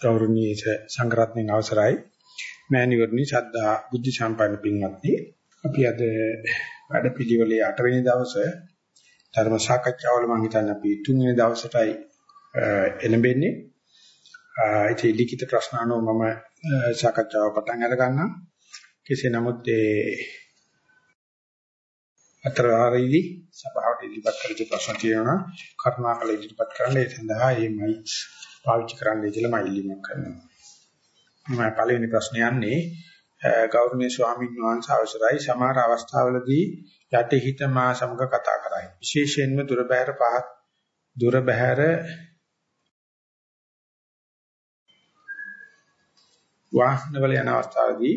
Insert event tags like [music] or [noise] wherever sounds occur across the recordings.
ගෞරවනීය සංඝරත්නයන් අවසරයි. මෑණිවරණි ශ්‍රද්ධා බුද්ධ සම්පන්න පින්වත්නි අපි අද වැඩපිළිවෙලේ 8 වෙනි දවසේ ධර්ම සාකච්ඡාවල මම හිතන්නේ අපි 3 වෙනි දවසටයි එළඹෙන්නේ. ඒ ලිඛිත ප්‍රශ්න අනුව මම සාකච්ඡාව පටන් අර ගන්නම් කෙසේ නමුත් ඒ අතරාරීදී සභාවට ඉදිරිපත් කළ යුතු ප්‍රශ්න තියෙනවා. කරුණාකර ඉදිරිපත් කරන්න. ඒ සඳහා මේ මයික් පාවිච්චි කරන්නයි කියලා මම ඉල්ලීමක් කරනවා. මම පළවෙනි ප්‍රශ්නේ යන්නේ ගෞරවනීය ස්වාමීන් වහන්සේ අවසරයි සමහර අවස්ථාවලදී යටිහිත මා සමග කතා කරයි. විශේෂයෙන්ම දුර බැහැර පහත් දුර බැහැර වාහනවල යන අවස්ථාවේදී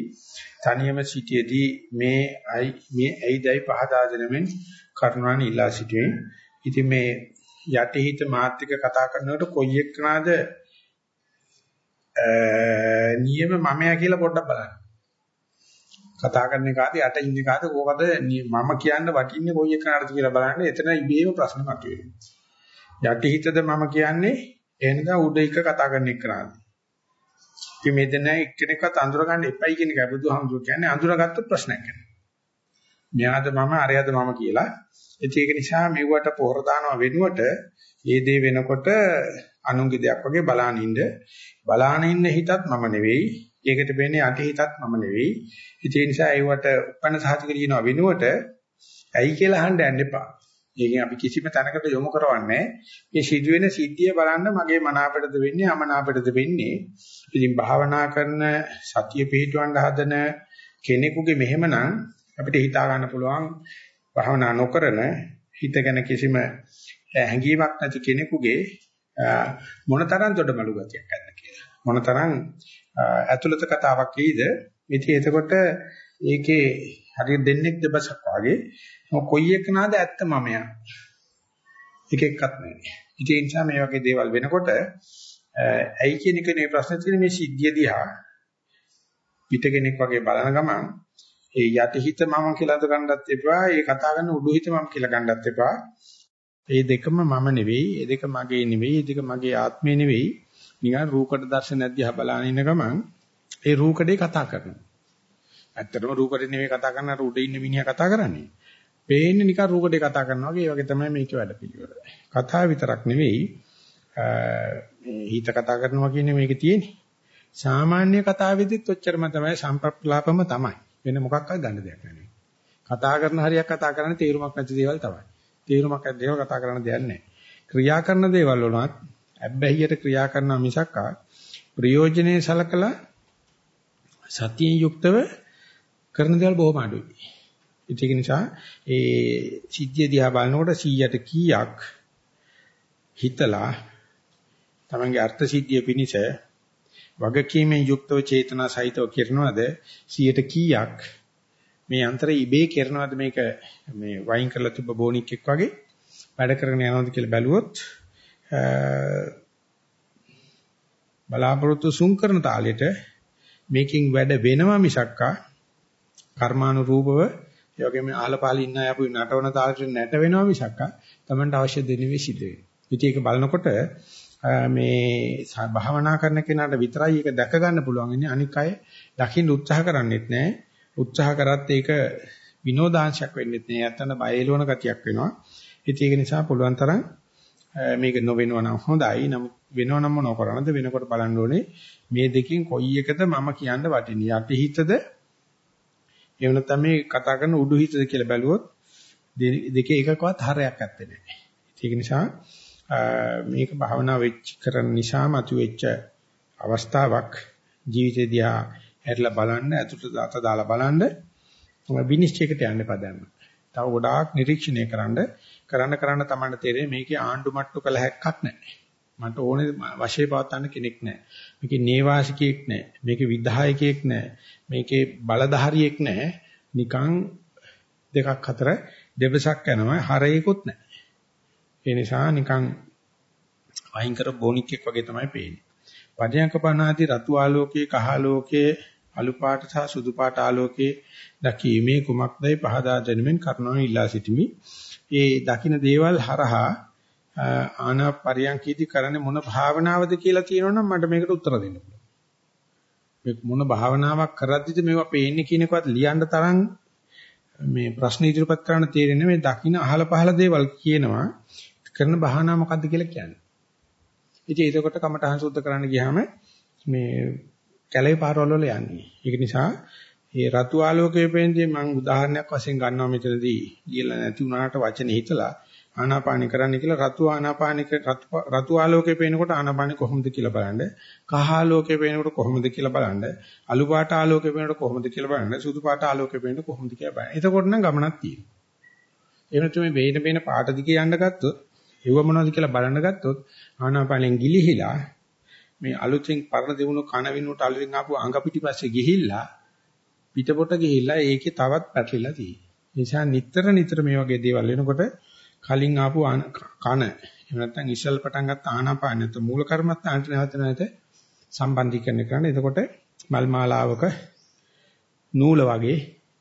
තනියම සිටියේදී මේ අයි මේ ඇයිදයි පහදා දෙනමින් කරුණාන් ඉල්ලා සිටුවේ. ඉතින් මේ යටිහිත මාත්‍රික කතා කරනකොට කොයි එක්කනද නියම මමයා කියලා පොඩ්ඩක් බලන්න. කතා කරන එකාට යට ඉන්න එකාට කොහොමද මම කියන්න වටින්නේ කොයි එකකටද කියලා බලන්න එතන ඉබේම ප්‍රශ්න මතුවෙනවා. යටිහිතද මම කියන්නේ එහෙනම් උඩ එක කතා කරන එකනද? ඉතින් මෙතන එක්කෙනෙක්වත් අඳුර ගන්න එපයි කියන එක බුදුහාමුදුරු කියන්නේ අඳුරගත්ත ප්‍රශ්නයක් වෙනවා. මෙයාද මම අරයද මම කියලා. ඒක නිසා මෙව්වට පොහොර දානවා වෙනුවට ඒ දේ වෙනකොට අනුන්ගේ දෙයක් වගේ බලාන ඉන්න. බලාන ඉන්න හිතත් මම නෙවෙයි. ඒකට වෙන්නේ අටි හිතත් මම නෙවෙයි. ඒ නිසා ඒවට උපන්න සහතික කියනවා වෙනුවට ඇයි කියලා අහන්න යන්න එපා. ඒකෙන් අපි කිසිම තැනකට යොමු කරවන්නේ මේ සිදුවෙන සිද්ධිය බලන්න මගේ මන අපිටද වෙන්නේ අමනාපටද වෙන්නේ. ඉතින් භාවනා කරන සතිය පිහිටවන්න හදන කෙනෙකුගේ මෙහෙමනම් අපිට හිතා ගන්න පුළුවන් භාවනා නොකරන හිත ගැන කිසිම හැඟීමක් නැති කෙනෙකුගේ මොනතරම් දොඩමලු ගතියක් ඇද්ද කියලා. මොනතරම් ඇතුළත කතාවක් වේද? ඉතින් එතකොට ඒකේ හරිය දෙන්නෙක් දෙබසක් වගේ කොයි එකනද ඇත්ත මමයා. එක එකක් නැහැ. ඉතින් ඒ නිසා මේ වගේ දේවල් වෙනකොට ඇයි කියන එක නේ ප්‍රශ්නේ තියෙන මේ සිද්ධිය දිහා පිට කෙනෙක් වගේ බලන ගමන් ඒ යටිහිත මම කියලා අද ගන්නත් එපා. ඒ කතා කරන උඩුහිත මම කියලා ගන්නත් එපා. ඒ දෙකම මම නෙවෙයි. ඒ දෙක මගේ නෙවෙයි. ඒ දෙක මගේ ආත්මේ නෙවෙයි. නිකන් රූකඩ දර්ශනයක් දිහා බලාගෙන ඉන්න ගමන් ඒ රූකඩේ කතා කරනවා. ඇත්තටම රූකඩේ නෙවෙයි කතා කරන අර උඩ ඉන්න මිනිහා කතා කරන්නේ. පේන්නේ නිකන් රූකඩේ කතා කරනවා වගේ. ඒ වගේ තමයි මේකේ වැඩ පිළිවෙල. කතා විතරක් නෙවෙයි හිත කතා කරනවා කියන්නේ මේකේ තියෙන්නේ. සාමාන්‍ය කතාවෙදිත් ඔච්චරම තමයි සම්ප්‍රප්ලාපම තමයි. වෙන මොකක්වත් ගන්න දෙයක් නැහැ. කතා කරන හරියක් කතා කරන්නේ තේරුමක් නැති දේවල් තමයි. තේරුමක් නැති දේවල් කතා කරන්න දෙයක් නැහැ. ක්‍රියා කරන දේවල් වුණත් ඇබ්බැහියට ක්‍රියා කරනවා මිසක් ප්‍රයෝජනේ සලකලා සතියෙන් යුක්තව කරන දේවල් බොහොම අඩුයි. ඒක නිසා ඒ සිද්ධිය දිහා බලනකොට 100ට කීයක් හිතලා තමන්ගේ අර්ථ සිද්ධිය පිණිස වගකීමෙන් යුක්තව චේතනා සහිතව කරනවද? 100ට කීයක්? මේ අන්තරේ ඉබේ කරනවද මේක? මේ වයින් කරලා තිබ්බ බෝනික් එක් වගේ වැඩ කරගෙන යනවද කියලා බැලුවොත් බලාපොරොත්තු සුන් කරන තාලෙට මේකෙන් වැඩ වෙනවා මිසක්කා කර්මානුරූපව ඒ වගේම ආලපාලි ඉන්න අය අපු නටවන තාලෙට නැට වෙනවා මිසක්කා Tamanට අවශ්‍ය දෙන්නේ සිද්ධ වෙනවා. ඉතින් ඒක බලනකොට මේ භාවනා කරන කෙනාට විතරයි ඒක දැක ගන්න පුළුවන් ඉන්නේ අනික් අය දකින්න උත්සාහ කරන්නේත් නැහැ උත්සාහ කරත් ඒක විනෝදාංශයක් වෙන්නෙත් නෑ. යත්තන බයලවන ගතියක් වෙනවා. ඉතින් ඒක නිසා පුළුවන් තරම් මේක නොවෙනවා නම් හොඳයි. නමුත් වෙනව නම් මොනව කරන්නද වෙනකොට බලන්න ඕනේ මේ දෙකෙන් කොයි එකද මම කියන්න වටින්නේ? යටිහිතද එහෙම නැත්නම් මේ කතා කරන උඩුහිතද කියලා බැලුවොත් දෙකේ එකකවත් හරයක් නැත්තේ නෑ. ඒක නිසා මේක භාවනා වෙච්ච කරන නිසා මතුවෙච්ච අවස්ථාවක් ජීවිතේ දිහා හැරිලා බලන්න අතුට දාත දාලා බලන්න විනිශ්චයකට යන්න පදන්න. තව ගොඩාක් නිරීක්ෂණය කරන්න කරන්න කරන්න තමයි තේරෙන්නේ මේකේ ආණ්ඩු මට්ටු කළ හැක්කක් නැහැ. මට ඕනේ වශයේ පවත්වන්න කෙනෙක් නැහැ. මේකේ නේවාසිකයෙක් නැහැ. මේකේ විධායකයෙක් නැහැ. මේකේ බලධාරියෙක් නැහැ. නිකන් දෙකක් අතර දෙවසක් යනවා හරේකුත් නැහැ. ඒ නිසා නිකන් වහින් කර බොනික් එක් වගේ තමයි පේන්නේ. පදයන්ක පනාදී රතු ආලෝකයේ කහ ආලෝකයේ අලු පාට සහ සුදු පාට ආලෝකයේ දකීමේ කුමක්දයි පහදා දෙනමින් කරුණාවෙන් ඉල්ලා සිටිමි. ඒ දකින්න දේවල් හරහා ආනා පරියන්කීදි කරන්නේ මොන භාවනාවද කියලා තියෙනවනම් මට මේකට උත්තර දෙන්න පුළුවන්. මේ මොන භාවනාවක් කරද්දිද මේවා පේන්නේ කියන එකවත් ලියන්න තරම් මේ ප්‍රශ්න ඉදිරිපත් කරන්න තේරෙන්නේ මේ දකින්න අහල පහල දේවල් කියනවා කරන භාවනාව මොකද්ද කියලා කියන්නේ. ඉතින් ඒකකොට කමටහන් සුද්ධ කරන්න ගියාම මේ කැලේ පාරවල් වල යන්නේ. ඒක නිසා මේ රතු ආලෝකයේ පෙන්දී මම උදාහරණයක් වශයෙන් ගන්නවා මෙතනදී ලියලා නැති වුණාට වචනේ හිතලා ආනාපානි කරන්න කියලා රතු ආනාපානික රතු ආලෝකයේ පේනකොට ආනාපානි කොහොමද කියලා බලන්න. කහ ආලෝකයේ පේනකොට කොහොමද කියලා බලන්න. අලු පාට ආලෝකයේ පේනකොට කොහොමද කියලා බලන්න. සුදු පාට ආලෝකයේ පේනකොට කොහොමද කියලා බලන්න. එතකොට නම් ගමනක් තියෙනවා. එහෙම නැත්නම් මේ වේන වේන පාට දිගේ යන්න ගත්තොත් ඒව මොනවද කියලා බලන්න ගත්තොත් ආනාපානෙන් ගිලිහිලා මේ අලුතෙන් පරණ දෙවුණු කන විනුට අලුතෙන් ආපු අඟ පිටිපස්සේ ගිහිල්ලා පිටපොට ගිහිල්ලා ඒකේ තවත් පැටලිලා තියෙනවා. ඒ නිසා නිතර නිතර මේ වගේ දේවල් වෙනකොට කලින් ආපු කන එහෙම නැත්නම් ඉස්සල් පටන් ගත්ත ආනාපාන නැත්නම් මූල කර්මස්ථානට නැවත නැවත සම්බන්ධීකරණය කරන්න. එතකොට මල් මාලාවක නූල වගේ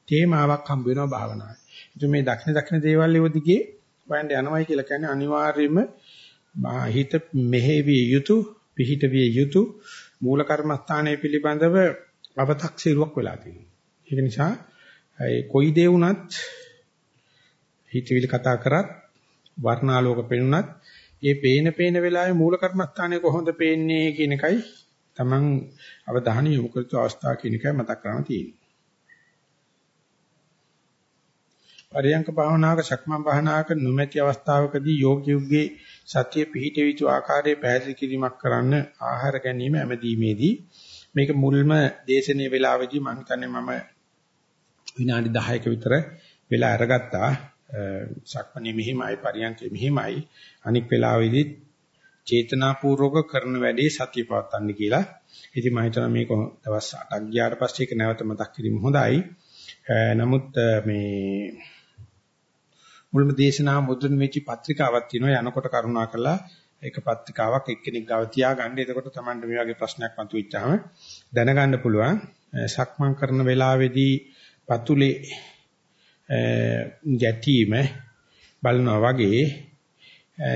තේමාවක් හම්බ වෙනවා භාවනාවේ. ඉතින් මේ දක්ෂින දක්ෂින දේවල් ඉවදිගේ වයන්ට යනවයි කියලා කියන්නේ අනිවාර්යයෙන්ම හිත මෙහෙවිය යුතු පිහිට විය යුතු මූල කර්මස්ථානයේ පිළිබඳව අව탁සිරුවක් වෙලා තියෙනවා. ඒක නිසා ඒ කොයි දේ වුණත් හිතවිලි කතා කරත් වර්ණාලෝක පෙනුනත් ඒ පේන පේන වෙලාවේ මූල කර්මස්ථානයේ කොහොමද පේන්නේ කියන එකයි Taman අවධානය යොමු කරතු අවස්ථාව කියන එකයි මතක් කරගන්න තියෙන්නේ. පරියංක භාවනාවක සක්මන් භාවනාවක නොමැති අවස්ථාවකදී යෝගියුගේ සත්‍ය පිහිට විතු ආකාරයේ පැහැදිලි කිරීමක් කරන්න ආහාර ගැනීම ඇමදීමේදී මේක මුල්ම දේශනීය වෙලාවේදී මම හිතන්නේ මම විනාඩි 10ක විතර වෙලා අරගත්තා සක්මණේ මෙහිමයි පරියන්කේ මෙහිමයි අනික් වෙලාවේදී චේතනාපූර්වක කරන වැඩේ සතිය පවත්වන්න කියලා. ඉතින් මම හිතනවා මේක දවස් 8ක් ගියාට පස්සේ ඒක නැවත මතක් කිරීම හොඳයි. නමුත් මේ මුල්ම දේශනාව මුද්‍රණ වෙච්ච පත්‍රිකාවක් තියෙනවා යනකොට කරුණා කරලා ඒක පත්‍රිකාවක් එක්කෙනෙක් ගාව තියාගන්න. එතකොට Tamanට මේ වගේ ප්‍රශ්නයක් මතුවෙච්චාම දැනගන්න පුළුවන්. සක්මන් කරන වෙලාවේදී පතුලේ ගැටීම බලනවා වගේ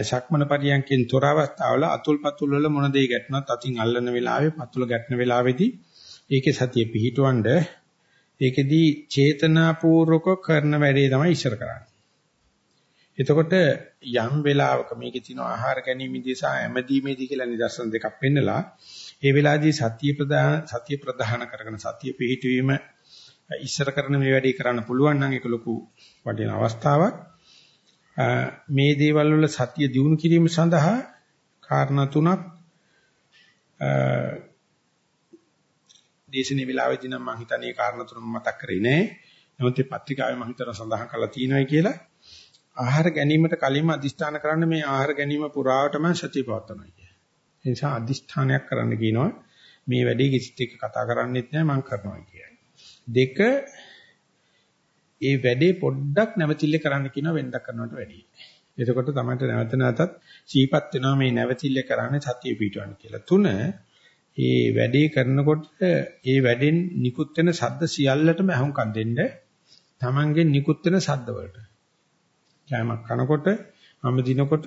සක්මන පරියන්කෙන් තොර අවස්ථාවල අතුල් පතුල් වල මොන දෙයක් ගැටුණත් අතින් අල්ලන වෙලාවේ පතුල ගැටෙන වෙලාවේදී ඒකේ සතිය පිහිටවඬ ඒකෙදී චේතනාපූර්වක කරන වැඩේ තමයි ඉස්සර කරන්නේ. එතකොට යම් වෙලාවක මේකේ තියෙන ආහාර ගැනීමදී සහ ඇමදීමේදී කියලා නිදර්ශන දෙකක් පෙන්නලා ඒ වෙලාවේදී සතිය ප්‍රධාන සතිය ප්‍රධාන කරගෙන සතිය පිහිටවීම ඉස්සර කරන මේ වැඩේ කරන්න පුළුවන් නම් ඒක ලොකු වටින අවස්ථාවක්. මේ දේවල් වල සතිය දිනු කිරීම සඳහා කාරණා තුනක් දේශනේ වෙලාවේදී නම් මම හිතන්නේ කාරණා තුනම මතක් කරේ නෑ. නමුත් මේ පත්‍රිකාවේ මම හිතන සඳහන් කරලා තියෙනවා කියලා ආහාර ගැනීමට කලින්ම අදිස්ථාන කරන්න මේ ආහාර ගැනීම පුරාවටම සතිය පවත්වනවා කිය. ඒ නිසා අදිස්ථානයක් කරන්න කියනවා. මේ වැඩේ කිසිත් එක්ක කතා කරන්නෙත් නෑ මම කරනවා කියයි. දෙක ඒ වැඩේ පොඩ්ඩක් නැවතිල්ල කරන්න කියනවා වෙනදක් කරනවට වැඩියි. එතකොට තමයි නැවත නැවතත් සීපත් වෙනවා මේ නැවතිල්ල කරන්නේ සතිය පිටවන්න කියලා. තුන ඒ වැඩේ කරනකොට ඒ වැඩෙන් නිකුත් වෙන ශබ්ද සියල්ලටම අහුම්කම් දෙන්න තමන්ගෙන් නිකුත් වෙන ශබ්ද වලට. කෑමක් කනකොට මම දිනකොට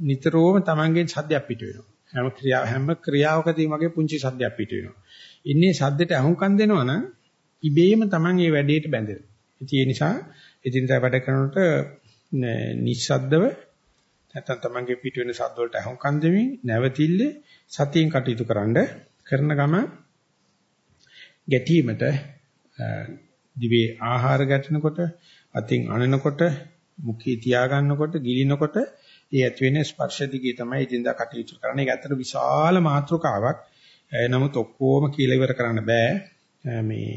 නිතරම තමන්ගෙන් ශබ්දයක් පිට වෙනවා. හැම ක්‍රියාව හැම ක්‍රියාවකදීම වගේ පුංචි ශබ්දයක් පිට වෙනවා. ඉන්නේ ශබ්දයට අහුම්කම් දෙනවනම් ඉබේම Taman මේ වැඩේට බැඳෙනවා. ඉතින් ඒ නිසා එදිනදා වැඩ කරනකොට නිස්සද්දව නැත්නම් Tamanගේ පිට වෙන ශබ්ද වලට අහුම්කම් දෙමින් නැවතිල්ලේ සතියෙන් කටයුතු කරන්න කරන ගම ගැටීමට දිවේ ආහාර ගැටෙනකොට අතින් අනනකොට මුඛේ තියා ගන්නකොට ගිලිනකොට ඒ ඇති වෙන ස්පර්ශ දිගේ තමයි ඉදින්දා කටයුතු කරන්නේ. ඒක ඇත්තට විශාල මාත්‍රකාවක්. නමුත් ඔක්කොම කියලා ඉවර කරන්න බෑ. මේ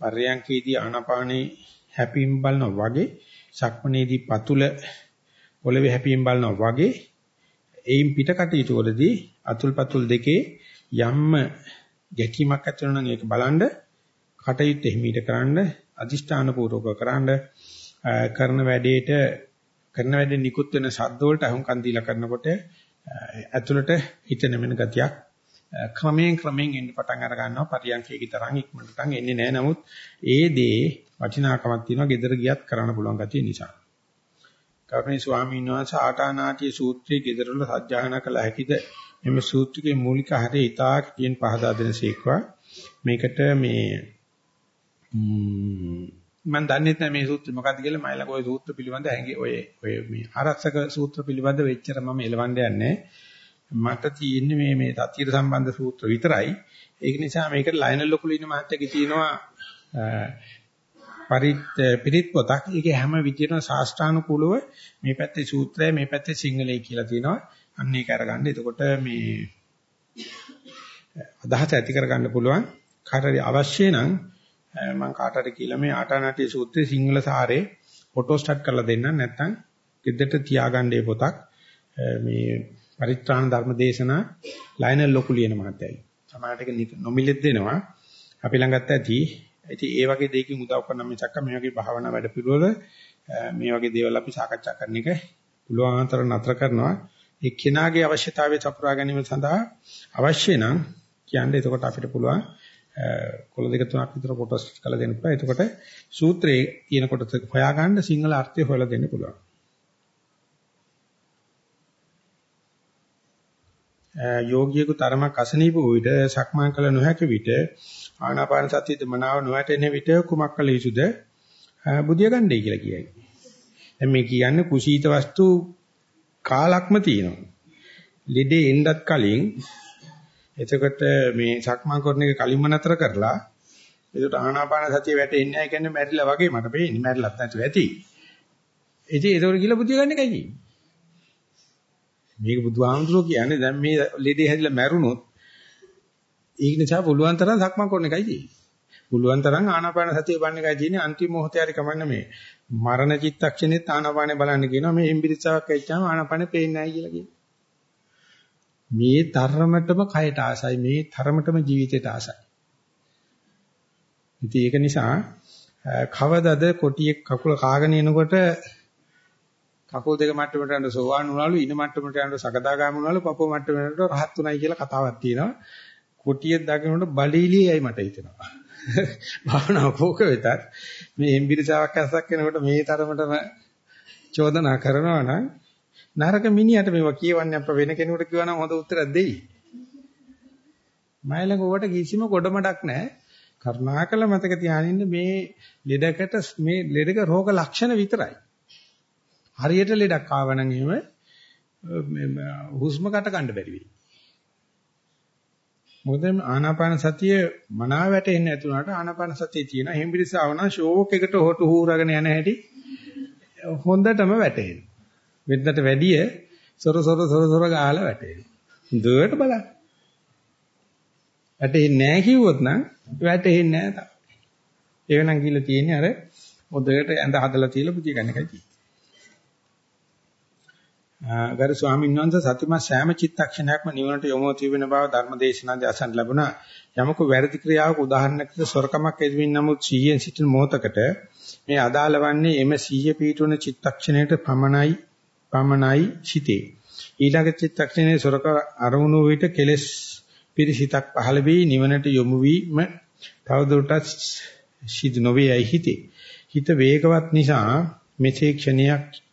පර්යංකේදී ආනාපානේ හැපීම් බලනවා වගේ සක්මනේදී පතුල පොළවේ හැපීම් බලනවා වගේ එයින් පිට කටයුතු වලදී අතුල් පතුල් දෙකේ යම්ම ගැකීමක් ඇති වෙනවා නම් ඒක බලන්න කටයුත්ත හිමීට කරන්න අදිෂ්ඨාන පූර්වක කරන්න කරන වැඩේට කරන වැඩේ නිකුත් වෙන ශබ්ද වලට අහුම්කන් දීලා කරනකොට ඇතුළට හිත නැමෙන ගතියක් ක්‍රමයෙන් ක්‍රමයෙන් එන්න පටන් අර ගන්නවා. පරියන්කේකී තරම් ඉක්මනට එන්නේ නැහැ. නමුත් ඒ දේ වටිනාකමක් තියෙනවා gedara ගියත් කරන්න පුළුවන් ගතිය නිසා. කරුණී ස්වාමීන් වහන්සේ ආටානාටිය සූත්‍රයේ gedarවල සත්‍යයනා කළ හැකිද? මෙම සූත්‍රයේ මූලික හරය ඉතා කියන පහදා දෙනසේක්වා මේකට මේ මම දන්නේ නැහැ මේ සූත්‍රය මොකක්ද කියලා. මම ළඟ ওই සූත්‍ර පිළිබඳ හැංගි ඔය ඔය මේ ආරක්ෂක සූත්‍ර පිළිබඳ වෙච්චර මම එලවන්න යන්නේ. මට තියෙන්නේ මේ මේ තතියට සම්බන්ධ සූත්‍ර විතරයි. ඒක නිසා මේකට ලයනල් ලොකුලින මහත්තයගේ තියෙනවා පරිත් පිරිත් පොතක්. ඒකේ හැම විදියටම ශාස්ත්‍රානුකූලව මේ පැත්තේ සූත්‍රය මේ පැත්තේ සිංහලයි කියලා තියෙනවා. අන්න ඒක අරගන්න. එතකොට මේ අදහස ඇති කරගන්න පුළුවන්. කාටරි අවශ්‍ය නම් මම කාටට කියලා මේ ආටානාටි සූත්‍රයේ සිංහල සාරේ ෆොටෝ ස්ටාර්ට් කරලා දෙන්නම්. නැත්නම් ගෙදරට තියාගන්නේ පොතක්. මේ පරිත්‍රාණ ධර්ම දේශනා ලයනල් ලොකු ලියන මහත්තයයි. සමහරට ඒක නොමිලෙත් දෙනවා. අපි ළඟත් ඇති. ඉතින් ඒ වගේ දෙයකින් උදව් කරන මිසක් මේ වගේ භාවනා වැඩ පිළිවෙල මේ වගේ දේවල් අපි සාකච්ඡා කරන එක පුළුවන් තරම් නතර කරනවා. ඒ කෙනාගේ අවශ්‍යතාවය සපුරා ගැනීම සඳහා අවශ්‍ය නම් කියන්නේ එතකොට අපිට පුළුවන් කොළ දෙක තුනක් විතර ෆොටෝස් කරලා දෙන්න පුළුවන්. එතකොට සූත්‍රයේ කියන කොටස හොයාගන්න සිංහල අර්ථය හොයලා දෙන්න පුළුවන්. යෝගියෙකු තරමක් අසනීප වූ විට සක්මන් කළ නොහැකි විට ආනාපාන සතියද මනාව නොවැටෙන විට කුමක් කළ යුතුද බුදිය ගන්නයි කියලා කියයි. දැන් මේ කියන්නේ කුසීත වස්තු කාලක්ම තියෙනවා. ලෙඩේ එන්නත් කලින් එතකොට මේ සක්මන් කරන එක කලින්ම නතර කරලා එතකොට ආනාපාන සතිය වැටෙන්නේ නැහැ කියන්නේ මැරිලා වගේ මට පේන්නේ මැරිලත් නැතුව ඇති. ඉතින් ඒතකොට කියලා බුදිය ගන්න එකයි කියන්නේ. මේක බුදුහාමුදුරුවෝ කියන්නේ දැන් මේ ලෙඩේ හැදිලා මැරුණොත් ඒක නිසා පුළුවන් තරම් සක්මන් කරන එකයි තියෙන්නේ. පුළුවන් තරම් ආනාපාන සතිය බලන එකයි තියෙන්නේ අන්තිම මොහොතේ හරි කමන්න මේ මරණ චිත්තක්ෂණෙත් ආනාපානේ බලන්න කියනවා මේ එම්බිරිස්සාවක් ඇවිච්චාම ආනාපානේ පේන්නේ නැහැ කියලා කියනවා. මේ තරමටම කයට ආසයි මේ තරමටම ජීවිතයට ආසයි. ඉතින් ඒක නිසා කවදද කොටියෙක් කකුල කාගෙන එනකොට කකුල් දෙක මට්ටමට යන සෝවාන් වුණාලු ඉන මට්ටමට යන සකදාගාම වුණාලු පපුව මට්ටමට රහත් උනායි කියලා කතාවක් තියෙනවා. කොටියක් දකිනකොට බලීලියයි මට හිතෙනවා. [laughs] භාවනාව කෝක වෙතත් මේ එම්බිරිසාවක් ඇස්සක් කෙනකොට මේ තරමටම චෝදනා කරනවා නම් නරක මිනිහට මේවා කියවන්නේ අප වෙන කෙනෙකුට කිව්වනම් හොඳ උත්තරයක් දෙයි. මයිලඟ ඔබට කිසිම ගොඩමඩක් නැහැ. කරුණාකර මතක තියාගන්න මේ ලෙඩකට මේ ලෙඩක රෝග ලක්ෂණ විතරයි. හරියට ලෙඩක් ආවනම් එහෙම හුස්ම කට ගන්න බැරි වෙයි. මොකද ආනාපාන සතිය මනාව වැටෙන්නේ නැතුණාට ආනාපාන සතිය තියෙන හෙම්බිරිසාව නම් ෂෝක් එකට හොටු හූරගෙන යන හැටි හොඳටම වැටෙනවා. වෙද්දට වැඩිය සොර සොර සොර සොර ගාලා වැටෙනවා. හොඳට බලන්න. වැටෙන්නේ නැහැ කිව්වොත් නම් වැටෙන්නේ නැහැ තාම. ඒක නම් කියලා තියෙන්නේ අර හොඳට ඇඳ හදලා තියලා පුතිය ගන්න එකයි තියෙන්නේ. ගරු ස්වාමීන් වහන්සේ සතිමත් සෑම චිත්තක්ෂණයක්ම නිවනට යොමු තිබෙන බව ධර්මදේශනාදී අසන්න ලැබුණා. යමක වැරදි ක්‍රියාවක උදාහරණයකට සොරකමක් එදමින් නමුත් 100න් සිටින මොහතකට මේ අදාළ වන්නේ එම 100 පීඨුන චිත්තක්ෂණයට පමණයි පමණයි සිටේ. ඊළඟ චිත්තක්ෂණයේ සොරක අරමුණු විට කෙලස් පිරිසිතක් පහළ වී නිවනට යොමු වීම තවදුරටත් සිදු නොවේයි හිතේ. හිත වේගවත් නිසා මෙසේ ක්ෂණයක්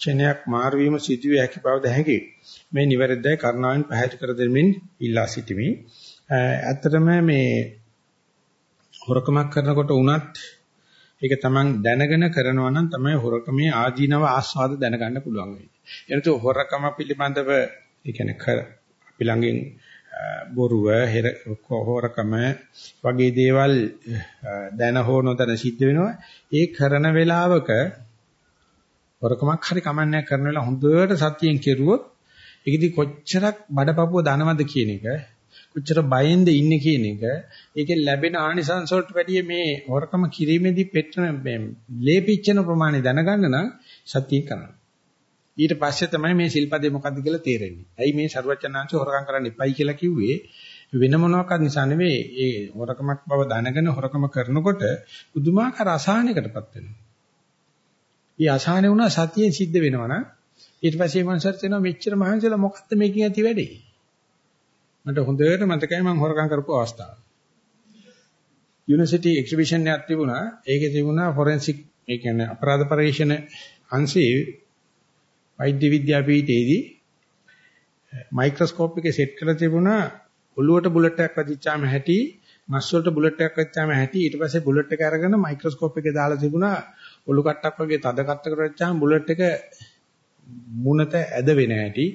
ක්ෂණයක් මාරු වීම සිදුවේ හැකි බව දැහැඟේ. මේ නිවැරදියි කරුණාවෙන් පැහැදිලි කර දෙමින් ඉල්ලා සිටිමි. ඇත්තටම මේ හොරකමක් කරනකොට වුණත් ඒක තමන් දැනගෙන කරනවා නම් තමයි හොරකමේ ආදීනව ආස්වාද දැනගන්න පුළුවන් වෙන්නේ. එනතු හොරකම පිළිබඳව ඒ කියන්නේ අපි ළඟින් බොරුව හොරකම වගේ දේවල් දැන හෝ නොදැන සිද්ධ වෙනවා. ඒ කරන වෙලාවක හොරකමක් හරි කමන්නේ කරන වෙලාව හොඳට සතියෙන් කෙරුවොත් ඒකෙදි කොච්චරක් බඩපපුව දනවද කියන එක කොච්චර බයෙන්ද ඉන්නේ කියන එක ඒකෙන් ලැබෙන ආනිසංස වලට වැඩිය මේ හොරකම කිරීමේදී පෙට්‍රන මේ ලේපිච්චන ප්‍රමාණය දැනගන්න නම් සතිය කරන්න. ඊට පස්සේ තමයි මේ සිල්පදේ මොකද්ද කියලා තේරෙන්නේ. ඇයි මේ ਸਰවචනාංශ හොරකම් කරන්න එපයි කියලා කිව්වේ? වෙන මොනවාක්වත් නිසා නෙවෙයි. ඒ හොරකමක් බව දැනගෙන හොරකම කරනකොට පුදුමාකාර අසහනයකටපත් වෙනවා. ඒ අසහන වුණා සතියෙන් සිද්ධ වෙනවා නම් ඊට පස්සේ මනසට තේනවා මෙච්චර මහන්සිලා මොකක්ද මේකෙන් ඇති වෙන්නේ මට හොඳට මතකයි මම හොරකම් කරපු අවස්ථාව. යුනිවර්සිටි එක්සිබිෂන් එකක් තිබුණා. ඒකේ තිබුණා ෆොරෙන්සික් ඒ කියන්නේ අපරාධ පරීක්ෂණ අංශයේ වෛද්‍ය විද්‍යාපීඨයේදී මයික්‍රොස්කෝප් එකේ සෙට් කරලා තිබුණා. ඔළුවට බුලට් එකක් වදිච්චාම හැටි මස් වලට බුලට් එකක් වදිච්චාම හැටි. ඊට පස්සේ බුලට් එක අරගෙන මයික්‍රොස්කෝප් එකේ දාලා තිබුණා. ඔලු කට්ටක් වගේ තද කට්ටකට වෙච්චාම බුලට් එක මුණත ඇද වෙන හැටි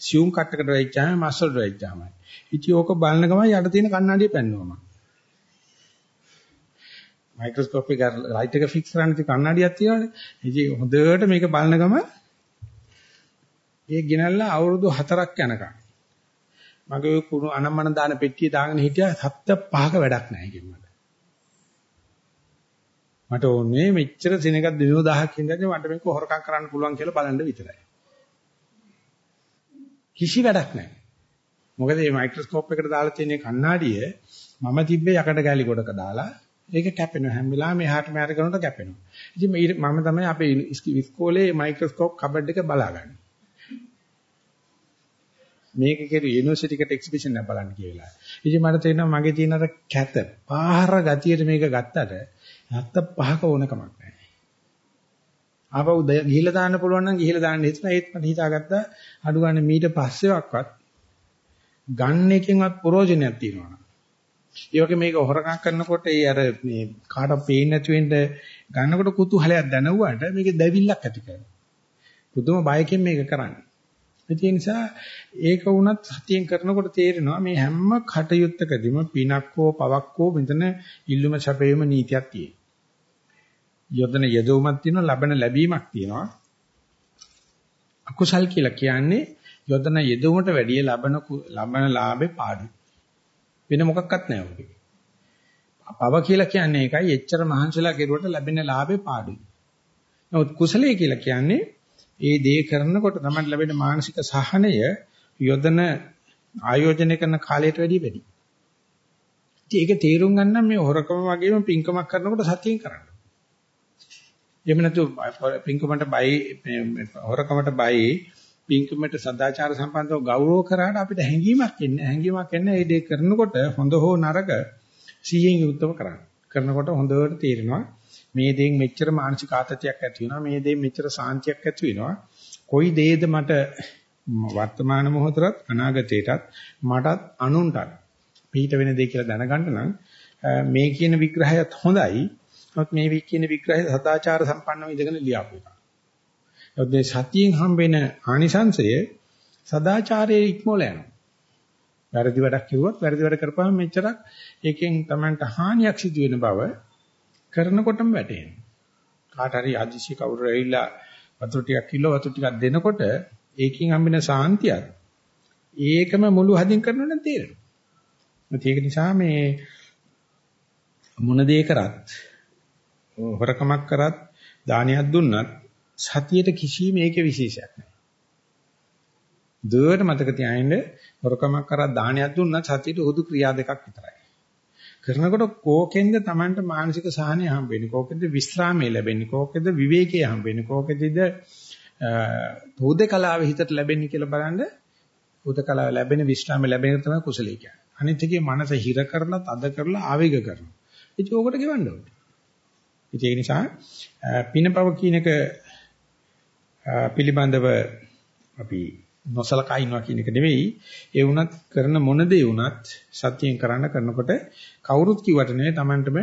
සියුම් කට්ටකට වෙච්චාම මස් වලට වෙච්චාමයි ඉතින් ඕක බලන ගමන් යට තියෙන කණ්ණාඩිය පැන්නුවම මයික්‍රොස්කෝප් එක ලයිට් එක ෆික්ස් කරන්න තියෙන කණ්ණාඩියක් තියෙනවානේ. ඉතින් හොඳට මේක බලන ගම ඒ ගෙනල්ලා අවුරුදු 4ක් යනකම් මගේ ඔය කුණු අනම්මන දාන පෙට්ටිය දාගෙන හිටියා හත්ත පහක වැඩක් නැහැ කිව්වට. මට ඕනේ මෙච්චර දිනකක් දිනු 1000ක් ඉඳන් මට මේක හොරකම් කරන්න පුළුවන් කියලා බලන්න විතරයි. කිසි වැඩක් නැහැ. මොකද මේ මයික්‍රොස්කෝප් එකට දාලා තියෙන කණ්ණාඩිය මම තිබ්බේ යකඩ ගැලි ගොඩක දාලා ඒක කැපෙනවා හැම වෙලාවෙම එහාට මෙහාට කරනකොට කැපෙනවා. ඉතින් මම තමයි අපේ ඉස්කෝලේ මයික්‍රොස්කෝප් කබඩ් එක බලාගන්නේ. මේක කෙරු යුනිවර්සිටි එකට එක්සිබිෂන් එක බලන්න කියලා. ඉතින් මට තේරෙනවා මගේ තියෙන අර කැත පාහර ගතියට මේක ගත්තට නැත්ත පහක ඕනකමක් නැහැ. ආපහු ගිහිලා දාන්න පුළුවන් නම් ගිහිලා දාන්න හිතන ඒත් මට හිතාගත්තා අඩු ගන්න මීට පස්සේවත් ගන්න එකෙන්වත් ප්‍රයෝජනයක් තියෙනවා. ඒ වගේ මේක හොරකම් කරනකොට ඒ අර මේ කාට පේන්නේ නැති වෙන්න ගන්නකොට කුතුහලයක් දැනුවාට මේක දැවිල්ලක් ඇති කරනවා. පුදුම බයකින් මේක කරන්නේ. ඒ නිසා ඒක වුණත් සතියෙන් කරනකොට තේරෙනවා මේ හැම කටයුත්තකදීම පිනක් හෝ පවක් හෝ මෙතන ඉල්ලුම සැපේම නීතියක් තියෙනවා. යොදන යදොමක් තියෙනවා ලබන ලැබීමක් තියෙනවා. අකුසල් කියලා කියන්නේ යොදන යෙදුමට වැඩිය ලබන ලබන ලාභේ පාඩු. වෙන මොකක්වත් නැහැ ඔකේ. පව කියලා කියන්නේ ඒකයි එච්චර මහන්සිලා කෙරුවට ලැබෙන ලාභේ පාඩුයි. නමුත් කුසලයේ කියලා කියන්නේ ඒ දේ කරනකොට තමයි ලැබෙන මානසික සහනය යොදන ආයෝජනය කරන කාලයට වැඩිය වැඩි. ඉතින් ඒක තේරුම් ගන්න මේ හොරකම වගේම පින්කමක් කරනකොට සතියෙන් කරන්න. එහෙම නැතු පින්කමට බයි හොරකමට බයි පින්කමට සදාචාර සම්පන්නව ගෞරව කරාට අපිට හැඟීමක් එන්නේ හැඟීමක් එන්නේ ඒ දේ කරනකොට හොඳ හෝ නරක සීයෙන් යුක්තව කරන්න. කරනකොට හොඳට තේරෙනවා මේ දේෙන් මෙච්චර මානසික ආතතියක් ඇති වෙනවා මේ දේෙන් මෙච්චර සාන්තියක් ඇති වෙනවා කොයි දේද මට වර්තමාන මොහොතට අනාගතයටත් මටත් අනුන්ටත් පිට වෙන දේ කියලා දැනගන්න නම් මේ කියන විග්‍රහයත් හොඳයි නමුත් මේ කියන විග්‍රහය සදාචාර සම්පන්නව ඉඳගෙන ලියාපු එක. නමුත් මේ සතියෙන් හම්බෙන ආනිසංශය සදාචාරයේ ඉක්මවල යනවා. වැරදි වැඩක් කිව්වොත් වැරදි වැඩ කරපුවාම මෙච්චරක් ඒකෙන් Tamanට හානියක් සිදු වෙන බව කරනකොටම වැටෙනවා. කාට හරි අදිශි කවුරු ඇවිල්ලා වතුර ටිකක් කිල්ල වතුර ටිකක් දෙනකොට ඒකෙන් හම්බෙන සාන්තියත් ඒකම මුළු හදින් කරනවා නම් තේරෙනවා. ඒක නිසා මේ මොන දේ කරත් හොරකමක් කරත් දානයක් දුන්නත් සතියේට කිසිම ඒකේ විශේෂයක් නැහැ. දුවට මතක තියාගන්න හොරකමක් කරා දානයක් දුන්නත් සතියේට හුදු ක්‍රියා දෙකක් විතරයි. කරනකොට කෝකෙන්ද Tamanට මානසික සහනය හම්බ වෙන්නේ? කෝකෙන්ද විස්රාමය ලැබෙන්නේ? කෝකෙන්ද විවේකය හම්බ වෙන්නේ? කෝකෙන්ද හුදකලාව හිතට ලැබෙන්නේ කියලා බලන්න හුදකලාව ලැබෙන විස්රාමය ලැබෙන තමයි කුසලයේ කියන්නේ අනිත් එකේ මනස හිර කරලා තද කරලා ආවේග කරනවා. ඉතින් ඕකට ගෙවන්න ඕනේ. ඉතින් ඒ නිසා පිනපව කියන එක පිළිබඳව අපි නොසලකා ඉන්නවා කියන එක නෙවෙයි. ඒ වුණත් කරන මොන දේ වුණත් සත්‍යයෙන් කරන්න කරනකොට කවුරුත් කිව්වට නෙවෙයි Tamanටම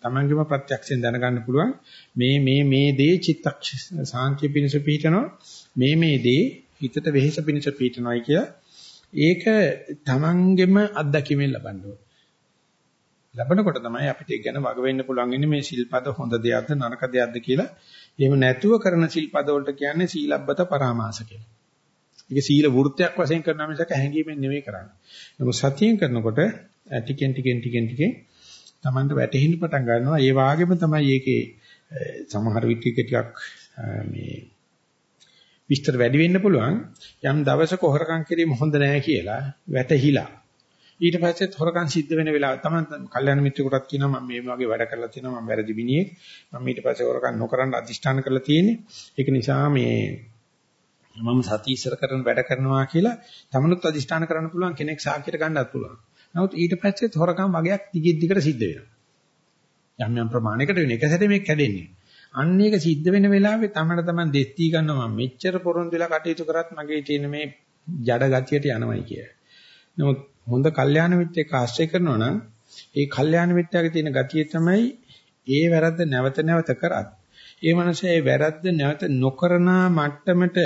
Tamanගේම ප්‍රත්‍යක්ෂයෙන් දැනගන්න පුළුවන්. මේ මේ මේ දේ චිත්තක්ෂ සාන්තිය පිණිස පිහිටනවා. මේ මේ දේ හිතට වෙහෙස පිණිස පිහිටනවායි කියලා. ඒක Tamanගෙම අත්දැකීමෙන් ලබන්න ඕනේ. ලැබනකොට තමයි අපිට ඒක ගැන වග වෙන්න පුළුවන් ඉන්නේ මේ සිල්පද හොඳ දෙයක්ද නරක දෙයක්ද කියලා. එහෙම නැතුව කරන සිල්පද වලට කියන්නේ සීලබ්බත පරාමාස කියලා. ඒක සීල වෘත්තයක් වශයෙන් කරනවා මිසක හැංගීමෙන් නෙවෙයි කරන්නේ. නමුත් සතියෙන් කරනකොට ටිකෙන් ටිකෙන් ටිකෙන් ටිකෙන් Tamanට වැටෙන්න පටන් ගන්නවා. ඒ වාගේම තමයි ඒකේ සමහර විටක ටිකක් මේ විස්තර වැඩි වෙන්න පුළුවන්. යම් දවසක හොරකම් කිරීම හොඳ නෑ කියලා වැටහිලා. ඊට පස්සෙත් හොරකම් සිද්ධ වෙන වෙලාව තමයි කල්යනා මිත්‍රෙකුටත් කියනවා මම මේ වගේ වැඩ කරලා තියෙනවා මම වැරදි මිනිහෙක්. මම ඊට පස්සේ හොරකම් නොකරන්න අදිෂ්ඨාන කරලා තියෙන්නේ. ඒක නිසා මේ මම සති ඉස්සර කරන වැඩ කරනවා කියලා තමනුත් අදිෂ්ඨාන කරන්න පුළුවන් කෙනෙක් සාක්ෂියට ගන්නත් පුළුවන්. නමුත් ඊට පස්සේ හොරකම් වගේක් දිගින් දිගට සිද්ධ වෙනවා. යම් යම් ප්‍රමාණයකට වෙන එක සැරේ මේක කැඩෙන්නේ. අන්න ඒක සිද්ධ වෙන වෙලාවේ තමයි තමයි දෙස්ති ගන්නවා මම මෙච්චර පොරොන්දු වෙලා කටයුතු කරත් මගේ තියෙන මේ ජඩ ගතියට යනවයි කිය. නමුත් හොඳ කල්යාණ මිත්‍රෙක් ආශ්‍රය කරනවා නම් ඒ කල්යාණ මිත්‍යාගේ තියෙන ගතිය තමයි ඒ වැරද්ද නැවත නැවත කරත් ඒ මනසේ ඒ වැරද්ද නැවත නොකරන මට්ටමට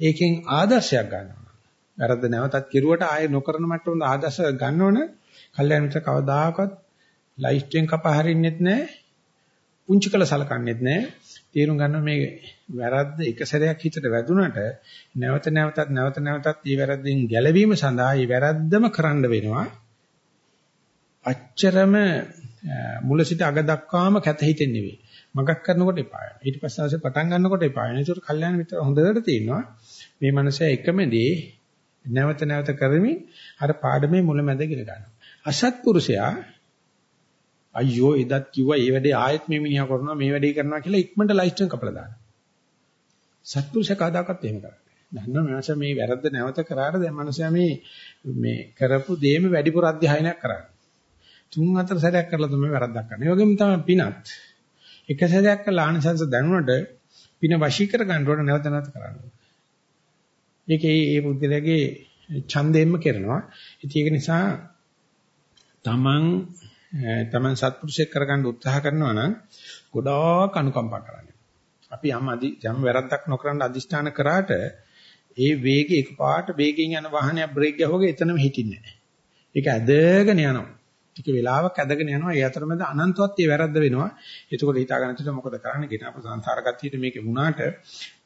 ඒකෙන් ආදර්ශයක් ගන්නවා. වැරද්ද නැවතත් කෙරුවට ආයේ නොකරන මට්ටමට ආදර්ශ ගන්නවනේ කල්යාණ මිත්‍ර කවදාකවත් ලයිස්ට්ෙන් කප හරින්නෙත් නැහැ. පුංචි කළ සලකන්නෙත් නැහැ. තේරුම් ගන්න මේ වැරද්ද එක සැරයක් හිතට වැදුනට නැවත නැවතත් නැවත නැවතත් මේ වැරද්දෙන් ගැලවීම සඳහා මේ වැරද්දම කරන්න වෙනවා. අච්චරම මුල සිට අග දක්වාම කැත හිතෙන්නේ නෙවෙයි. මගක් කරනකොට එපා වෙනවා. ඊට පස්සේ ආසේ පටන් ගන්නකොට එපා වෙනවා. ඒකට කල්යාණ මිත්‍ර හොඳට තියෙනවා. මේ මනසේ එකම දේ නැවත නැවත කරමින් අර පාඩමේ මුලැමැද ඉගෙන ගන්නවා. අසත්පුරුෂයා අයියෝ එදත් කිව්වා මේ වැඩේ ආයෙත් මේ මිනිහා කරනවා මේ වැඩේ කරනවා කියලා ඉක්මනට ලයිස්ට් කපලා දානවා. සත්පුරුෂයා කවදාකවත් එහෙම කරන්නේ නැහැ. දන්නවා මනස මේ වැරද්ද නැවත කරාට දැන් මනසයා මේ මේ කරපු දේම වැඩිපුර අධ්‍යයනයක් කරන්නේ. තුන් හතර සැරයක් කරලා තමයි වැරද්දක් කරන්නේ. ඒ වගේම තමයි පිනත්. එක සැරයක් කළා ආනසංශ දැනුණට පින වශී කර ගන්න ඕන නැවත නැවත කරන්න ඕන. මේකේ මේ පුද්ගලයාගේ ඡන්දයෙන්ම කරනවා. ඉතින් ඒක නිසා තමන් තමන් සත්පුරුෂයෙක් කරගන්න උත්සාහ කරනවා නම් ගොඩාක් අනුකම්පා කරන්න. අපි යම් අදි යම් වැරද්දක් නොකරන අදිෂ්ඨාන කරාට ඒ වේගය එකපාරට වේගයෙන් යන වාහනයක් බ්‍රේක් ගැහුවගේ එතනම හිටින්නේ නැහැ. ඒක ඇදගෙන යනවා. ටික වෙලාවක් ඇදගෙන යනවා. ඒ අතරමැද අනන්තවත් ඒ වැරද්ද වෙනවා. එතකොට හිතා ගන්න තියෙන මොකද කරන්නේ? ගෙන අප සංසාර ගතියට මේකේ වුණාට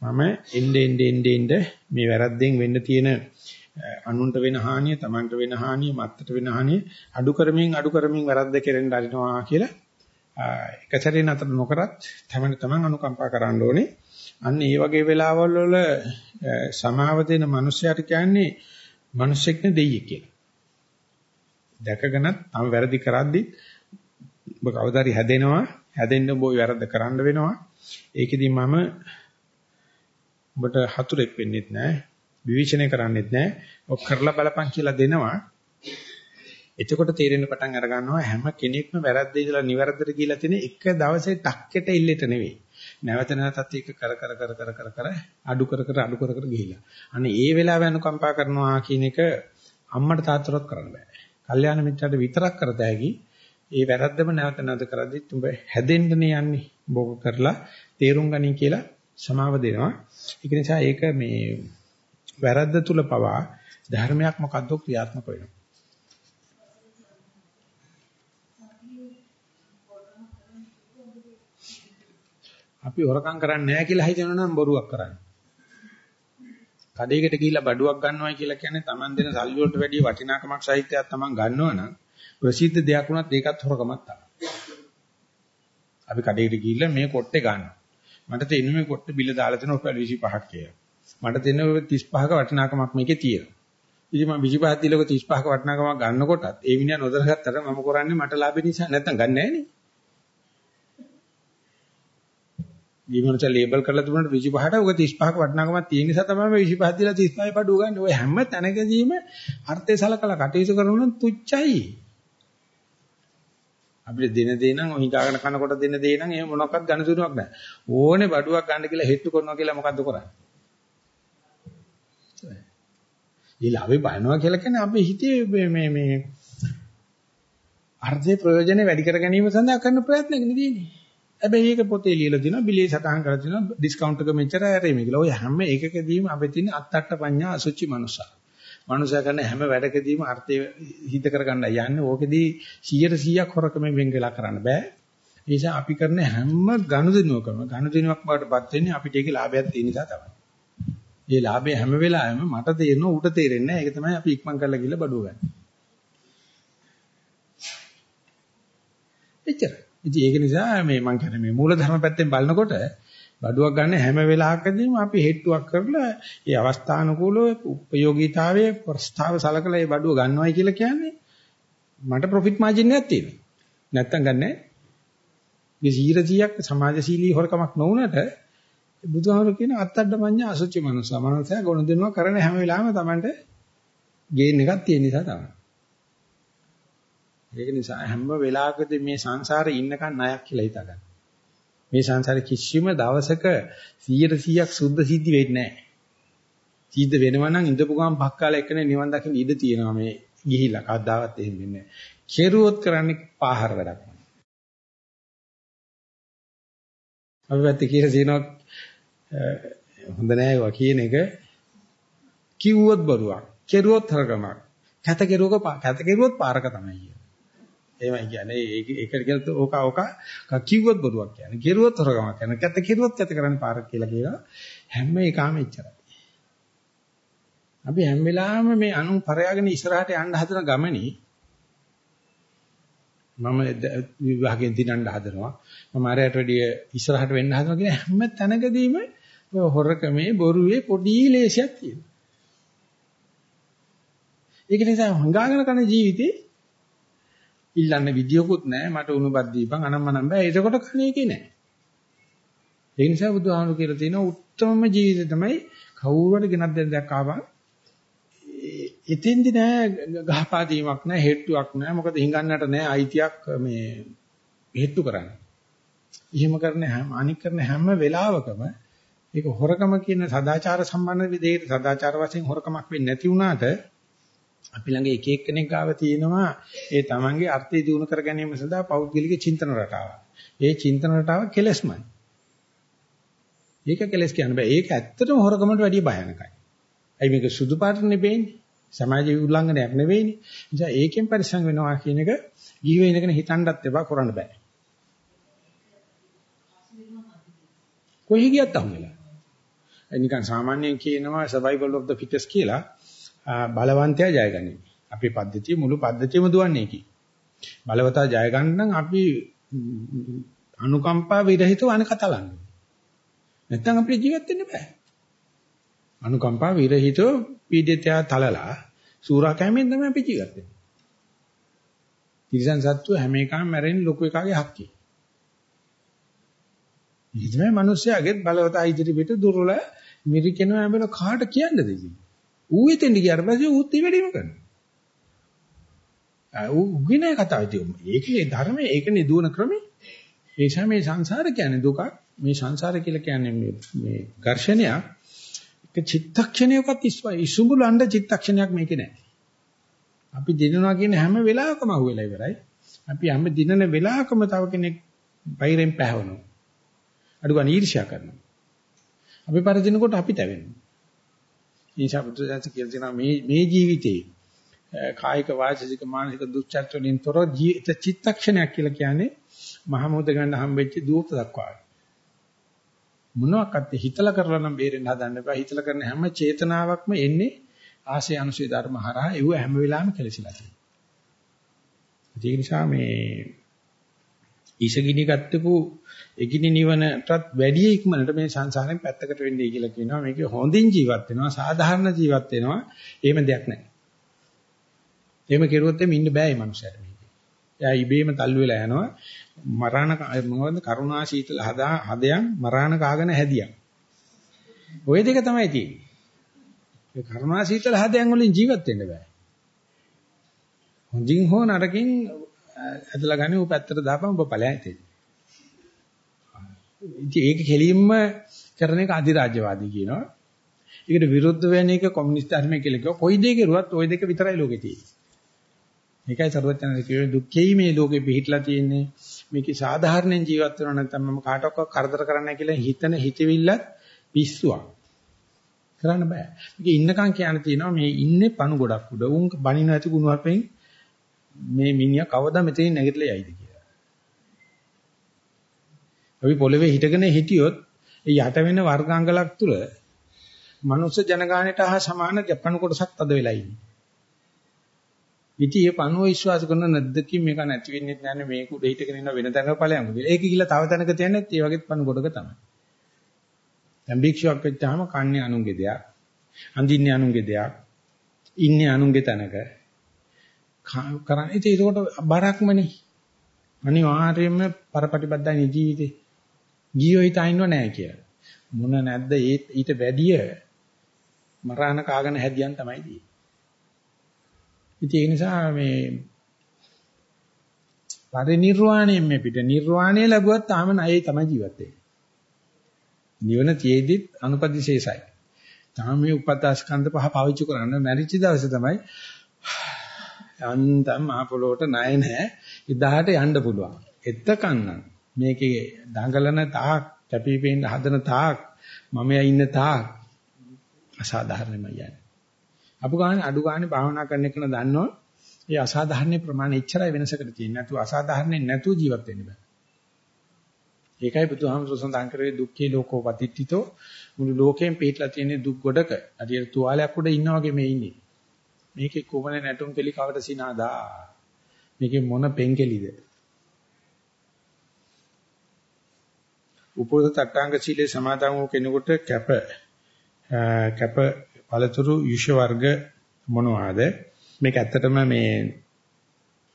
මම එnde ende ende ende මේ වැරද්දෙන් වෙන්න තියෙන අනුන්ට වෙන හානිය, Tamanට වෙන හානිය, මත්තට වෙන හානිය අඩු කරමින් අඩු කරමින් වැරද්ද කෙරෙන්න අරිනවා කියලා එක සැරේ නතර නොකරත් තමන තමන් අනුකම්පා කරන්න ඕනේ. අන්න ඒ වගේ වෙලාවල් වල සමාව දෙන මිනිසයාට කියන්නේ මිනිසෙක් නේ දෙයියෙක් කියලා. දැකගෙනත් තම වැරදි කරද්දි ඔබ කවදාරි හැදෙනවා හැදෙන්න ඔබ වැරද්ද කරන්න වෙනවා ඒකෙදි මම ඔබට හතුරෙක් වෙන්නෙත් නැහැ විවේචනය කරන්නෙත් නැහැ ඔක් කරලා බලපන් කියලා දෙනවා එතකොට තේරෙන්න පටන් අර ගන්නවා හැම කෙනෙක්ම වැරද්ද ඉඳලා නිවැරදිට කියලා තියෙන එක දවසේ ටක්කෙට ඉල්ලෙට නෙවෙයි නැවත නැවතත් ඒක කර කර කර කර කර කර අඩු කර කර අඩු කර කර ගිහිලා අනේ ඒ වෙලාව අනුකම්පා කරනවා කියන එක අම්මට තාත්තටත් කරන්න බෑ කල්යාණ මිත්‍රාට විතරක් කරත හැකි. ඒ වැරද්දම නැවත නැවත කරද්දිත් උඹ හැදෙන්නනේ යන්නේ. බොක කරලා තේරුම් ගනින් කියලා සමාව දෙනවා. ඒක නිසා ඒක මේ වැරද්ද තුල පවා ධර්මයක් මොකද්ද ක්‍රියාත්මක වෙනවා. අපි හොරකම් කරන්නේ නැහැ කියලා හිතනවා නම් බොරුවක් කරන්නේ. කඩේකට ගිහිල්ලා බඩුවක් ගන්නවා කියලා කියන්නේ Taman දෙන සල්ලි වලට වැඩිය වටිනාකමක් සහිතයක් Taman ගන්නවා නම් ප්‍රසිද්ධ දෙයක් වුණත් ඒකත් හොරකමක් තමයි. අපි කඩේකට ගිහිල්ලා මේ කොට්ටේ ගන්නවා. මට තේරෙන්නේ මේ කොට්ටේ බිල දාලා තියෙන රුපියල් 25ක් කියලා. මට තේරෙන්නේ 35ක වටිනාකමක් මේකේ තියෙනවා. ඉතින් මම 25ක් දීලා 35ක වටිනාකමක් ගන්නකොටත් ඒ මිනිහා නොදරගත්තට මම කරන්නේ මට ලාභෙ නිසා නැත්තම් ගන්න නැහැ නේ. ඊමණට ලේබල් කරලා තිබුණාට 25ට ඔක 35ක වටිනාකමක් තියෙන නිසා තමයි මේ 25 දීලා 35 පඩුව ගන්න. ඔය හැම තැනකදීම අර්ථය සලකලා කටයුතු කරනොත් තුච්චයි. අපිට දින දේ නම් ඔහි ගාගෙන කනකොට දින දේ නම් එහෙම මොනක්වත් ගන්න සුණුවක් නැහැ. ඕනේ බඩුවක් ගන්න කියලා හෙට්ටු කරනවා කියලා මොකද්ද කරන්නේ? ඊළඟ බලනවා කියලා කියන්නේ අපේ හිතේ මේ මේ අර්ධේ ප්‍රයෝජනේ වැඩි කර ගැනීම සඳහා කරන ප්‍රයත්නයක් නෙදීනේ. හැබැයි ඒක පොතේ ලියලා දිනවා බිලේ සටහන් කරලා දිනවා ඩිස්කවුන්ට් එක මෙච්චර ඇරෙමි කියලා. ඔය හැම එකකදීම අපේ තියෙන අත්තට්ට පඤ්ඤා අසුචි මනුසා. මනුෂයා කරන හැම වැඩකදීම අර්ථය හිත කරගන්න යන්නේ. ඕකෙදී 100%ක් හොරකමෙන් වෙන් වෙලා කරන්න බෑ. ඒ නිසා අපි කරන හැම ගනුදෙනුවකම ගනුදෙනුවක් බවටපත් වෙන්නේ අපිට ඒකේ ලාභයක් තියෙන නිසා තමයි. ඒ ලාභය හැම වෙලාවෙම මට තේරෙනවා ඌට තේරෙන්නේ නැහැ. ඒක තමයි අපි ඉක්මන් කරලා ගිහලා බඩුව ගන්න. එච්චරයි. ඉතින් ඒක නිසා මේ මම කියන්නේ මේ මූලධර්ම පැත්තෙන් බලනකොට බඩුවක් ගන්න හැම වෙලාවකදීම අපි හෙට්ටුවක් කරලා ඒ අවස්ථානුකූලව උපයෝගීතාවයේ ප්‍රස්තාව සලකලා ඒ බඩුව ගන්නවයි කියලා කියන්නේ මට ප්‍රොෆිට් මාජින් එකක් තියෙනවා. නැත්තම් ගන්නෑ. මේ 100ක් සමාජශීලී හොරකමක් නොවුනට බුදුහාමුදුරු කියන අත්තඩ මඤ්ඤා අසුචි මනස. මනසය ගොනු දෙනවා කරන හැම වෙලාවෙම Tamanට ගේන් එකක් තියෙන නිසා තමයි. ඒක නිසා හැම වෙලාවකදී මේ සංසාරේ ඉන්නකන් ණයක් කියලා හිතා ගන්න. මේ සංසාරේ කිසිම දවසක 100%ක් සුද්ධ සිද්ධි වෙන්නේ නැහැ. සිද්ධ වෙනවා නම් ඉඳපු ගමන් පක්කාල එකනේ නිවන් දකින්න ඉඩ තියෙනවා මේ ගිහිලා කවදාවත් එහෙම වෙන්නේ නැහැ. කෙරුවොත් කරන්නේ පාහර වැඩක්. අපි පැත්තේ කියලා තියෙනවා හොඳ නෑ ඒවා කියන එක. කිව්වොත් බරුවක් කෙරුවොත් හරකමක්. කැත කෙරුවක කැත කෙරුවොත් පාරක තමයි කියන්නේ එහෙමයි කියන්නේ. ඒක ඒකට කියලත් ඕක ඕක කිව්වොත් බරුවක් කියන්නේ. කෙරුවොත් හරකමක් කියන්නේ. කැත කෙරුවොත් කැත කරන්නේ පාරක කියලා කියලා හැම එකම එච්චරයි. අපි හැම වෙලාවෙම මේ අනු පරයාගෙන ඉස්සරහට යන්න හදන ගමනේ මම විභාගයෙන් දිනන්න හදනවා. මම අරයට වැඩිය ඉස්සරහට වෙන්න හදනවා කියන හැම තැනකදීම ඔය හොරකමේ බොරුවේ පොඩි ලේසියක් තියෙනවා. ඒක නිසා හංගාගෙන කරන ජීවිතේ ඉල්ලන්න විදියකුත් නැහැ. මට උණුපත් දීපන් අනම්මනම් බෑ. එතකොට කණ එකේ නැහැ. ඒ නිසා බුදුහාමුදුරු කියලා තියෙනවා උත්තරම ජීවිතය තමයි කවුරුහරි ගෙනත් දෙන්න දෙයක් ආවා එතෙන්දි නෑ ගහපාදීමක් නෑ හෙට්ටුවක් නෑ. මොකද හිඟන්නට නෑ අයිතියක් මේ හෙට්ටු කරන්න. එහෙම කරන හැම අනික් කරන හැම වෙලාවකම ඒක හොරකම කියන සදාචාර සම්බන්ධ විදිහට සදාචාර වශයෙන් හොරකමක් වෙන්නේ නැති වුණාට අපි ළඟ එක එක්කෙනෙක් ගාව තියෙනවා ඒ තමන්ගේ අර්ථය දිනු කර ගැනීම සඳහා පෞද්ගලික චින්තන රටාව. ඒ චින්තන රටාව කෙලස්මයි. ඒක කෙලස් කියන්න බෑ. ඒක ඇත්තටම හොරකමට වැඩිය භයානකයි. ඇයි මේක සුදු පාට නෙවෙයිනේ? සමාජ උල්ලංඝනයක් නෙවෙයිනේ. නිසා ඒකෙන් පරිසං වෙනවා කියන එක ජීවෙ ඉඳගෙන හිතන්නත් එපා කරන්න බෑ. කොහි ගියත් අහුවෙලා. නිකන් සාමාන්‍යයෙන් කියනවා survival of the fittest කියලා බලවන්තයා ජයගන්නේ. අපේ පද්ධතිය මුළු පද්ධතියම දුවන්නේ කි. බලවතා ජය ගන්න නම් අපි අනුකම්පා විරහිතව අනකතලන්න. නැත්තම් අපිට ජීවත් වෙන්න බෑ. අනුකම්පා විරහිතව පීඩිතයා තලලා සූරා කැමෙන් තමයි අපි ජීවත් වෙන්නේ. තිරිසන් සත්තු හැම එකම මැරෙන්නේ ලොකු එකාගේ හක්කේ. මේ තමයි මිනිස්සයාගේ බලවතා ඉදිරි පිට දුර්වල මිරිකෙනවා හැබැයි කාට කියන්නද ඉතින්? ඌ එතෙන්ට ගියාට පස්සේ ඌත් ඒ වැඩේම කරනවා. ඌ ගිනේ කතාව ඉතින් ඒකේ ධර්මයේ ඒකනේ දුවන ක්‍රමේ. ඒ නිසා මේ සංසාර කියන්නේ දුක. මේ සංසාර කියලා කියන්නේ මේ මේ ඝර්ෂණයක්. ඒක චිත්තක්ෂණයකත් ඉසුඹුලන්න චිත්තක්ෂණයක් මේකේ නැහැ. අපි දිනනවා කියන හැම වෙලාවකම අහුවෙලා ඉවරයි. අපි හැම දිනන වෙලාවකම තව කෙනෙක් බයිරෙන් පැහැවනවා. අඩු ගන්න ඊර්ෂ්‍යා කරනවා. අපි පරදිනකොට අපි තැවෙනවා. ඊශා බුදුසසුන කියලා තියෙනවා මේ මේ ජීවිතේ කායික වාචික මානසික දුස්චර්ච වලින් තොර චිත්තක්ෂණයක් කියලා කියන්නේ මහමෝද ගන්න හම්බෙච්ච දූත දක්වා. මොනවාක්වත් හිතලා කරලා නම් බේරෙන්න හදන්න එපා. හිතලා කරන හැම චේතනාවක්ම එන්නේ ආශය අනුශය ධර්ම හරහා ඒව හැම වෙලාවෙම කෙලසිලා තියෙනවා. ඒ නිසා මේ ඊසගිනි ගත්තපු එගිනි නිවනටත් වැඩි ඉක්මනට මේ සංසාරයෙන් පැත්තකට වෙන්නේ කියලා කියනවා. මේක හොඳින් ජීවත් වෙනවා, සාධාරණ ජීවත් වෙනවා. එහෙම දෙයක් නැහැ. එහෙම කෙරුවොත් එමෙ ඉන්න බෑ මේ මනුස්සයාට මේක. එයා ඉබේම තල්ලු වෙලා යනවා. මරාණ මොකද කරුණා සීතල හදා හදයන් මරාණ කාගෙන හැදියන්. ওই දෙක තමයි තියෙන්නේ. ඒ කරුණා සීතල හදයන් වලින් ජීවත් වෙන්න බෑ. හොඳින් හෝ නරකින් ඇදලා ගන්නේ ඔය පැත්තට දාපම ඔබ ඵලයන් හිතේ. ඉතින් ඒක කෙලින්ම කරන එක අධිරාජ්‍යවාදී කියනවා. ඒකට විරුද්ධ වෙන එක කොමියුනිස්ට් ධර්මය කියලා කියනවා. කොයි දෙයක කරුවත් ওই දෙක විතරයි ලෝකේ තියෙන්නේ. මේකයි සර්වඥාන්සේ කියන්නේ දුක්ඛෙයි මේ ලෝකේ පිහිටලා තියෙන්නේ. මේකේ සාධාරණෙන් ජීවත් වෙනවා නැත්නම් මම කාටවත් කරදර කරන්නයි කියලා හිතන හිතවිල්ලත් පිස්සුවක්. කරන්න බෑ. මේක ඉන්නකම් කියන්න තියෙනවා මේ ඉන්නේ පණු ගොඩක් උඩ. උන් බණින ඇති ගුණවත්ෙන් මේ මිනිහා කවදා මෙතනින් නැගිටලා යයිද කියලා. අපි පොළවේ හිටගෙන හිටියොත් ඒ යට වෙන වර්ගාංගලක් තුල මනුස්ස ජනගහනයට හා සමාන ජපන් කොටසක් තද වෙලා ඉන්නේ. ඉතින් මේ පණුව විශ්වාස කරන නැද්දකින් මේක නැති වෙන්නේ නැහැ මේක උඩ හිටගෙන ඉන්න වෙන තැනක ඵලයන් කියලා. ඒක ගිහිල්ලා තව තැනක තියන්නේ ඒ වගේත් පණු කොටක තමයි. දැන් භික්ෂුවක් වෙච්චාම කන්නේ අනුන්ගේ දෙයක්. අඳින්නේ අනුන්ගේ දෙයක්. ඉන්නේ අනුන්ගේ තැනක. කරන්නේ ඉතින් ඒකට බරක්මනේ. අනිවාර්යයෙන්ම පරපටිබද්ධයි ජීවිතේ. ජීවිතය හිතයින්ව නැහැ කියලා. මොන නැද්ද ඊට වැඩිය මරාණ කාගෙන හැදියන් තමයි තියෙන්නේ. ඉතින් ඒ නිසා මේ පරිනිර්වාණයෙන් මේ පිට නිර්වාණය ලැබුවත් තාම ණයේ තමයි ජීවත් වෙන්නේ. නිවන තියේදිත් අනුපදිශේෂයි. තාම මේ උපදාස්කන්ධ පහ පාවිච්චි කරන්න මැරිච්ච දවසේ තමයි යන්තම් මහ පොළොවට ණය නැහැ. ඉදාට යන්න පුළුවන්. එතකන් නම් මේකේ දඟලන තාක් කැපිපෙන්න හදන තාක් මමයා ඉන්න තාක් අසාධාරණමයි යන්නේ. අපු ගානේ අඩු ගානේ භාවනා කරන එක දන්නෝ ඒ අසාධාරණ ප්‍රමාණය එච්චරයි වෙනසකට තියෙන්නේ. නැතුව අසාධාරණේ නැතුව ජීවත් වෙන්න බෑ. ඒකයි බුදුහාමුදුර සඳහන් කරේ දුක්ඛේ ලෝකෝ පතිට්ඨිතෝ මුළු ලෝකයෙන් පිටලා තියෙන දුක් ගොඩක. හරියට තුවාලයක් උඩ ඉන්නා වගේ මේ ඉන්නේ. මේකේ කොමන නැටුම් කෙලි කවට සිනාදා. මේකේ මොන පෙන්කෙලිද? උපෝස තට්ටාංග සීලේ සමාදන් වූ කෙනෙකුට කැප කැප පළතුරු යුෂ වර්ග මොනවාද? මේක ඇත්තටම මේ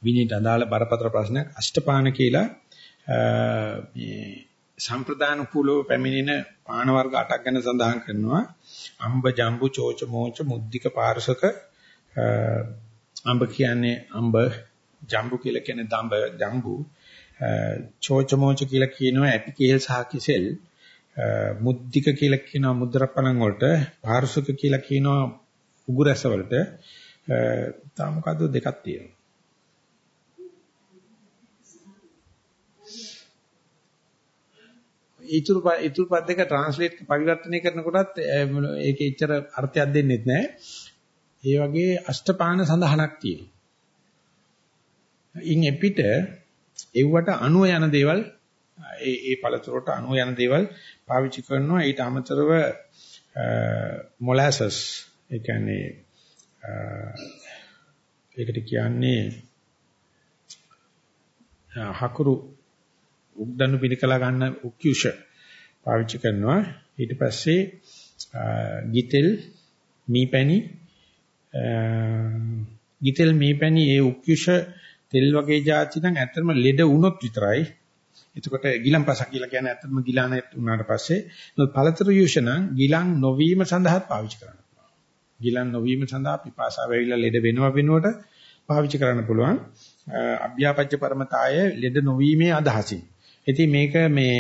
විනීත අදාළ බරපතල ප්‍රශ්නයක් අෂ්ටපාන කියලා මේ සම්ප්‍රදාන කුලෝ පැමිණෙන පාන වර්ග 8ක් ගැන සඳහන් කරනවා අම්බ ජම්බු චෝච මෝච මුද්දික පාරසක අම්බ කියන්නේ අම්බ ජම්බු කියලා කියන්නේ දඹ ජම්බු. චෝච මෝච කියලා කියනවා ඇපිකේල් සහ කිසෙල්. මුද්දික කියලා කියනවා මුද්‍රපණන් වලට. පාරසක කියලා කියනවා උගුරැස වලට. තා මොකද්ද දෙකක් තියෙනවා ඊතුරු ඊතුරු පද දෙක ට්‍රාන්ස්ලේට් පරිවර්තනය කරනකොටත් ඒකේ ඉච්චර අර්ථයක් දෙන්නෙත් නැහැ. ඒ වගේ අෂ්ටපාන සඳහනක් තියෙනවා. ඉන් එපිට එව්වට අණුව යන දේවල් ඒ ඒ පළතුරට අණුව යන දේවල් පාවිච්චි කරනවා ඊට අමතරව මොලාසස් ඒ කියන්නේ ඒකට කියන්නේ හකුරු උක්දන්නු පිළිකලා ගන්න උක්යුෂ පාවිච්චි කරනවා ඊට පස්සේ ගිතෙල් මීපැණි ගිතෙල් මීපැණි ඒ උක්යුෂ තෙල් වගේ જાති නම් ඇත්තටම ලෙඩ වුණොත් විතරයි. එතකොට ගිලම්පස කියලා කියන්නේ ඇත්තටම ගිලාන උනාට පස්සේ. නෝ පළතුරු යුෂ නම් ගිලන් නොවීම සඳහා පාවිච්චි කරන්න පුළුවන්. ගිලන් නොවීම සඳහා පිපාසාව වෙවිලා ලෙඩ වෙනව වෙනුවට පාවිච්චි කරන්න පුළුවන්. අභ්‍යාපච්ච පරමතාය ලෙඩ නොවීමේ අදහසින්. ඉතින් මේක මේ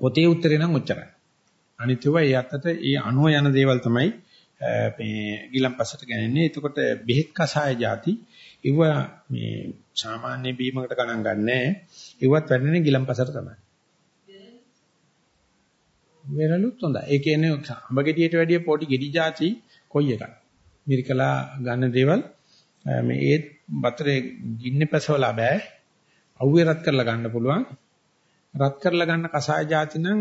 පොතේ උත්තරේ නම් ඔච්චරයි. අනිත් ඒවා ඒ අතට ඒ අණුව යන දේවල් තමයි මේ ගිලම්පසට ගන්නේ. එතකොට බෙහෙත් කසාය જાති ඉව මේ සාමාන්‍ය බීමකට ගණන් ගන්නෑ. ඉවත් වැඩන්නේ ගිලම්පසට තමයි. වෙරළුත් හොඳයි. ඒ කියන්නේ අඹ ගෙඩියට වැඩිය පොඩි ගෙඩි જાති කොයි එකක්. මිරිකලා ගන්න දේවල් මේ ඒ වතරේ ගින්නේ පැසවලා බෑ. අවුවේ රත් කරලා ගන්න පුළුවන්. රත් කරලා ගන්න කසාය જાති නම්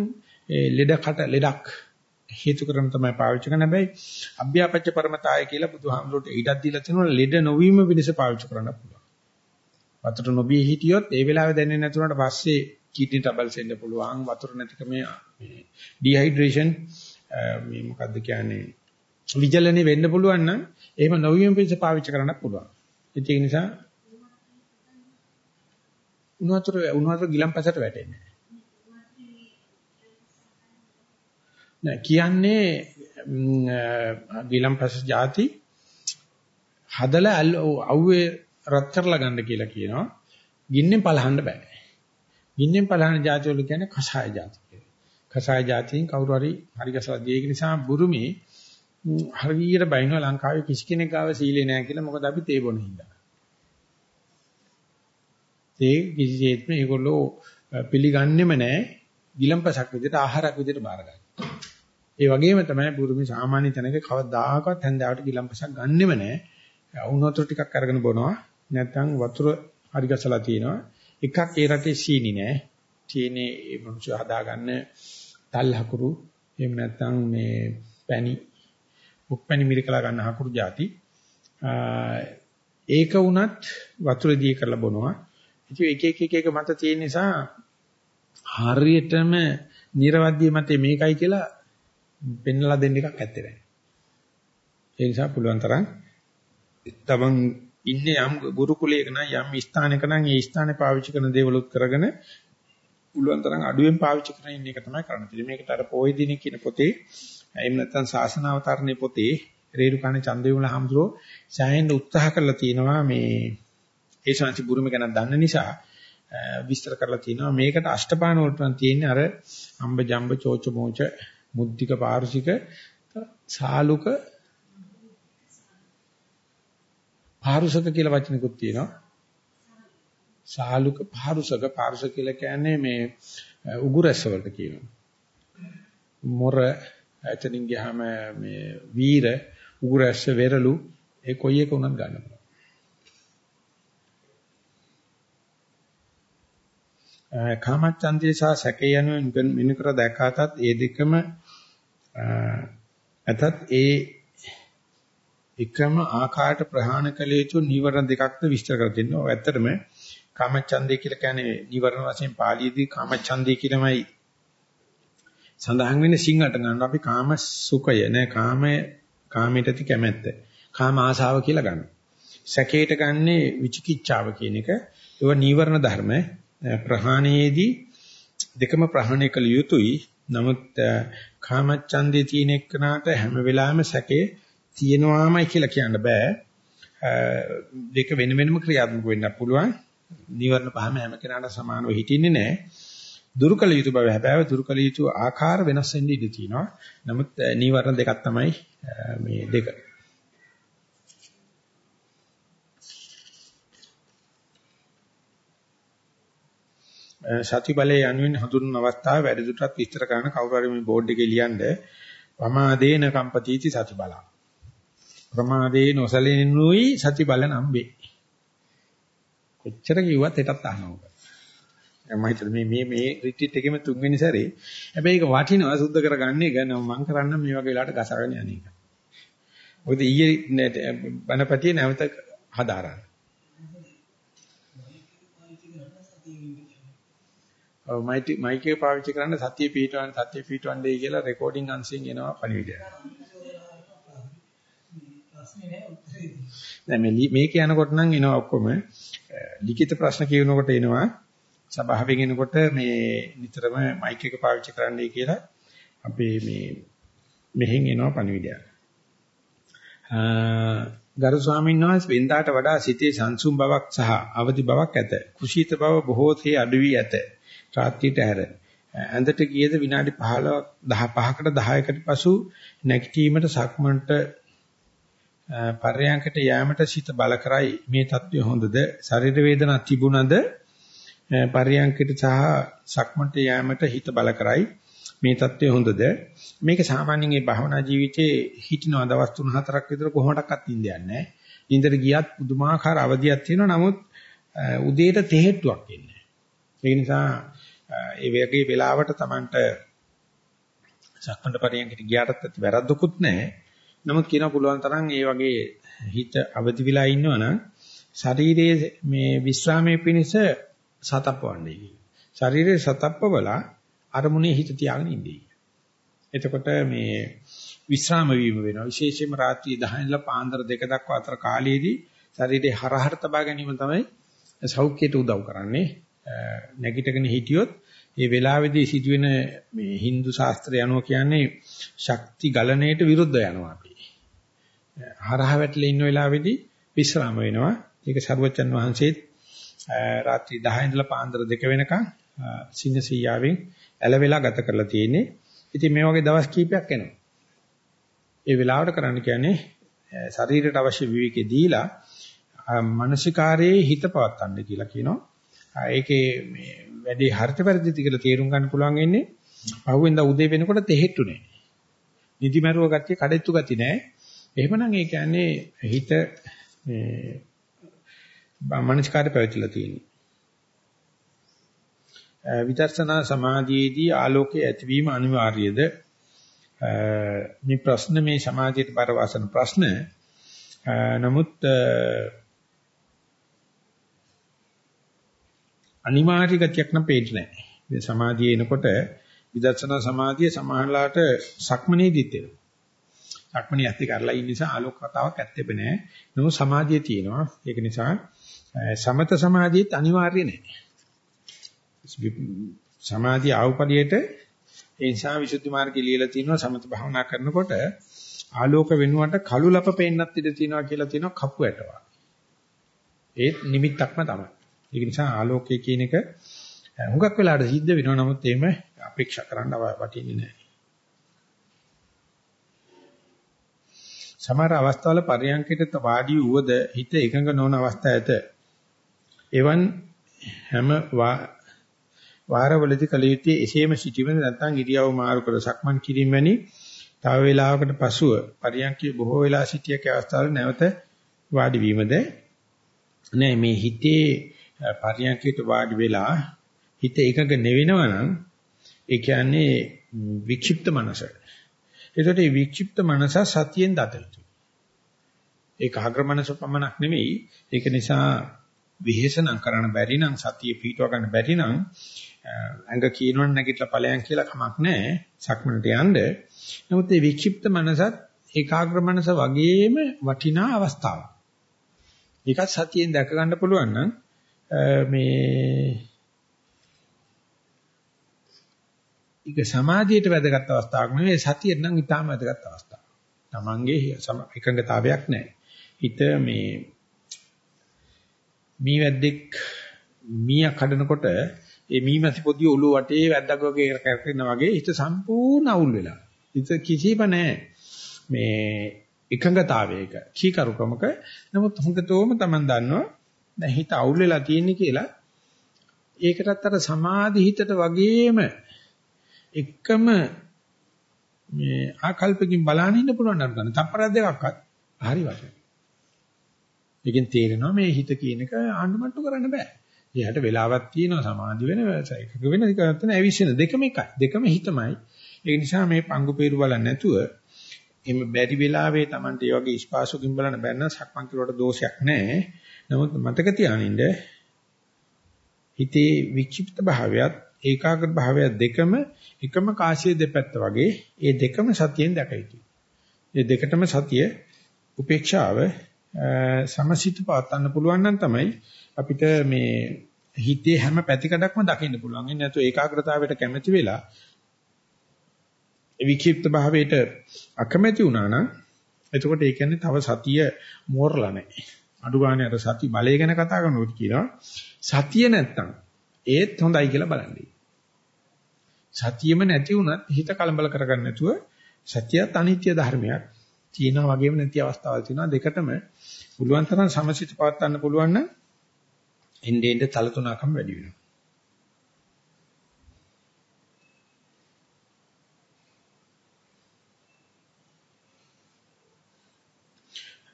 ඒ ලෙඩකට ලෙඩක් හේතු කරන තමයි පාවිච්චි කරන්නේ. හැබැයි අභ්‍යාපච්ච පරමතාය කියලා බුදුහාමුදුරුවෝ ඊටක් දීලා තියෙනවා ලෙඩ නොවීම පිණිස පාවිච්චි කරන්න පුළුවන්. වතුර නොබී හිටියොත් ඒ වෙලාවේ දැනෙන්නේ නැතුනට පස්සේ කිඩ්නි ට්‍රබල්ස් එන්න පුළුවන්. වතුර නැතිකම මේ ඩිහයිඩ්‍රේෂන් මේ මොකද්ද කියන්නේ විජලනේ වෙන්න පුළුවන් නම් එහෙම නොවීම පිණිස පාවිච්චි කරන්න පුළුවන්. ඒක නිසා උණු වතුර උණු වතුර ගිලම්පසට වැටෙන්නේ නෑ කියන්නේ විලම්පස ಜಾති හදලා අවුවේ රත් කරලා ගන්න කියලා කියනවා. ගින්නෙන් පලහන්න බෑ. ගින්නෙන් පලහන જાති වල කියන්නේ කසාය જાති කියලා. කසාය જાතියෙන් කවුරු හරි හරි ගසලා දී ඒක නිසා බුරුමේ හරියට බයිනවා ලංකාවේ කිසි කෙනෙක් ආව සීලේ නෑ කියලා මොකද අපි තේ බොන හින්දා. ඒ කිසිසේත්ම ඒගොල්ලෝ පිළිගන්නෙම නෑ ගිලම්පසක් විදිහට ආහාරයක් විදිහට බාර ගන්න. ඒ වගේම තමයි බුරුමි සාමාන්‍ය තැනක කවදාකවත් හැන්දාවට ගිලම්පසක් ගන්නෙම නැහැ. වුණ වතුර ටිකක් අරගෙන බොනවා. නැත්නම් වතුර හරි ගසලා තියෙනවා. එකක් ඒ රටේ සීනි නැහැ. තියෙන්නේ මේ මිනිස්සු හදාගන්න තල් හකුරු එහෙම නැත්නම් මේ පැණි උප්පැණි මිරිකලා ගන්න හකුරු ಜಾති. ඒක වුණත් වතුර දී කරලා බොනවා. ඉතින් එක එක එක එක මත තියෙන නිසා හරියටම නිර්වද්‍ය මතේ මේකයි කියලා පෙන්වලා දෙන්න එකක් ඇත්තේ නැහැ. ඒ නිසා පුළුවන් තරම් තමන් ඉන්නේ යම් ගුරුකුලයක නම් යම් ස්ථානයක නම් ඒ ස්ථානේ පාවිච්චි කරන දේවලුත් කරගෙන පුළුවන් තරම් අඩුවෙන් පාවිච්චි කරන ඉන්න එක තමයි කරන්න තියෙන්නේ. මේකට අර පොයි දින කියන පොතේ එහෙම නැත්නම් ශාසනාවතරණේ පොතේ රේරුකාණේ චන්දවිමල හම්දුරෝ සෑහෙන උත්සාහ කරලා තියෙනවා මේ ඒ ශාන්ති බුරුම ගැන දන්න නිසා විස්තර කරලා තිනවා මේකට අෂ්ටපාන වලට නම් තියෙන්නේ අර අම්බ ජම්බ චෝච මොච මුද්දික පාරුසික සාලුක පාරුසක කියලා වචනකුත් තියෙනවා. සාලුක පාරුසක පාරුස කියලා කියන්නේ මේ උගුරැස්ස වලට කියනවා. මොර එතනින් ගියාම මේ වීර උගුරැස්ස වෙරළු ඒ කොයි එක උනත් ගන්න පුළුවන් කාමච්ඡන්දේ සහ සැකේ යනුවෙන් වෙන කර දැක්කාතත් ඒ දෙකම අතත් ඒ එකම ආකාරයට ප්‍රහාණ කළ යුතු නීවරණ දෙකක්ද විස්තර කර දෙනවා. ඇත්තටම කාමච්ඡන්දේ කියලා කියන්නේ නීවරණ වශයෙන් පාළියේදී කාමච්ඡන්දේ කියලාමයි සඳහන් වෙන්නේ සිංහට ගන්න අපි කාම සුඛය නෑ කාමය කාමයටති කැමැත්ත. කාම ආසාව කියලා ගන්නවා. සැකේට ගන්නේ විචිකිච්ඡාව කියන එක. ඒවා නීවරණ ධර්ම. ප්‍රහාණයේදී දෙකම ප්‍රහාණය කළ යුතුයි. නමුත් කාමච්ඡන්දේ තියෙන එක්කනට හැම වෙලාවෙම සැකේ තියෙනවාමයි කියලා කියන්න බෑ. දෙක වෙන වෙනම ක්‍රියාත්මක වෙන්න පුළුවන්. නිවර්ණ පහම හැම කෙනාට සමානව හිටින්නේ නැහැ. දුරුකල යුතු බව හැබැයි දුරුකල යුතු ආකාර වෙනස් වෙන්න ඉඩ තියෙනවා. නමුත් නීවරණ දෙකක් තමයි මේ දෙක. සති බලයේ යනුවෙන් හඳුන්වන අවස්ථාව වැඩිදුරටත් විස්තර කරන කවුරු හරි මේ බෝඩ් එකේ ලියන්න පමාදේන කම්පතිති සති බල. ප්‍රමාදේ නොසලිනුයි සති බල නම්බේ. කොච්චර කිව්වත් එටත් අහනවා. මම හිතන්නේ මේ මේ මේ රිට්‍රීට් එකේම තුන්වෙනි සැරේ. හැබැයි ඒක වටිනවා සුද්ධ කරගන්න එක නම් මම කරන්න මේ වගේ වෙලාවට ගසගෙන යන එක. මොකද ඊයේ බණපතියේ නැවත හදාරන්න. මයික් එක පාවිච්චි කරන්න සතිය පිටවන්න සතිය පිටවන්නේ කියලා රෙකෝඩින් අංශයෙන් එනවා පණිවිඩය. දැන් මේ මේක යනකොට නම් එනවා ඔක්කොම ලිඛිත ප්‍රශ්න කියනකොට එනවා සභාවෙන් එනකොට මේ නිතරම මයික් එක පාවිච්චි කරන්නයි කියලා අපේ මේ මෙහෙන් එනවා පණිවිඩය. ගරු ස්වාමීන් වහන්සේ වෙන්දාට වඩා සිතේ සංසුම් බවක් සහ අවදි බවක් ඇත. කුසීත බව බොහෝ තේ අඩු වී ඇත. රාත්‍රියට හැර ඇඳට ගියද විනාඩි 15ක් 15කට 10කට පසු නැගිටීමට සක්මන්ට පර්යංකට යෑමට සිත බල කරයි මේ தත්වය හොඳද? ශරීර වේදනා තිබුණද? පර්යංකට සහ සක්මන්ට යෑමට හිත බල කරයි මේ தත්වය හොඳද? මේක සාමාන්‍යයෙන් මේ භවනා ජීවිතේ හිටිනවා දවස් 3-4ක් විතර කොහොමඩක්වත් නිින්දයක් නැහැ. නිින්දට ගියත් පුදුමාකාර අවදියක් තියෙනවා. නමුත් උදේට තෙහෙට්ටුවක් එන්නේ ඒ නිසා ඒ වගේ වෙලාවට Tamanට සක්මණට පරියන්කට ගියාටත් ඇති වැරද්දකුත් නැහැ. නමුත් කියන පුළුවන් තරම් ඒ වගේ හිත අවදි වෙලා ඉන්නවනම් ශරීරයේ මේ විශ්‍රාමයේ පිණිස සතප්පවන්නේ කියන. ශරීරයේ සතප්පවලා අරමුණේ හිත තියාගෙන ඉන්නේ. එතකොට මේ විශ්‍රාම වීම වෙනවා. විශේෂයෙන්ම රාත්‍රී 10 ඉඳලා පාන්දර 2 දක්වා අතර කාලයේදී ශරීරයේ හරහර තබා ගැනීම තමයි සෞඛ්‍යයට උදව් කරන්නේ. නැගිටගෙන හිටියොත් ඒ වෙලාවේදී සිදුවෙන මේ Hindu ශාස්ත්‍රය අනුව කියන්නේ ශක්ති ගලණයට විරුද්ධ යනවා අපි. හරහ වැටලා ඉන්න වෙලාවේදී විශ්‍රාම වෙනවා. ඒක සරුවචන් වහන්සේත් රාත්‍රී 10 ඉඳලා පාන්දර 2 වෙනකන් සිංහසීයාවෙන් ඇලවෙලා ගත කරලා තියෙන්නේ. ඉතින් මේ වගේ දවස් කීපයක් එනවා. ඒ වෙලාවට කරන්න කියන්නේ ශරීරයට අවශ්‍ය විවේකේ දීලා මානසිකාරයේ හිත පවත්තන්න කියලා කියනවා. ඒකේ මේ වැඩි හරිත පරිදිද කියලා තේරුම් ගන්න පුළුවන් වෙන්නේ පහුවෙන්ද උදේ වෙනකොට තෙහෙට්ටු නෑ. නිදිමරුව ගතිය කඩෙත්තු ගතිය නෑ. එහෙමනම් ඒ කියන්නේ හිත මේ මනස්කාරය පැවතිලා තියෙන්නේ. විදර්ශනා සමාධියේදී ආලෝකයේ ඇතිවීම අනිවාර්යද? මේ ප්‍රශ්න මේ සමාධියට පරවසන ප්‍රශ්න. නමුත් අනිවාර්ය ගතියක් නම් පේන්නේ නැහැ. මේ සමාධිය එනකොට විදර්ශනා සමාධිය සමාහලාට සක්මනේදිත් එනවා. සක්මනේ ඇත්ති කරලා ඉන්න නිසා ආලෝක කතාවක් ඇත්තෙබ නැහැ. නමුත් සමාධිය තියෙනවා. ඒක නිසා සමත සමාධියත් අනිවාර්ය නැහැ. සමාධිය ආවපලියට ඒ නිසා විසුද්ධි මාර්ගය ලියලා තිනවා සමත භාවනා කරනකොට ආලෝක වෙනුවට කළු ලප පේන්නත් ඉඩ තියෙනවා කියලා තියෙනවා කපු ඇටවා. ඒත් නිමිත්තක්ම තමයි. ඒක නිසා ආලෝකය කියන එක හුඟක් වෙලාවට සිද්ධ වෙනවා නමුත් එහෙම අපේක්ෂා කරන්න වටින්නේ නැහැ. සමහර අවස්ථාවල පරියන්කයට වාඩි වූද හිත එකඟ නොවන අවස්ථා ඇත. එවන් හැම වාරවලදී කල යුත්තේ එසේම සිටීමද නැත්නම් ඉරියව් මාරු කර සක්මන් කිරීම වැනි තව වේලාවකට පසුව පරියන්කේ බොහෝ වෙලා සිටියක අවස්ථාවල නැවත වාඩි වීමද නෑ මේ හිතේ පරියන්කයට වාඩි වෙලා හිත එකඟ නෙවෙනවා නම් ඒ කියන්නේ වික්ෂිප්ත මනස. ඒකට මේ වික්ෂිප්ත මනස සතියෙන් දත යුතුයි. ඒක ආග්‍රමනස පමණක් නෙවෙයි. ඒක නිසා විහෙසනම් කරන්න බැරි නම් සතිය පිටව ගන්න බැරි නම් ඇඟ කියනවනේ නැගිටලා ඵලයන් කියලා කමක් නැහැ. සක්මනට යන්න. නමුත් මේ වික්ෂිප්ත මනසත් ඒකාග්‍ර මනස වගේම වටිනා අවස්ථාවක්. ඒකත් සතියෙන් දැක ගන්න පුළුවන් නම් මේ ඒක සමාධියට වැදගත් අවස්ථාවක් නෙවෙයි සතියෙන් නම් ඊටාම වැදගත් අවස්ථාවක්. Tamange එකඟතාවයක් නැහැ. හිත මේ මී වැද්දෙක් මීයක් කඩනකොට ඒ මීමැසි පොදිය ඔළුව වටේ වැද්දක් වගේ කරකිනා වගේ හිත සම්පූර්ණ අවුල් වෙලා. හිත කිසිම නැහැ. මේ එකඟතාවයක කීකරුකමක නමුත් හොඳටම Taman දන්නවා දැන් හිත අවුල් වෙලා තියෙන්නේ කියලා ඒකටත් අර සමාධි හිතට වගේම එකම මේ ආකල්පකින් බලන්න ඉන්න පුළුවන් නම් ගන්න. තප්පර දෙකක්වත් හරි වශයෙන්. ඒකෙන් තේරෙනවා මේ හිත කියන එක ආණ්ඩුමට්ටු කරන්න බෑ. එයාට වෙලාවක් තියෙනවා සමාධි වෙන එකක වෙන එකක් නැත්නම් ඇවිස්සෙන දෙකම එකයි. දෙකම හිතමයි. ඒ නිසා මේ පංගු peeru බලන්නේ නැතුව එimhe බැරි වෙලාවේ Tamante ඒ වගේ ස්පාසුකින් බලන්න බැන්න සක්මන් කිරුවට දෝෂයක් නැහැ. නමුත් මතක තියානින්න හිතේ වික්ෂිප්ත භාවයත් ඒකාග්‍ර භාවයත් දෙකම එකම කාසිය දෙපැත්ත වගේ ඒ දෙකම සතියෙන් දැක යුතුයි. මේ දෙකටම සතිය උපේක්ෂාව සමසිත පවත්වන්න පුළුවන් නම් තමයි අපිට මේ හිතේ හැම පැතිකඩක්ම දකින්න පුළුවන්. එන්නේ නැතු ඒකාග්‍රතාවයට කැමැති වෙලා වික්ෂිප්ත භාවයට අකමැති වුණා නම් එතකොට ඒ කියන්නේ තව සතිය මෝරලා නැහැ. අඩු ගානේ අර සති බලය ගැන කතා කරනකොට කියනවා සතිය නැත්තම් ඒත් හොඳයි කියලා බලන්නේ. සතියෙම නැති වුණත් හිත කලබල කරගන්න නැතුව සතියත් අනිත්‍ය ධර්මයක්. තියෙනවා වගේම නැති අවස්ථාවල් තියෙනවා දෙකටම පුළුවන් තරම් සමසිත පවත් ගන්න පුළුවන් නම් එnde end තල තුනකම වැඩි වෙනවා.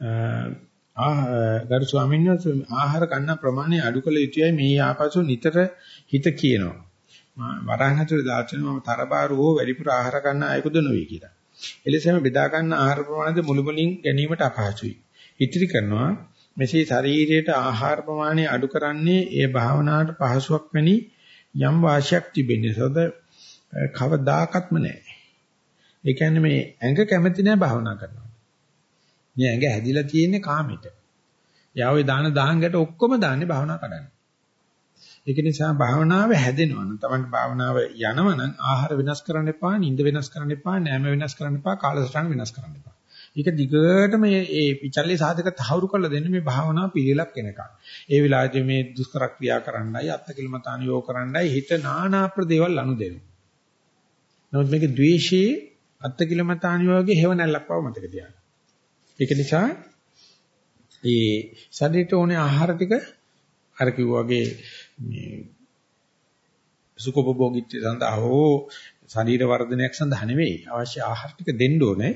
ආ ගරු ස්වාමීන් වහන්සේ ආහාර ගන්න ප්‍රමාණය අඩු කළ යුතුයි මේ ආපසු නිතර හිත කියනවා. වරහන් හතුරු දාචන මම තරබාරු හෝ වැඩිපුර ආහාර ගන්න අයකුද නොවේ කියලා. එලෙසම බෙදා ගන්න ආහාර ප්‍රමාණයද මුළු මුලින් ගැනීමට අපහසුයි. ඉතිරි කරනවා මෙසේ ශරීරයට ආහාර ප්‍රමාණය අඩු කරන්නේ ඒ භාවනාවට පහසුවක් වෙනි යම් වාසියක් තිබෙන්නේ. සද කවදාකත්ම නැහැ. ඒ කියන්නේ මේ ඇඟ කැමති නැහැ භාවනා කරනවා. මේ ඇඟ හැදිලා තියෙන්නේ කාමෙට. යාවේ දාන දහංගට ඔක්කොම දාන්නේ භාවනා කරන්න. ඒක නිසා භාවනාව හැදෙනවා නම් තමයි භාවනාව යනවා නම් ආහාර වෙනස් කරන්න එපා, නිින්ද වෙනස් කරන්න එපා, නෑම වෙනස් කරන්න එපා, කාලසටහන වෙනස් කරන්න එපා. ඒක දිගට මේ ඒ පිචල්ලේ සාධක තහවුරු කරලා දෙන්න මේ භාවනාව පිළිලක් වෙනකන්. ඒ වෙලාවේදී මේ දුෂ්කර ක්‍රියා කරන්නයි, අත්කිලමතාන යෝග කරන්නයි හිත නානා ප්‍රදේවල් අනුදෙනවා. නමුත් මේක ද්වේෂයේ අත්කිලමතාන යෝගයේ හේව නැල්ලක් බව මතක තියාගන්න. ඒක නිසා ඒ ශරීරයට ඕනේ ආහාර ටික අර කිව්වාගේ මේ සුඛෝපභෝගීත්වය සඳහා හෝ ශරීර වර්ධනයක් සඳහා නෙවෙයි අවශ්‍ය ආහාර ටික දෙන්න ඕනේ.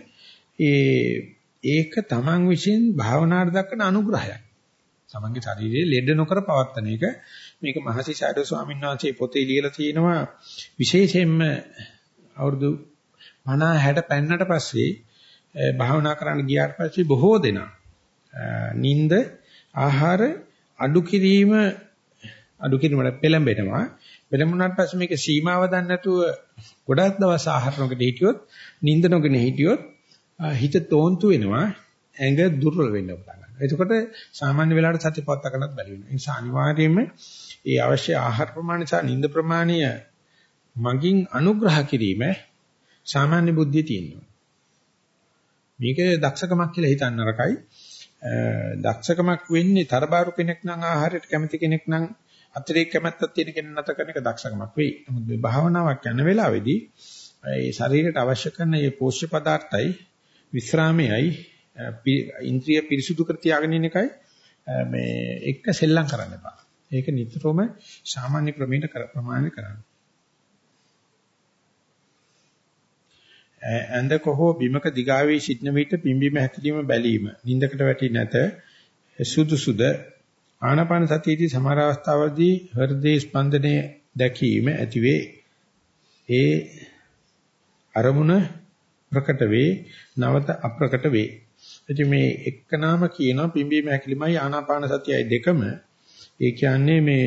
ඒ ඒක තමන් විසින් භාවනාවට දක්වන අනුග්‍රහයක්. තමන්ගේ ශරීරයේ ලෙඩ නොකර පවත්තන එක මේක මහසි සාරද ස්වාමීන් වහන්සේ පොතේ ලියලා තියෙනවා විශේෂයෙන්ම අවුරුදු 50 60 පෙන්නට පස්සේ භාවනා කරන්න ගියාට පස්සේ බොහෝ දෙනා නිින්ද ආහාර අඩු කිරීම අඩු කිරීමට පෙළඹෙනවා. පෙළඹුණාට පස්සේ මේක සීමාව දන්නේ නැතුව ගොඩක් දවස් ආහාර නොගෙන හිටියොත් නිින්ද නොගෙන හිටියොත් හිත තෝන්තු වෙනවා ඇඟ දුර්වල වෙන්න පටන් ගන්නවා. එතකොට සාමාන්‍ය වෙලාවට සතිපත්ත කරනත් බැරි වෙනවා. ඒ නිසා අනිවාර්යයෙන්ම ඒ අවශ්‍ය ආහාර ප්‍රමාණය සහ නිින්ද ප්‍රමාණය මගින් අනුග්‍රහ කිරීම සාමාන්‍ය බුද්ධිය තියෙනවා. මේක දක්ෂකමක් කියලා හිතන්න නරකයි. දක්ෂකමක් වෙන්නේ තරබාරු කෙනෙක් නම් ආහාරයට කැමති කෙනෙක් නම් අතිරේක කැමැත්තක් තියෙන කෙනෙක් නැත කරන එක දක්ෂකමක් වෙයි. නමුත් මේ භාවනාවක් යන වෙලාවේදී ඒ ශරීරයට අවශ්‍ය කරන මේ පෝෂ්‍ය පදාර්ථයි විස්රාමයයි ඉන්ද්‍රිය පිරිසුදු කර තියාගෙන ඉන්න එකයි මේ එක සෙල්ලම් කරන්න එපා. ඒක නිතරම සාමාන්‍ය ක්‍රමයකට ප්‍රමාණය කරන්න. ඇඳක හෝ බිමක දිගාවේ සිටන විට පිම්බීම හැකිලිම බැලීම. නින්දකට වැටි නැත. සුදුසුද? ආනාපාන සතියේදී සමහර අවස්ථාවලදී හෘදේ ස්පන්දනය දැකීම ඇතිවේ. ඒ අරමුණ ප්‍රකට වේ නවත අප්‍රකට වේ. ඉතින් මේ එක්කනාම කියනවා පිම්බීම හැකිලිමයි ආනාපාන සතියයි දෙකම. ඒ කියන්නේ මේ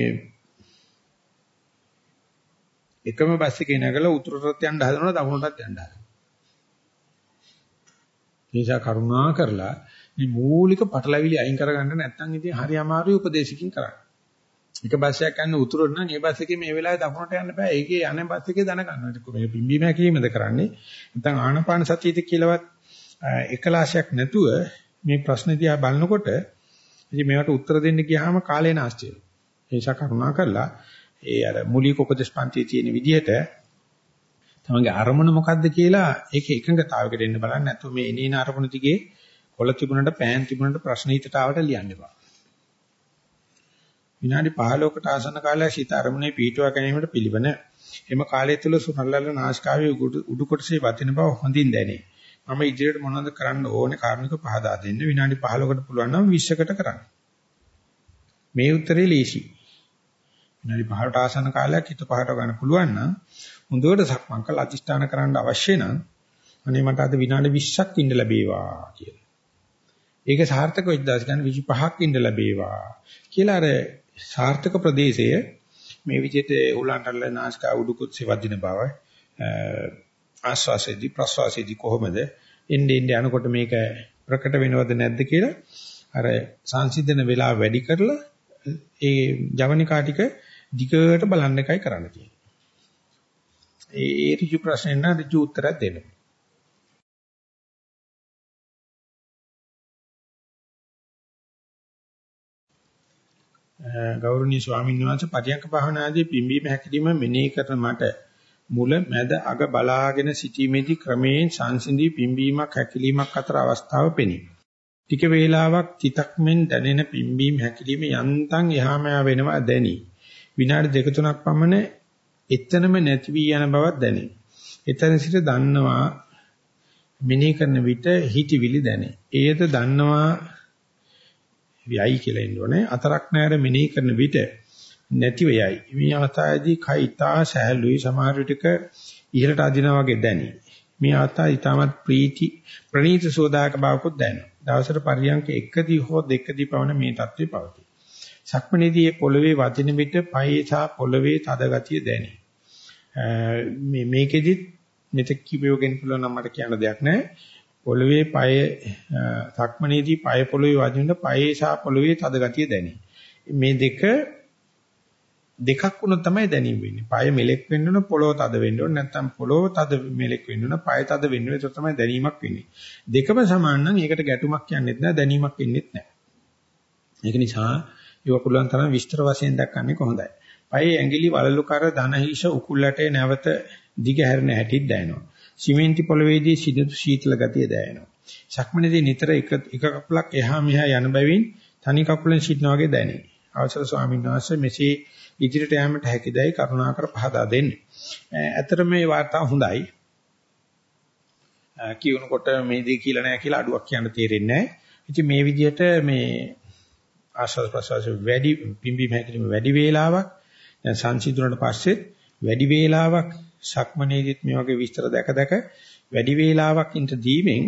එකම බස් එකේ නැගලා උතුරටත් යන්න හදනවා දකුණටත් යන්න හදනවා නිසා කරුණා කරලා මේ මූලික පටලැවිලි අයින් කරගන්න නැත්නම් ඉතින් හරි අමාරුයි උපදේශකින් කරන්න. එක බස් එකක් යන උතුරට නම් ඒ බස් එකේ මේ වෙලාවේ දකුණට යන්න බෑ. ඒකේ යන බස් එකේ දැනගන්න. ඒක මේ පිම්බීම හැකීමද කරන්නේ. නැත්නම් ආනපාන සතියද කියලාවත් එකලාශයක් නැතුව මේ ප්‍රශ්න දිහා බලනකොට ඉතින් මේවට උත්තර දෙන්න ගියාම කාලේ නාස්ති වෙනවා. ඒ නිසා කරුණා කරලා ඒ අර මූලික උපදේශ පන්තියේ තියෙන විදිහට තමන්ගේ අරමුණ මොකද්ද කියලා ඒක එකඟතාවයකට එන්න බලන්න නැත්නම් මේ එනේන අරමුණ දිගේ කොළ තිබුණට පෑන් තිබුණට ප්‍රශ්න හිතට ආවට ලියන්න එපා. විනාඩි 15කට ආසන්න කාලයක් සිත අරමුණේ පිටුවා ගැනීමට පිළිවන. එම කාලය තුල සුනල්ලල නාස්කාවේ උඩු කොටසේ වදින බව හොඳින් දැනේ. මම ඉදිරියට මොනවද කරන්න ඕනේ කාරණික පහදා දෙන්න විනාඩි 15කට පුළුවන් නම් 20කට කරන්න. මේ උත්තරේ ලේසි. විනාඩි 15ට ආසන්න කාලයක් හිත පහට ගන්න පුළුවන් නම් හොඳට සක්මන් කරලා අතිෂ්ඨාන කරන්න අවශ්‍ය නම් අනේ මට අද විනාඩි 20ක් ඉන්න ලැබේවා කියලා. ඒක සාර්ථක වෙච්ච දවස් ගන්න 25ක් ඉන්න ලැබේවා කියලා අර සාර්ථක ප්‍රදේශය මේ විදිහට උලන්ටල නාස්කා උඩුකුත් සෙවදින බව ආස්වාසේදී ප්‍රස්වාසේදී කොහොමද එන්නේ එන්නේ යනකොට මේක ප්‍රකට වෙනවද නැද්ද කියලා අර සංසිඳන වෙලාව වැඩි කරලා ඒ ජවනිකා ටික දිගට බලන්න එකයි කරන්න තියෙන්නේ. ඒ ඒ ඍජු ප්‍රශ්නෙට නම් ඍජු උත්තරයක් දෙන්න. ගෞරවනීය ස්වාමීන් වහන්සේ පරියන්ක භාවනාදී පිම්බීම හැකිලිම මෙනෙහි කරන මට මුල මැද අග බලාගෙන සිටීමේදී ක්‍රමයෙන් සංසිඳී පිම්බීමක් හැකිලීමක් අතර අවස්ථාව පෙනේ. ටික වේලාවක් තිතක් මෙන් දැනෙන පිම්බීම හැකිලිම යන්තම් එහාම වෙනවා දැනි. විනාඩි දෙක තුනක් පමණ එතනම නැති වී යන බවක් දැනේ. එතන සිට දන්නවා මිනී කරන විට හිතවිලි දැනේ. ඒද දන්නවා වියයි කියලා ඉන්නෝනේ. අතරක් නැර මිනී කරන විට නැතිව යයි. මේ අවස්ථාවේදී කයිතා සහැල්ලුයි සමහර විටක ඉහළට අදිනා වගේ දැනේ. මේ අවස්ථාව ඊටමත් ප්‍රීති ප්‍රණීත සෝදායක බවකුත් දැනෙනවා. දවසට පරියන්ක එකදී හෝ දෙකදී පවන මේ தત્ත්වය පවතී. සක්මණේදී පොළවේ වදින විට පයේ සහ පොළවේ තද ගතිය දැනේ. මේ මේකෙදිත් මෙතෙක් කිව්වෝගෙන් පුළුවන් නම් මට කියන්න දෙයක් නැහැ. පොළවේ පය සක්මණේදී පය පොළවේ වදිනකොට පයේ සහ පොළවේ තද ගතිය දැනේ. මේ දෙක දෙකක් වුණොත් තමයි දැනීම වෙන්නේ. පය මෙලෙක් වෙන්න ඕන පොළොව තද වෙන්න ඕන නැත්නම් පොළොව තද මෙලෙක් වෙන්න ඕන පය තද වෙන්න ඕන ඒක තමයි දැනීමක් වෙන්නේ. දෙකම සමාන නම් ඒකට ගැටුමක් කියන්නෙත් නැහැ දැනීමක් වෙන්නෙත් නැහැ. ඒක නිසා ඒක පුළුවන් තරම් විස්තර වශයෙන් දක්වන්නේ කොහොඳයි. පයේ ඇඟිලි වලලු කර ධනහිෂ උකුල්ලටේ නැවත දිග හැරෙන හැටිත් දැනෙනවා. සිමෙන්ති පොළවේදී සිදුතු සීතල ගතිය දැනෙනවා. සක්මණේදී නිතර එක එක කකුලක් එහා මෙහා යන බැවින් තනි කකුලෙන් සිටනා වගේ දැනේ. අවසර ස්වාමීන් වහන්සේ මෙසේ ඉදිරියට යාමට හැකිදයි කරුණාකර පහදා දෙන්න. ඇත්තට මේ වාර්තාව හොඳයි. කියනකොට මේ දේ කියලා නැහැ කියලා අඩුවක් කියන්න තේරෙන්නේ නැහැ. ඉතින් මේ විදිහට මේ ආශ්වාස ප්‍රශ්වාස වැඩි පිම්බි මහැකිලිම වැඩි වේලාවක් දැන් සංසිඳුණාට පස්සේ වැඩි වේලාවක් සක්මනේදිත් මේ වගේ විස්තර දැක දැක වැඩි වේලාවක් ඉඳ දීමෙන්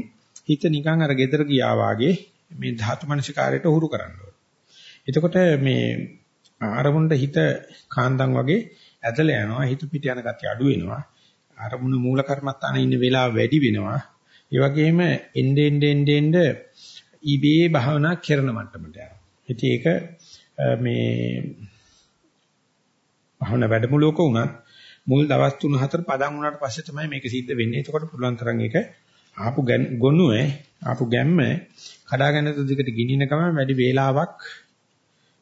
හිත නිකන් අර gedara ගියා වාගේ මේ ධාතු මනසිකාරයට උහුරු කරන්න ඕනේ. එතකොට මේ ආරමුණට හිත කාන්දම් වගේ ඇදලා යනවා හිත පිට යන ගතිය අඩු වෙනවා. ආරමුණ මූල කර්මස්ථානේ ඉන්න වේලාව වැඩි වෙනවා. ඒ වගේම එnde ende ende ende ඉබේ භාවනා කරන මට්ටමට යනවා. ඉතින් ඒක මේ භාවනා වැඩමුළුවක වුණත් මුල් දවස් 3-4 පදන් වුණාට පස්සේ තමයි මේක සිද්ධ වෙන්නේ. එතකොට පුළුවන් තරම් ඒක ආපු ගොනුවේ ආපු ගැම්ම කඩාගෙන දිගට ගිනින ගම වැඩි වේලාවක්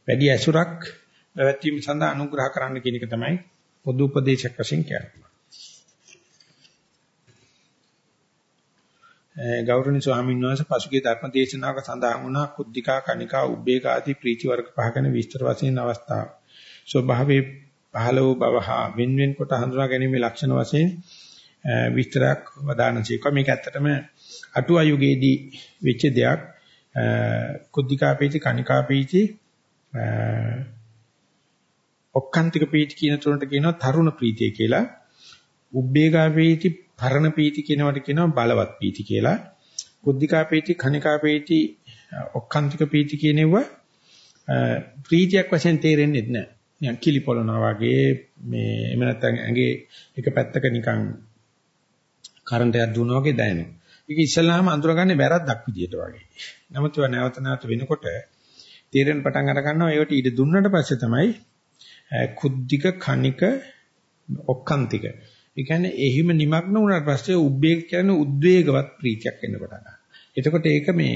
වැඩි ඇසුරක් පැවැත්වීම සඳහා අනුග්‍රහ කරන්න කියන එක තමයි පොදු උපදේශයක් වශයෙන් කියන්නේ. ගෞරවනීය ස්වාමීන් වහන්සේ පසුගිය ධර්ම දේශනාවක සඳහන් වුණා කුද්ධිකා කනිකා උබ්බේක ආදී ප්‍රීති වර්ග පහ ගැන විස්තර වශයෙන් අවස්ථාව. ස්වභාවයේ පහළ වූ බව හා වෙන්වෙන් කොට හඳුනා ගැනීමේ ලක්ෂණ වශයෙන් විස්තරයක් වදානසේක මේක ඇත්තටම අටුවා යුගයේදී වෙච්ච දෙයක් කුද්ධිකා පීති කනිකා පීති ඔක්කාන්තික පීති කියන තුනට කියනවා තරුණ ප්‍රීතිය කියලා උබ්බේගා පීති පරණ පීති කියනවට කියනවා බලවත් පීති කියලා කුද්ධිකා පීති කනිකා පීති ඔක්කාන්තික පීති කියනෙවුවා ප්‍රීතියක් වශයෙන් තේරෙන්නේ නැහැ නිකන් කිලි පොළනවා වගේ මේ එහෙම නැත්නම් ඇඟේ එක පැත්තක නිකන් කරන්ට් එකක් දුවනවා වගේ දැනෙනවා. ඒක ඉස්සල්ලාම අඳුරගන්නේ වැරද්දක් විදියට වගේ. නමුත් ඒවා නැවත නැවත වෙනකොට තීරණ පටන් අර ගන්නවා ඒවට ඊට දුන්නට පස්සේ තමයි කුද්ධික කණික ඔක්කාන්තික. ඒ කියන්නේ එහිම নিমগ্ন වුණාට පස්සේ උබ්බේක කියන්නේ උද්වේගවත් ප්‍රීතියක් එන්න පටන් ගන්නවා. එතකොට ඒක මේ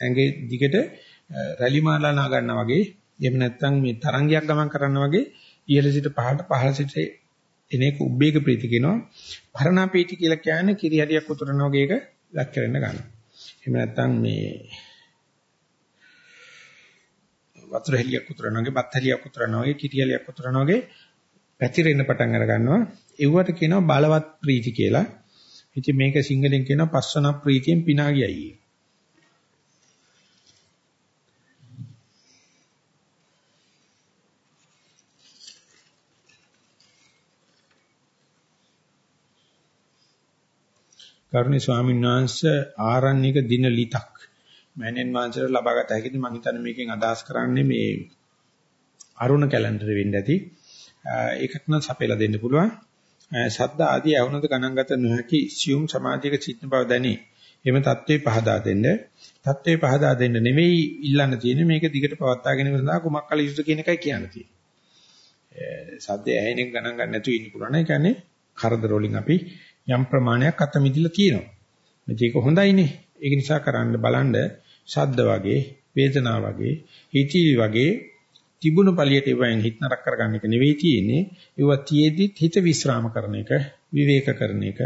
ඇඟේ දිගට රැලි මාලා නා ගන්නවා වගේ එහෙම නැත්නම් මේ තරංගයක් ගමන් කරනවා වගේ ඉහළ සිට පහළට පහළ සිට එනේක උබ්බේක ප්‍රීති කියනවා. පරණා ප්‍රීති කියලා කියන්නේ කිරි හරියක් උතුරන වගේ එක ලක් කරන්න ගන්නවා. එහෙම නැත්නම් මේ වතුර හෙලියක් උතුරන වගේ බත් හෙලියක් උතුරන වගේ කිරි හෙලියක් උතුරන වගේ පැතිරෙන්න පටන් අර ගන්නවා. ඒවට කියනවා බලවත් ප්‍රීති කියලා. ඉතින් මේක සිංහලෙන් කියනවා පස්සන ප්‍රීතියෙන් පිනා ගියයි. කරුණී ස්වාමීන් වහන්සේ ආරණ්‍යක දින ලිතක් මෑණෙන් වහන්සේට ලබාගත හැකිද මම හිතන්නේ මේකෙන් අදහස් කරන්නේ මේ අරුණ කැලෙන්ඩර් වෙන්න ඇති ඒකක් නම් සපයලා දෙන්න පුළුවන් සද්ද ආදී අවුනද ගණන් ගත නොහැකි සියුම් සමාජයක සිටින බව දැනේ. එම தત્ත්වේ පහදා දෙන්න. தત્ත්වේ පහදා දෙන්න නෙවෙයි ඉල්ලන්න තියෙන්නේ මේක දිගට පවත්වා ගැනීම සඳහා කුමක් කළ යුතුද කියන එකයි කියන්න තියෙන්නේ. සද්ද ඇහෙන එක ගණන් ගන්න නැතුව ඉන්න පුළුවන්. ඒ කියන්නේ කරදර වලින් අපි යම් ප්‍රමාණයක් අත මිදලා තියෙනවා. මේක හොඳයිනේ. ඒක නිසා කරන්න බලන්න සද්ද වගේ, වේදනා වගේ, හිතේ වගේ තිබුණු පළියට ඒවෙන් හිත නරක කරගන්න එක නෙවෙයි තියෙන්නේ. ඒවා තියේදිත් හිත විස්්‍රාම කරන එක, විවේක කරන එක,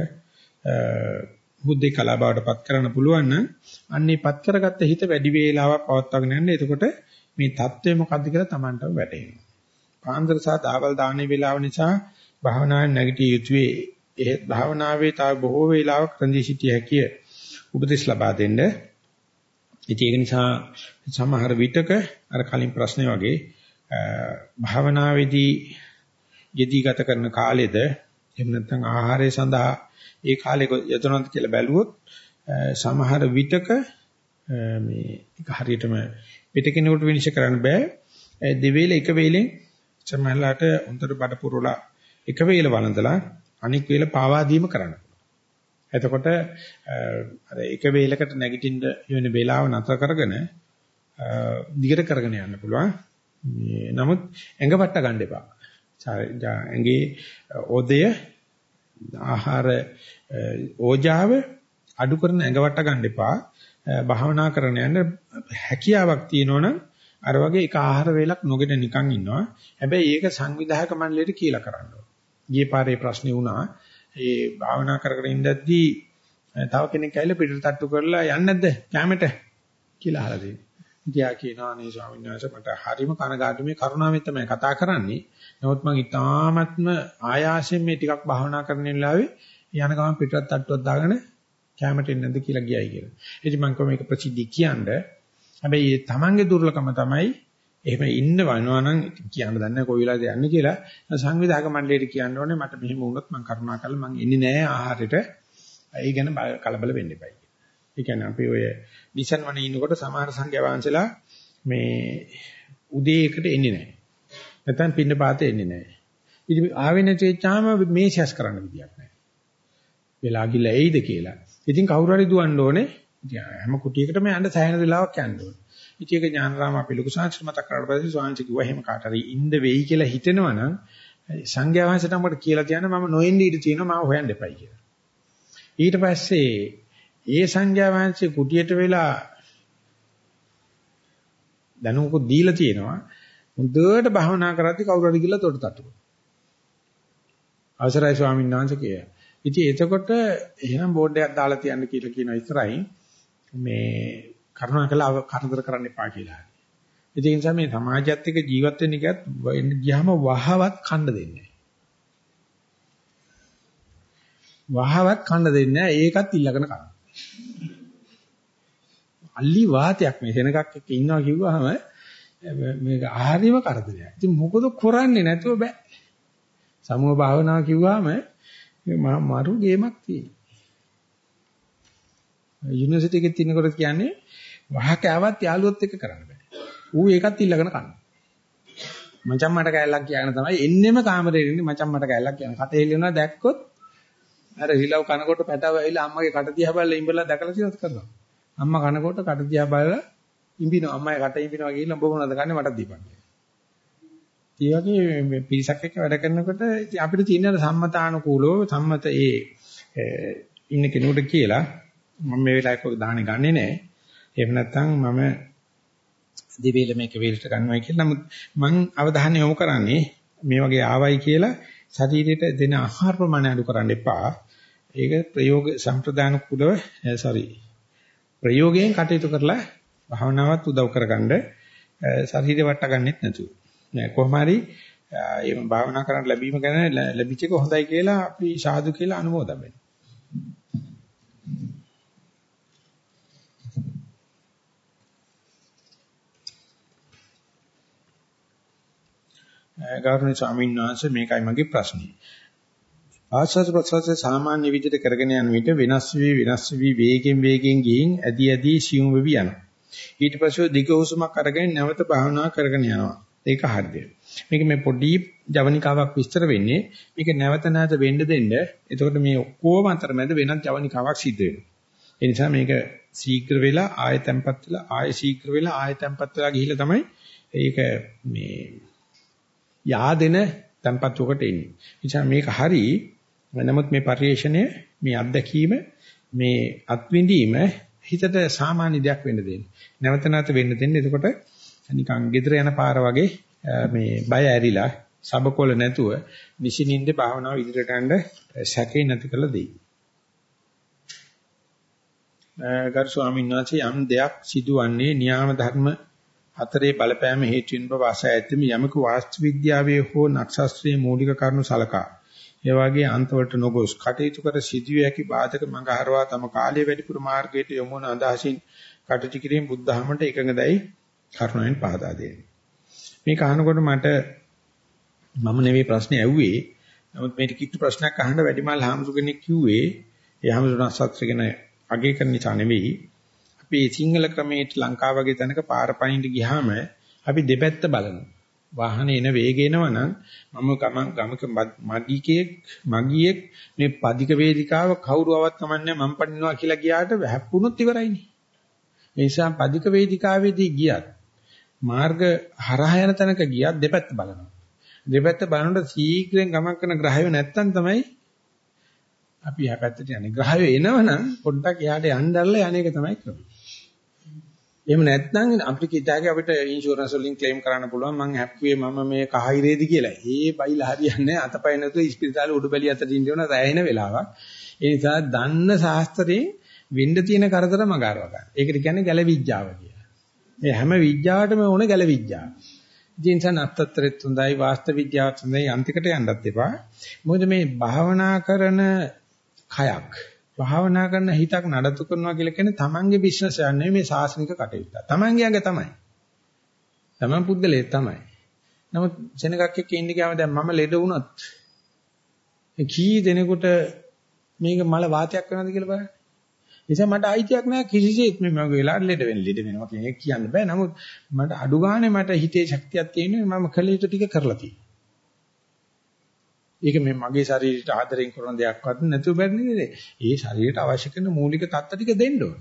බුද්ධි කලා බවටපත් කරන්න පුළුවන් නම් අන්නේ පත් කරගත්ත හිත වැඩි වේලාවක් පවත්වාගෙන යන්න. එතකොට මේ தත්ත්වය මොකද්ද කියලා Tamanටම වැටහෙනවා. පාන්දර සහ දාවල් දාන්නේ වේලාව නිසා භාවනාවේ නැගිටිය යුතුයේ ඒ භාවනාවේ තව බොහෝ වේලාවක් රැඳී සිටිය හැකිය උපදෙස් ලබා දෙන්න. ඉතින් ඒක නිසා සමහර විටක අර කලින් ප්‍රශ්නේ වගේ භාවනාවේදී යෙදී ගත කරන කාලෙද එහෙම නැත්නම් ආහාරය සඳහා ඒ කාලේ යතනන්ත කියලා බැලුවොත් සමහර විටක මේ ඒක හරියටම පිට කෙනෙකුට විනිශ්චය කරන්න බෑ දෙවේල එක වේලෙන් සමහරලාට උන්තර බඩ පුරවලා එක වේල වළඳලා අනික් වේල පාවා දීම කරන්න එතකොට අර එක වේලකට නැගිටින්න වෙන වේලාව නතර කරගෙන දිගට කරගෙන යන්න පුළුවන්. නමුත් ඇඟ වට ගන්න එපා. ඇඟේ ඕදය ආහාර ඕජාව අඩු කරන ඇඟ වට ගන්න එපා. භාවනා කරන යන හැකියාවක් තියෙනවනම් අර වගේ එක ආහාර වේලක් නොගෙන නිකන් ඉන්නවා. හැබැයි ඒක සංවිධායක මණ්ඩලයට කියලා කරන්න ඕන. ගියේ පාරේ ප්‍රශ්නේ වුණා. ඒ භාවනා කරගෙන ඉඳද්දී තව කෙනෙක් ඇවිල්ලා පිටට තට්ටු කරලා යන්නේ නැද්ද කැමෙට කියලා අහලා තියෙනවා. ඉතියා කියනවා නේ ස්වාමීන් වහන්සේ මට හරිම කනගාටු මේ කරුණාවෙන් තමයි කතා කරන්නේ. නමුත් මම ඉතාමත්ම ආයාසයෙන් මේ ටිකක් භාවනා කරන වෙලාවේ යන ගමන් පිටට තට්ටුවක් දාගෙන කැමෙට එන්නේ නැද්ද කියලා ගියයි කියලා. ඉතින් මම කොහොම මේක ප්‍රසිද්ධිය කියන්නේ. හැබැයි තමන්ගේ දුර්ලභම තමයි එහෙම ඉන්න වනවා නම් කියන්න දන්නේ කොයි වෙලාවද යන්නේ කියලා සංවිධායක මණ්ඩලයට කියන්න ඕනේ මට මෙහෙම වුණොත් මම කරුණා කරලා මං එන්නේ නැහැ ආහාරයට ඒ ගැන කලබල වෙන්න එපයි. ඒ කියන්නේ අපි ඔය ඩිසන් වනේ ඉන්නකොට සමහර සංඝයා වහන්සේලා මේ උදේයකට එන්නේ නැහැ. නැත්නම් පින්න පාතේ එන්නේ නැහැ. ඉතින් ආවෙ නැති වෙච්චාම මේසස් කරන්න විදියක් නැහැ. වෙලා ගිල එයිද කියලා. ඉතින් කවුරු හරි දුවන්න ඕනේ. හැම කුටියකටම යන්න සෑහෙන වෙලාවක් යන්න ඕනේ. ඉතින් ඒක ඥානරාම අපි ලොකු සංස්කෘත මතක් කරලා පස්සේ ස්වාමීන් කිව්වා එහෙම කාට හරි ඉන්න වෙයි කියලා හිතෙනවනම් සංඝයා වහන්සේට මට කියලා තියන්න මම නොඑන්න ඉඳ තියෙනවා මම හොයන්න එපයි කියලා. ඊට පස්සේ ඒ සංඥා වංශේ කුටියට වෙලා දැනුමකුත් දීලා තියෙනවා. හොඳට භවනා කරද්දී කවුරු හරි ගිහලා තොට තට්ටු. අවසරයි ස්වාමීන් වහන්සේ කියලා. ඉතින් එතකොට එහෙනම් බෝඩ් එකක් දාලා තියන්න කියලා කියනවා ඉස්සරහින් මේ කරුණාකරලා කරදර කරන්න එපා කියලා. ඉතින් ඒ නිසා මේ සමාජයත් එක්ක ජීවත් වෙන්න ගියත් ගියාම වහවත් කණ්ඩ දෙන්නේ වහවත් කණ්ඩ දෙන්නේ ඒකත් ඉල්ලගෙන කරනවා. අලි වාතයක් මේ සෙනගක් එක්ක ඉන්නවා කිව්වහම මේක ආහාරයම කරදරයක්. ඉතින් මොකද කරන්නේ නැතුව බෑ. සමුහ භාවනාව කිව්වහම මරු ගේමක් තියෙනවා. යුනිවර්සිටි එකේ තිනකොට කියන්නේ වහ කෑවත් යාළුවොත් එක්ක කරන්න බෑ. ඌ ඒකත් ඉල්ලගෙන කනවා. මචං මට කැලලක් කියන තමයි එන්නෙම කාමරේ ඉන්නේ මචං මට කැලලක් කියන. කටේ හෙලිනවා දැක්කොත් අර හිලව් කනකොට පැටව ඇවිල්ලා අම්මගේ කට දිහා බලලා ඉඹලා දැකලා තියෙනවද කරනවා. අම්මා කනකොට කට දිහා බලලා ඉඹිනවා අම්මයි කට ඉඹිනවා කියලා ඔබ මොනවද කන්නේ මට දීපන්. ඒ වගේ මේ පිරිසක් එක්ක වැඩ කරනකොට අපිට තියෙන සම්මතානුකූලව සම්මත ඒ ඉන්න කෙනෙකුට කියලා මම මේ වෙලාවේ කොහොමද දාහනේ ගන්නෙ නෑ. එහෙම නැත්නම් මම දිවේල මේක වේලට ගන්නවා කියලා. නමුත් මම අවධානය යොමු කරන්නේ මේ වගේ ආවයි කියලා ශරීරයට දෙන ආහාර ප්‍රමාණය අඩු කරන්න එපා. ඒක ප්‍රයෝග සම්ප්‍රදාන කුලව sorry ප්‍රයෝගයෙන් කටයුතු කරලා භාවනාවත් උදව් කරගන්න ශරීරය වට ගන්නෙත් නැතුව. නෑ කොහොම හරි මේ භාවනා කරන්න ලැබීම ගැන ලැබිච්ච එක හොඳයි කියලා අපි සාදු කියලා අනුමෝදන් වෙනවා. ගෞරවනීය ස්වාමීන් වහන්සේ මේකයි මගේ ප්‍රශ්නේ. ආස්වාද ප්‍රසවාස සාමාන්‍ය විදිහට කරගෙන යන විට වෙනස් වී වෙනස් වී වේගෙන් වේගෙන් ගින් ඇදී ඇදී සියුම් වෙවි යනවා. ඊට පස්සේ දිග හුස්මක් අරගෙන නැවත භාවනා කරගෙන යනවා. ඒක හරියට. මේක මේ පොඩි ජවනිකාවක් විස්තර වෙන්නේ මේක නැවත නැවත වෙන්න දෙන්න. එතකොට මේ ඔක්කොම අතරමැද වෙනත් ජවනිකාවක් සිද්ධ වෙනවා. ඒ නිසා මේක ශීඝ්‍ර වෙලා ආය තැම්පත් වෙලා ආය ශීඝ්‍ර වෙලා ආය තැම්පත් වෙලා ගිහිල්ලා තමයි ඒක මේ yaadෙන තැම්පත්වකට එන්නේ. නිසා මේක හරි නමුත් මේ පරිශ්‍රණය මේ අත්දැකීම මේ අත්විඳීම හිතට සාමාන්‍ය දෙයක් වෙන්න දෙන්නේ. නැවත නැවත වෙන්න දෙන්නේ. එතකොට නිකන් gedera යන පාර වගේ මේ බය ඇරිලා සබකොල නැතුව නිසිනින්ද භාවනාව ඉදිරියට යන්න සැකේ නැති කළ දෙයි. ගරු ස්වාමීන් වහන්සේ යම් දෙයක් සිදුවන්නේ න්‍යාම ධර්ම හතරේ බලපෑම හේතුවෙන් බව අසය ඇතම යමක වාස්තු විද්‍යාවේ හෝ නක්ෂත්‍රයේ මූලික කරුණු සලකා ඒ වගේ අන්තවලට නොගොස් කටයුතු කර සිදුවිය හැකි බාධක මඟ හරවා තම කාලයේ වැඩිපුර මාර්ගයට යොමුන අදහසින් කටයුතු කිරීම බුද්ධ ධර්මයට එකඟදයි කරුණෙන් පහදා දෙන්නේ. මේක අහනකොට මට මම නෙවෙයි ප්‍රශ්නේ ඇහුවේ. නමුත් මේක කිට්ටු ප්‍රශ්නයක් අහන්න වැඩිමල් හාමුදුර කෙනෙක් කිව්වේ ඒ හාමුදුරන් සත්‍ය ගැන අගය කරන නිසා නෙවෙයි. අපි සිංහල ක්‍රමයට ලංකාව වගේ තැනක පාර පනින්න ගියාම අපි දෙපැත්ත බලනවා. වාහනේ එන වේගය එනවනම් මම ගමන් ගමක මගියෙක් මගියෙක් මේ පදික වේදිකාව කවුරුවවත් කමන්නේ මම පනිනවා කියලා ගියාට හැප්පුණොත් ඉවරයිනේ. ඒ නිසා පදික වේදිකාවේදී ගියත් මාර්ග හරහා යන තැනක ගියත් දෙපැත්ත බලනවා. දෙපැත්ත බලනකොට ශීඝ්‍රයෙන් ගමන් කරන ග්‍රහය නැත්තම් තමයි අපි එහා පැත්තට යන්නේ. ග්‍රහය එනවනම් පොඩ්ඩක් එහාට යන්නදල්ලා යන්නේක තමයි කරන්නේ. එහෙම නැත්නම් අපිට කිතාගේ අපිට ඉන්ෂුරන්ස් වලින් ක්ලේම් කරන්න පුළුවන් මං හැප්පුවේ මම මේ කහිරේදි කියලා. ඒ බයිලා හරියන්නේ අතපය නැතුව ඉස්පිරිතාලේ උඩුබැලිය අතට ඉන්න ඕන රැයෙන වෙලාවක්. ඒ නිසා දන්න ශාස්ත්‍රයෙන් වෙන්න තියෙන කරදර මගාරව ගන්න. ඒකට කියන්නේ ගැලවිඥාව කියලා. මේ හැම විඥාවටම ඕන ගැලවිඥාව. ඉතින් सन අත්තතරෙත් හොඳයි වාස්තු විද්‍යාවත් හොඳයි අන්තිකට යන්නත් එපා. මොකද මේ භාවනා කරන කයක් භාවනා කරන හිතක් නඩත්තු කරනවා කියලා කියන්නේ තමන්ගේ බිස්නස් එකක් නෙවෙයි මේ සාසනික කටයුත්ත. තමන්ගේ අඟ තමයි. තමන් පුද්ගලයේ තමයි. නමුත් සෙනගක් එක්ක ඉන්න ගියාම දැන් මම ලෙඩ වුණත් ඒ කී දෙනෙකුට මේක මල වාතයක් වෙනවද කියලා බලන්න. නිසා මට අයිතියක් නැහැ කිසිසේත් මේ මගේ වෙලාවට ලෙඩ වෙන්න ලෙඩ වෙනවා කියන එක කියන්න බෑ. නමුත් මට අඩු ගානේ මට හිතේ ශක්තියක් තියෙනවා මම කළ යුතු ටික කරලා තියෙනවා. ඒක මේ මගේ ශරීරයට ආදරෙන් කරන දෙයක්වත් නැතුව බැරිනේ. ඒ ශරීරයට අවශ්‍ය කරන මූලික තත්ත්ව ටික දෙන්න ඕන.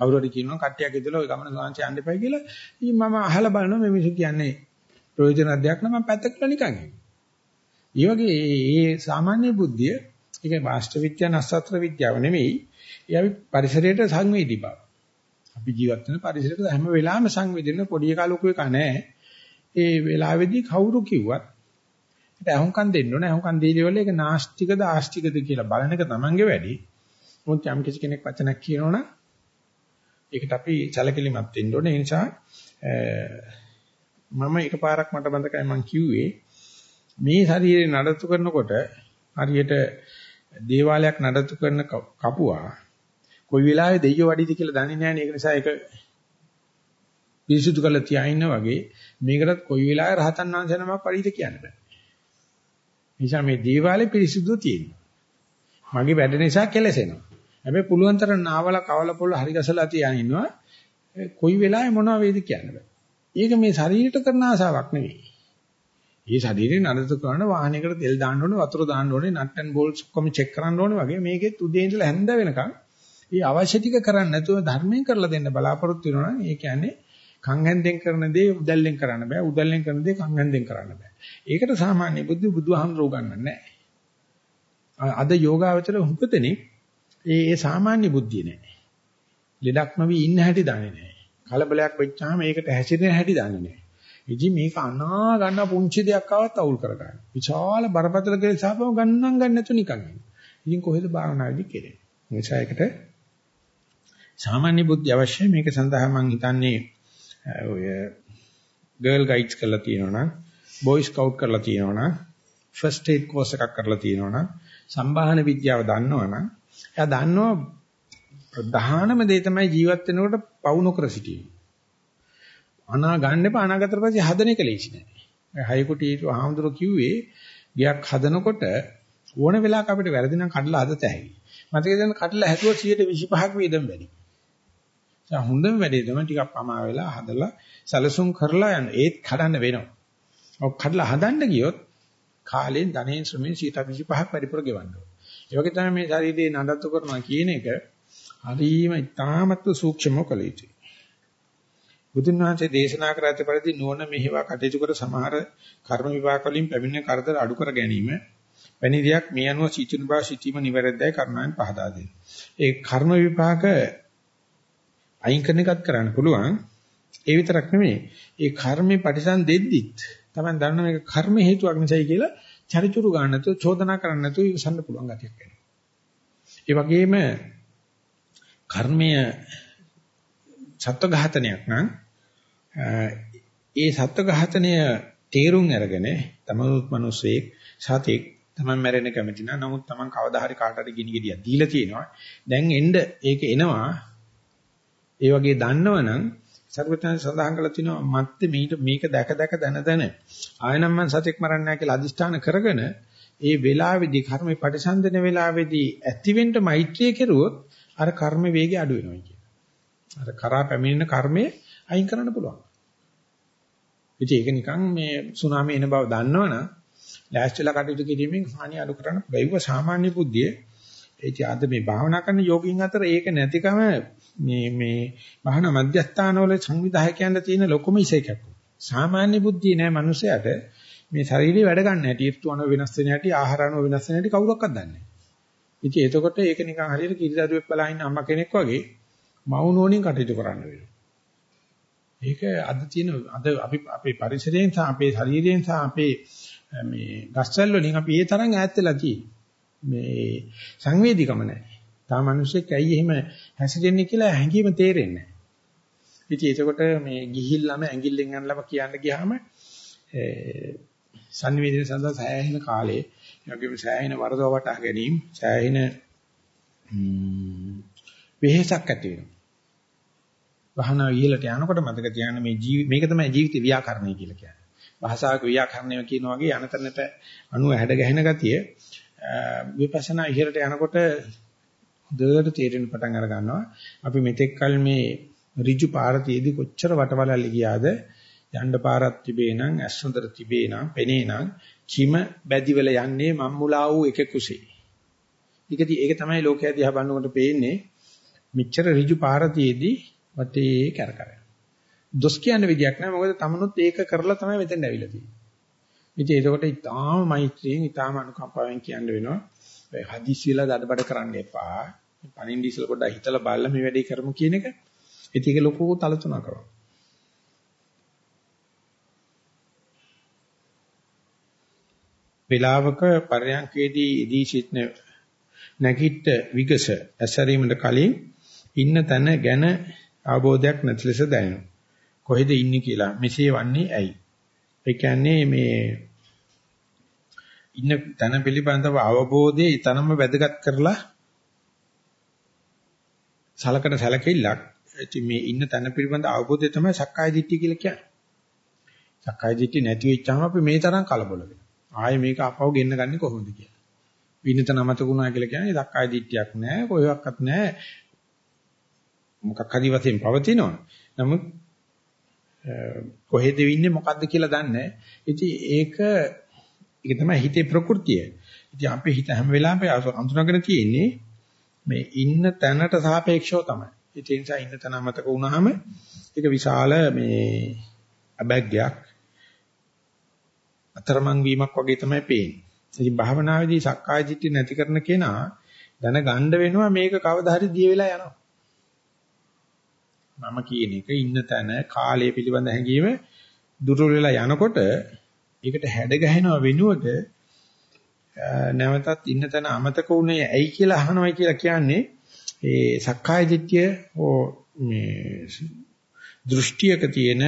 කවුරු හරි කියනවා කට්ටියක් ඉදලා ඔය ගමන සාංශය යන්න එපයි කියලා. ඉතින් මම අහලා බලනවා මේ මිනිස්සු කියන්නේ ප්‍රයෝජනක් දෙයක් නම් මම පැත්තකට නිකන් ඉන්නේ. ඒ වගේ ඒ සාමාන්‍ය බුද්ධිය ඒක වාස්තු විද්‍යාව නස්සත්‍ර විද්‍යාව නෙමෙයි. ඒ අපි පරිසරයට සංවේදී බව. අපි ජීවත් වෙන පරිසරයට හැම වෙලාවෙම සංවේදී වෙන පොඩි එකා ලොකු එකා නැහැ. ඒ වෙලාවේදී කවුරු කිව්වත් ඒක අහුම්කම් දෙන්න ඕනේ. අහුම්කම් දීලිවල ඒක නාස්තිකද ආස්තිකද කියලා බලන එක තමන්ගේ වැඩි. මොකද යම් කිසි කෙනෙක් වචනක් කියනවනම් ඒකට අපි සැලකිලිමත් වෙන්න ඕනේ. ඒ නිසා මම එකපාරක් මට බඳකයි මම කිව්වේ මේ ශරීරය නඩත්තු කරනකොට හරියට දේවාලයක් නඩත්තු කරන කපුවා කොයි වෙලාවෙ දෙයියෝ වඩිද කියලා දන්නේ නැහැ නේ ඒක නිසා ඒක පිරිසුදු කරලා තියාින්න වගේ මේකටත් කොයි වෙලාවෙ රහතන් වහන්සේ නමක් වඩිද කියන්න බෑ. නිසා මේ දේවාලේ පිරිසුදු තියෙනවා. මගේ වැඩ නිසා කෙලසෙනවා. හැබැයි පුළුවන් තරම් නාවල කවල පොළ හරි ගසලා තියානිනවා කොයි වෙලාවෙ මොනව වේද කියන්න බෑ. ඒක මේ ශරීරයට කරන ආසාවක් නෙවෙයි. මේ ශරීරේ නඩත්තු කරන වාහනයකට තෙල් දාන්න ඕනේ, වතුර දාන්න ඕනේ, නට් ඇන්ඩ් බෝල්ට්ස් ඔක්කොම චෙක් කරන්න ඕනේ වගේ මේකෙත් උදේ ඉඳලා හැන්ද වෙනකන් මේ අවශ්‍ය ටික කරන්නේ නැතුව ධර්මයෙන් කරලා දෙන්න බලාපොරොත්තු වෙනවා නම් ඒ කියන්නේ කන් හැන්දෙන් කරන දේ උදැල්ලෙන් කරන්න බෑ, උදැල්ලෙන් කරන දේ කන් හැන්දෙන් කරන්න බෑ. ඒකට සාමාන්‍ය බුද්ධ බුදුහාමුදුරුවෝ උගන්වන්නේ නැහැ. අද යෝගාවචර හුඟතෙනේ ඒ ඒ සාමාන්‍ය බුද්ධිය නෑ. ලෙඩක් නොවි ඉන්න හැටි දන්නේ නෑ. කලබලයක් වෙච්චාම ඒකට හැසිරෙන හැටි දන්නේ නෑ. ඉතින් මේක අනා ගන්න පුංචි දෙයක් ආවත් අවුල් කරගන්න. විශාල බරපතල කෙලෙස් ආපම ගන්නම් ගන්න නැතු නිකන් ඉන්න. ඉතින් කොහෙද භාවනාවේදී කෙරෙන්නේ? නිසා ඒකට සාමාන්‍ය බුද්ධි අවශ්‍යයි. මේක සඳහා මම හිතන්නේ ඔය ගර්ල් ගයිඩ්ස් කරලා තියෙනවා නම්, බොයි ස්කවුට් කරලා තියෙනවා නම්, ෆස්ට් ඒඩ් කෝස් එකක් කරලා තියෙනවා නම්, සම්බාහන විද්‍යාව දන්නවා නම්, එයා දන්නවා ප්‍රධානම දේ තමයි ජීවත් වෙනකොට පවු නොකර සිටීම. අනා ගන්න එපා අනාගතට පස්සේ හදන එක ලේසි නෑ. හයි කුටියට ආහඳුර කිව්වේ ගියක් හදනකොට ඕන වෙලාවක අපිට වැරදි නම් කඩලා හදත හැකියි. මතකද දැන් කඩලා හැදුවා 125ක් වේදම් වැඩි. දැන් හොඳම වැඩේ තමයි ටිකක් පමා වෙලා හදලා සැලසුම් කරලා යන්න. ඒත් කඩන්න වෙනවා. ඔක් කඩලා හදන්න ගියොත් කාලෙන් ධනෙන් ශ්‍රමයෙන් 125ක් වැඩිපුර ගෙවන්න ඕන. ඒ වගේ තමයි මේ ශරීරේ නඩත්තු කරනවා කියන එක හරිම ඉතාමත් සූක්ෂමව කළ යුතුයි. බුදුන් වහන්සේ දේශනා කර ඇති පරිදි නුවණ මෙහිවා කටයුතු කර සමහර කර්ම විපාක වලින් පැමිණෙන කරදර අඩු කර ගැනීම වැනි දෙයක් මේ අනුව සිටින බව සිටීම නිවැරදියි කරුණාවෙන් පහදා දෙන්න. ඒ කර්ම විපාක අයින් කරන එකත් කරන්න පුළුවන්. ඒ විතරක් නෙමෙයි. ඒ කර්මේ පරිසම් දෙද්දිත් තමයි දන්න මේක කර්ම හේතුවක් නිසායි කියලා චරිචුරු ගන්න නැතුව චෝදනා කරන්න නැතුව ඉවසන්න පුළුවන් ගතියක් එනවා. ඒ වගේම කර්මය සත්ව ඝාතනයක් නම් ඒ සත්ව ඝාතනය තේරුම් අරගෙන තමනුත් මිනිස්සෙක් සතෙක් තමන් මැරෙන්න කැමති නැහැ. නමුත් තමන් කවදා හරි කාට හරි ගිනි ගෙඩියක් දීලා තියෙනවා. දැන් එන්න ඒක එනවා. ඒ වගේ දන්නවනම් සර්වඥයන් සඳහන් කළා තිනවා මත් මේක මේක දැක දැක දන දන ආයනම් මං සතෙක් මරන්නේ නැහැ කියලා අදිෂ්ඨාන කරගෙන ඒ වෙලාවේදී කර්මේ පරිසන්දන වෙලාවේදී ඇතිවෙන්න මෛත්‍රිය කෙරුවොත් අර කර්ම වේගය අඩු වෙනවා කියන. අර කරා පැමිණෙන කර්මය අයින් කරන්න පුළුවන්. ඉතින් ඒක නිකන් මේ සුනාමි එන බව දන්නවනම් ලෑස්තිලා කටයුතු කිරීමෙන් හානිය අඩු කරන්න බැයිව සාමාන්‍ය බුද්ධිය ඒ අද මේ භාවනා කරන යෝගීන් අතර ඒක නැතිකම මේ මේ භාවනා මධ්‍යස්ථානවල සංවිධායකයන්ට තියෙන ලොකුම ඉසේකක්. සාමාන්‍ය බුද්ධිය නෑ මිනිසයාට මේ ශරීරය වැඩ ගන්න හැටි, ඍතු අණු වෙනස් වෙන හැටි, ආහාර අණු වෙනස් වෙන හැටි කවුරක්වත් දන්නේ නෑ. ඉතින් එතකොට ඒක නිකන් හරියට කිරිදරුවෙක් බලා ඉන්න අම්මා කෙනෙක් වගේ මවුනෝනින් කටයුතු කරන්න වෙනවා. ඒක අද තියෙන අද අපි අපේ පරිසරයෙන් සහ අපේ ශරීරයෙන් සහ අපේ මේ ගස්වල වලින් අපි ඒ තරම් ඈත් වෙලා තියෙන්නේ. මේ සංවේදීකම නැහැ. තා මිනිස්සෙක් ඇයි එහෙම හැසිරෙන්නේ කියලා හැඟීම තේරෙන්නේ නැහැ. ඉතින් ඒකකොට මේ ගිහිල්ලාම ඇඟිල්ලෙන් අනලම කියන්න ගියාම සංවේදනය සඳහා සෑහෙන කාලේ ඒ වගේම සෑහෙන වරදව වටහා ගැනීම සෑහෙන වෙහෙසක් ඇති වෙනවා. භාවනා ඉහළට යනකොට මතක තියාගන්න මේ ජීවි මේක තමයි ජීවිත ව්‍යාකරණය කියලා කියන්නේ. භාෂාවක ව්‍යාකරණය කියන වගේ අනතරනට අණුව හැඩ ගැහෙන ගතිය විපස්සනා ඉහළට යනකොට හොඳට තේරෙන පටන් අර ගන්නවා. අපි මෙතෙක් කල මේ ඍජු පාරතියේදී කොච්චර වටවලල්ලි ගියාද යන්න පාරක් තිබේ නම් ඇස් හොඳට තිබේ නම් පෙනේ නම් කිම බැදිවල යන්නේ මම්මුලා වූ එක කුසේ. ඒකදී ඒක තමයි ලෝකයා දිහා බලනකොට පේන්නේ මෙච්චර ඍජු පාරතියේදී වටේ කරකරන. දොස් කියන්න විදියක් නැහැ මොකද තමනුත් ඒක කරලා තමයි මෙතෙන් ඇවිල්ලා තියෙන්නේ. ඉතින් ඒකට ඊටාම මෛත්‍රියෙන් ඊටාම අනුකම්පාවෙන් කියන්න වෙනවා. ඒ හදිස්සියලා දඩබඩ කරන්න එපා. පණින්න ඉස්සල පොඩ්ඩක් හිතලා බලලා මේ වැඩේ කරමු කියන එක. ඒක ලොකු තලතුණක් කරනවා. වේලාවක පරයන්කේදී ඉදී සිටන නැගිට විගස ඇසරීමට කලින් ඉන්න තැන ගැන අවබෝධයක් නැති ලෙස දැනෙනවා. කොහෙද ඉන්නේ කියලා. මෙසේ වන්නේ ඇයි? ඒ කියන්නේ මේ ඉන්න තැන පිළිබඳව අවබෝධය ඊතරම්ම වැදගත් කරලා සලකන සැලකිල්ලක් ඉතින් මේ ඉන්න තැන පිළිබඳ අවබෝධය තමයි සක්කාය දිට්ඨිය කියලා කියන්නේ. සක්කාය දිට්ඨිය නැති වෙච්චාම අපි මේ තරම් කලබල වෙනවා. ආයේ මේක අපව ගෙන්න ගන්නේ කොහොමද කියලා. වින්නත නමතකුණා කියලා කියන්නේ සක්කාය දිට්ඨියක් නැහැ, කොහෙවත් නැහැ. මොකක් හරි වශයෙන් පවතිනවා. නමුත් කොහෙද ඉන්නේ මොකද්ද කියලා දන්නේ නැහැ. ඉතින් ඒක ඒක තමයි හිතේ ප්‍රകൃතිය. ඉතින් අපේ හිත හැම වෙලාවෙම අඳුනගෙන තියෙන්නේ මේ ඉන්න තැනට සාපේක්ෂව තමයි. ඒ නිසා ඉන්න තැන අමතක වුණාම ඒක විශාල මේ අබැග්යක් අතරමං වීමක් වගේ තමයි පේන්නේ. ඉතින් භාවනාවේදී සක්කාය දිට්ඨිය නැති කරන කෙනා දැනගන්න වෙනවා මේක කවදා හරි දිය වෙලා යනවා. මම කියන එක ඉන්න තැන කාලය පිළිබඳ හැඟීම දුර්වල වෙලා යනකොට ඒකට හැඩ ගැහෙනව වෙනුවට නැවතත් ඉන්න තැන අමතක වුණේ ඇයි කියලා අහනවා කියලා කියන්නේ ඒ සක්කාය දිට්ඨිය ඕ මේ දෘෂ්ටියක තියෙන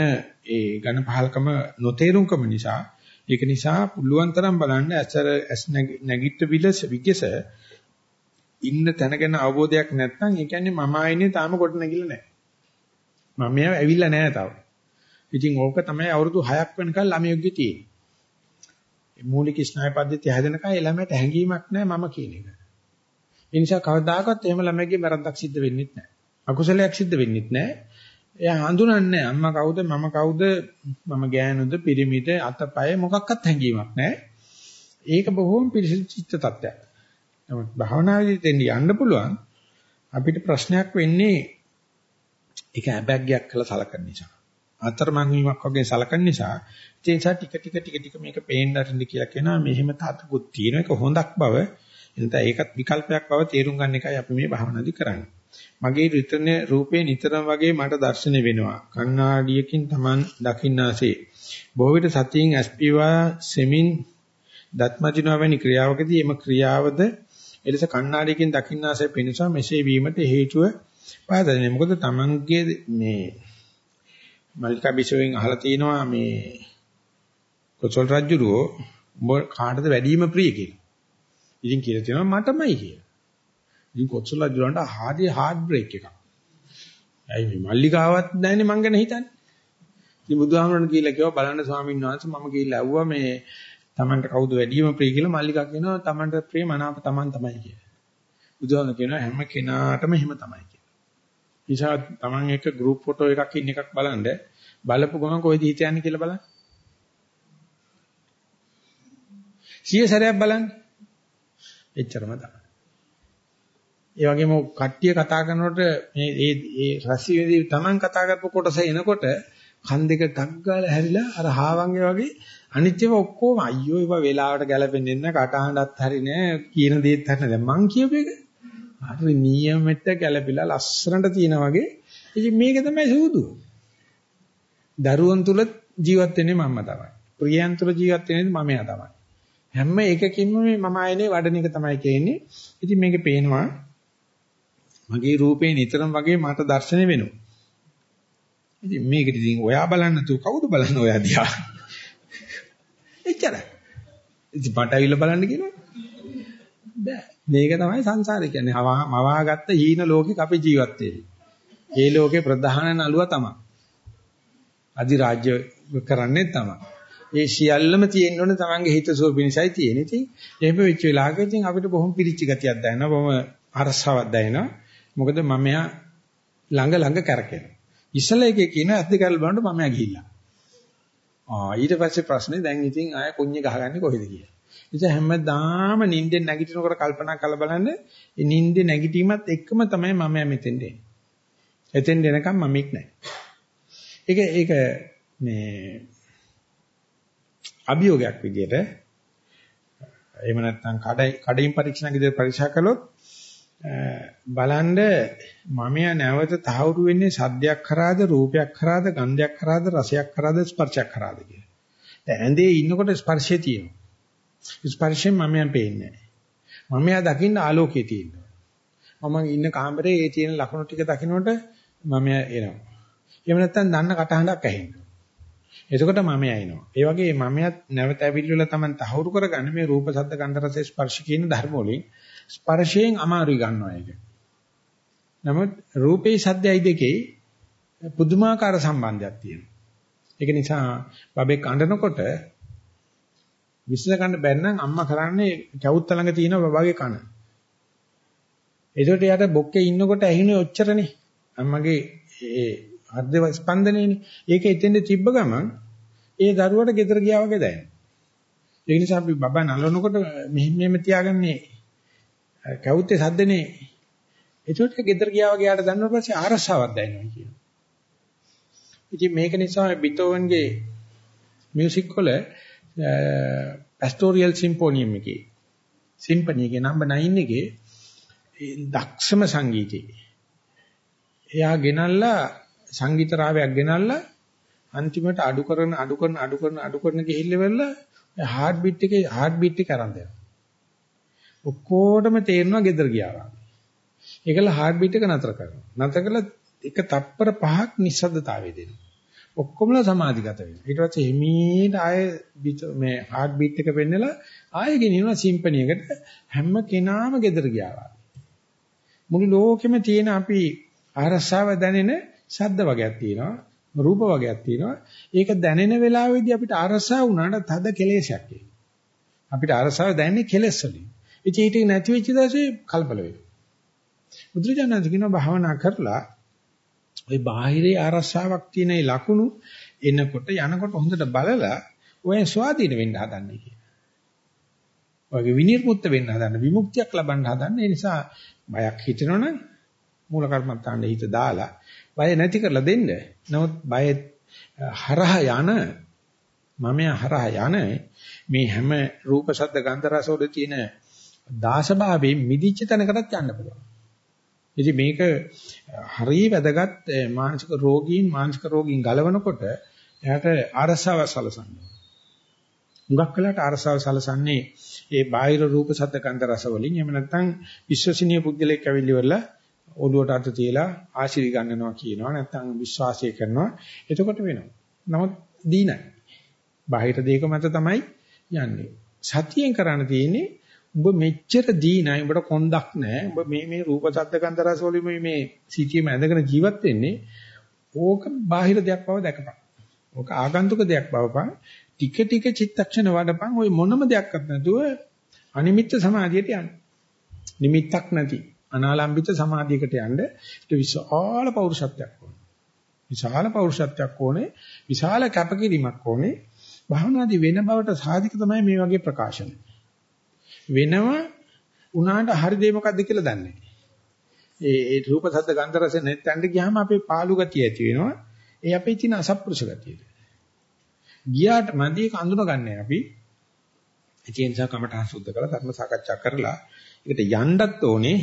ඒ ඝන පහල්කම නොතේරුම්කම නිසා ඒක නිසා පුළුවන් තරම් බලන්න ඇසර ඇස් නැගිට විලස විකස ඉන්න තැන ගැන අවබෝධයක් නැත්නම් ඒ කියන්නේ මම ආයේ තාම කොට නැගිලා නැහැ. මම මෙයා ඇවිල්ලා නැහැ තාම. ඉතින් ඕක තමයි අවුරුදු 6ක් වෙනකල් ළමයෙකුගේ තියෙන්නේ. මේ මූලික ස්නායු පද්ධතිය හැදෙනකන් ඒ ළමයට හැංගීමක් නැහැ මම කියන එක. ඒ නිසා කවදාකවත් එහෙම ළමයෙක්ගේ වැරද්දක් සිද්ධ වෙන්නේ නැහැ. අකුසලයක් සිද්ධ වෙන්නේ නැහැ. එයා හඳුනන්නේ අම්මා කවුද මම කවුද මම ගෑනුද පිරිමිද අතපය මොකක්වත් හැංගීමක් නැහැ. ඒක බොහොම පිරිසිදු චිත්ත tattයක්. නමුත් භාවනාවේදී දෙන්න යන්න පුළුවන් අපිට ප්‍රශ්නයක් වෙන්නේ ඒක ඇබැග්යක් කළා සලකන නිසා. අතරමං වීමක් වගේ සලකන නිසා ඒ නිසා ටික ටික ටික ටික මේක පේන්න අරින්න කියලා කියනවා මෙහෙම තාතකුත් තියෙන එක හොඳක් බව එතන ඒකත් විකල්පයක් බව තේරුම් ගන්න එකයි අපි මේ භාවනාදි කරන්නේ. මගේ රිටර්නේ රූපේ නිතරම වගේ මට දැర్శණය වෙනවා. කණ්ණාඩියකින් Taman දකින්නාසේ. බොහෝ විට සතියෙන් ඇස්පිවා සෙමින් දත්මජිනවා වැනි ක්‍රියාවකදී එම ක්‍රියාවද එලෙස කණ්ණාඩියකින් දකින්නාසේ පෙනුසා මෙසේ වීමට හේතුව පාදන්නේ. මොකද Tamanගේ මේ මල්ලිකා බිසවෙන් අහලා තිනවා මේ කොසල් රජුරෝ කාටද වැඩිම ප්‍රිය කියලා. ඉතින් කියලා තියෙනවා මටමයි කියලා. ඉතින් කොච්චර ජුලන්ට හාඩි හાર્ට් බ්‍රේක් එකක්. ඇයි මේ මල්ලිකාවත් නැන්නේ මං ගැන හිතන්නේ. ඉතින් බුදුහාමරණ කියලා කිව්වා බලන්න ස්වාමීන් වහන්සේ මම කියලා ඇහුවා මේ Tamanට කවුද වැඩිම ප්‍රිය කියලා මල්ලිකා කියනවා Tamanට ප්‍රිය මනාප Taman තමයි කියලා. බුදුහාමරණ කියනවා හැම කෙනාටම එහෙම තමයි කියලා. නිසා Taman එක group photo එකක් ඉන්න එකක් බලන්න බලපු ගමන් කොහෙද හිත යන්නේ කියලා බලන්න. සිය සැරයක් බලන්න. එච්චරම තමයි. ඒ වගේම කට්ටිය කතා කරනකොට මේ ඒ ඒ රසියේදී Taman කතා කරපු කොටස එනකොට කන් දෙක ටක් ගාලා හැරිලා අර හාවන්ගේ වගේ අනිත්‍යව ඔක්කොම අයියෝ ඒවා වෙලාවට ගැලපෙන්නේ නැහැ කටහඬත් හරි නෑ කියන දේත් හරි නෑ මං කියපු එක හරි නියමෙට ගැලපිලා ලස්සනට තියෙනා වගේ ඉතින් මේක තමයි සූදු දරුවන් තුල ජීවත් වෙන්නේ මම තමයි ප්‍රියයන් තුල ජීවත් වෙන්නේ මමයා තමයි හැම එකකින්ම මේ මම ආයනේ වඩන එක තමයි කියන්නේ ඉතින් මේකේ පේනවා මගේ රූපේ නිතරම වගේ මට දැర్శණය වෙනවා. ඉතින් මේකට ඉතින් ඔයා බලන්න තු කවුද බලන්න ඔයා දිහා? එච්චරයි. ඉතින් පටවිල්ල බලන්න කියනවා. බෑ. මේක තමයි සංසාරය කියන්නේ. මවාගත්ත හීන ලෝකෙක අපි ජීවත් වෙන්නේ. ඒ ලෝකේ ප්‍රධාන නළුවා තමයි. අධිරාජ්‍ය කරන්නේ තමයි. ඒ සියල්ලම තියෙන්න ඕනේ තමන්ගේ හිත සුව පිණිසයි තියෙන. ඉතින් එහෙම වෙච්ච වෙලාවක ඉතින් අපිට බොහොම පිරිච්ච ගතියක් දැනෙනවා. බොහොම අරසාවක් දැනෙනවා. මොකද මමයා ළඟ ළඟ කරකිනවා. ඉස්සලා එකේ කියන ඇද්ද කරලා බලනකොට මමයා ගිහිල්ලා. ආ ඊට පස්සේ ප්‍රශ්නේ දැන් ඉතින් ආය කුඤ්ඤ ගහගන්නේ කොහෙද කියලා. ඉතින් හැමදාම නිින්දෙන් නැගිටිනකොට කල්පනා කරලා බලන්න ඒ නිින්දේ නැගිටීමත් එක්කම තමයි මමයා මෙතෙන්ට එන්නේ. එතෙන් එනකම් මමෙක් නැහැ. ඒක ඒක මේ අභියෝගයක් විදියට එහෙම නැත්නම් කඩ කඩින් පරීක්ෂණයක් විදිහට පරීක්ෂා කළොත් බලන්න මමයා නැවත තහවුරු වෙන්නේ සද්දයක් කරාද රූපයක් කරාද ගන්ධයක් කරාද රසයක් කරාද ස්පර්ශයක් කරාද කියලා. දැන් ඇඳේ ඉන්නකොට ස්පර්ශය තියෙනවා. ස්පර්ශයෙන් මමයන් පේන්නේ නැහැ. මමයා දකින්න ආලෝකයේ තියෙනවා. මම ඉන්න කාමරේ ඒ තියෙන ලකුණු ටික දකින්නකොට මමයා එනවා. එහෙම නැත්නම් දන්න කටහඬක් ඇහෙනවා. එතකොට මමයා එනවා. ඒ වගේ මමයාත් නැවත ඇවිල්ලා තමයි තහවුරු කරගන්න මේ රූප ශබ්ද ගන්ධ රස ස්පර්ශ කියන ධර්ම වලින් ස්පර්ශයෙන් අමාරුයි ගන්නවා ඒක. නමුත් රූපේ ශබ්දයයි දෙකේ පුදුමාකාර සම්බන්ධයක් තියෙනවා. ඒක නිසා බබෙක් අඬනකොට විශ්ල ගන්න බැන්නම් අම්මා කරන්නේ කවුත් ළඟ තියෙන බබාගේ කන. ඒකට යට බොක්කේ ඉන්නකොට ඇහිනේ ඔච්චරනේ. අම්මගේ ඒ හෘද ස්පන්දනේනේ. ඒක එතෙන්ද තිබ්බ ගමන් ඒ දරුවට ගෙදර ගියා වගේ දැනෙනවා. ඒ නිසා අපි බබා නලනකොට මෙහෙම මෙහෙම තියාගන්නේ කවුත්තේ සද්දනේ. ඒකට ගෙදර ගියා වගේ යාට දන්නව පස්සේ ආරසාවක් දැනෙනවා කියනවා. ඉතින් මේක නිසා බිතෝවන්ගේ මියුසික් වල පැස්ටෝරියල් සිම්ෆොනියම් එකේ සිම්පනියගේ නම්බර් 9 එකේ දක්ෂම සංගීතී. එයා ගෙනල්ලා සංගීත රාවයක් ගෙනල්ලා අන්තිමට අඩු කරන අඩු කරන අඩු කරන අඩු කරන ගිහිල්ලා හાર્ට් බීට් එකේ හાર્ට් බීට් එක කරන් දෙනවා. ඔක්කොටම තේරෙනවා ගෙදර ගියා වගේ. ඒකල හાર્ට් බීට් එක නතර කරනවා. නතර කළා එක තප්පර පහක් නිස්සද්දතාවය දෙනවා. ඔක්කොමලා සමාධිගත වෙනවා. ඊට පස්සේ හිමීට ආයේ මේ හાર્ට් බීට් එක පෙන්නලා ආයෙ ගෙනියනවා සිම්පනියකට හැම කෙනාම ගෙදර ගියා. මුළු ලෝකෙම තියෙන අපි අරසාව දැනෙන ශබ්ද වර්ගයක් තියෙනවා. රූප වර්ගයක් තියෙනවා. ඒක දැනෙන වෙලාවෙදී අපිට අරසාව වුණාට තද කෙලෙසයක් එයි. අපිට අරසාව දැනෙන්නේ කෙලෙස් වලින්. ඉතින් ඊට නැති වෙච්ච දවසේ කලබල වෙනවා. බුදුරජාණන් කියනවා භාවනා කරලා ওই බාහිරේ ආරස්සාවක් තියෙන ඒ ලකුණු එනකොට යනකොට හොඳට බලලා ඔය ස්වාධීන වෙන්න හදන්නේ කියලා. ඔයගේ විනිර්මුක්ත වෙන්න හදන්න විමුක්තියක් ලබන්න හදන්න ඒ නිසා බයක් හිතෙනවනම් මූල කර්මත්තාන්න හිත දාලා බය නැති කරලා දෙන්න. නමුත් බය හරහා යන මම හරහා යන මේ හැම රූප ශබ්ද ගන්ධ රස වල තියෙන දාසභාවයෙන් මිදිච්ච තැනකටත් යන්න පුළුවන්. ඉතින් මේක හරිය වැදගත් මානසික රෝගීන් මානසික රෝගීන් ගලවනකොට එයාට ආරසාව සලසන්නේ. හුඟක් වෙලාට ආරසාව සලසන්නේ ඒ බාහිර රූප සද්ද ගන්ධ රස වලින් එහෙම නැත්නම් විශ්වසනීය පුද්ගලෙක් ඇවිල්ලි වල ඔළුවට අත තියලා ආශිර්වාද ගන්නනවා කියනවා නැත්නම් විශ්වාසය කරනවා එතකොට වෙනවා. නමුත් දීනයි. බාහිර දෙයක මත තමයි යන්නේ. සතියෙන් කරන්න තියෙන්නේ උඹ මෙච්චර දීනයි උඹට කොන්දක් නැහැ. උඹ මේ මේ රූප ශබ්ද ගන්ධ රස වලින් මේ සිටියේම ඇඳගෙන ජීවත් වෙන්නේ. ඕක බාහිර දෙයක් බව දැකපන්. ඕක ආගන්තුක දෙයක් බවපන්. ටික ටික චිත්තක්ෂණ වඩපන්. ওই මොනම දෙයක්වත් නැතුව අනිමිත්ත සමාධියට යන්න. නිමිත්තක් නැති අනාලම්බිත සමාධියකට යන්න ඒක විශාල පෞරුෂත්වයක් ඕනේ. විශාල පෞරුෂත්වයක් ඕනේ. විශාල කැපකිරීමක් ඕනේ. භාවනාදී වෙන බවට සාධික තමයි මේ වගේ ප්‍රකාශන. වෙනව උනාට හරි දේ මොකද්ද කියලා දන්නේ ඒ ඒ රූප සද්ද ගන්ධ රස නැත්නම් ගියාම අපේ පාළු ගතිය ඇති වෙනවා. ඒ අපේ තියෙන අසත්පුරුෂ ගතිය. ගියාට මදි කඳුන ගන්නෑ අපි. ඒ නිසා කමඨහන් සුද්ධ කරලා ධර්ම සාකච්ඡා කරලා ඒකට යන්නත් ඕනේ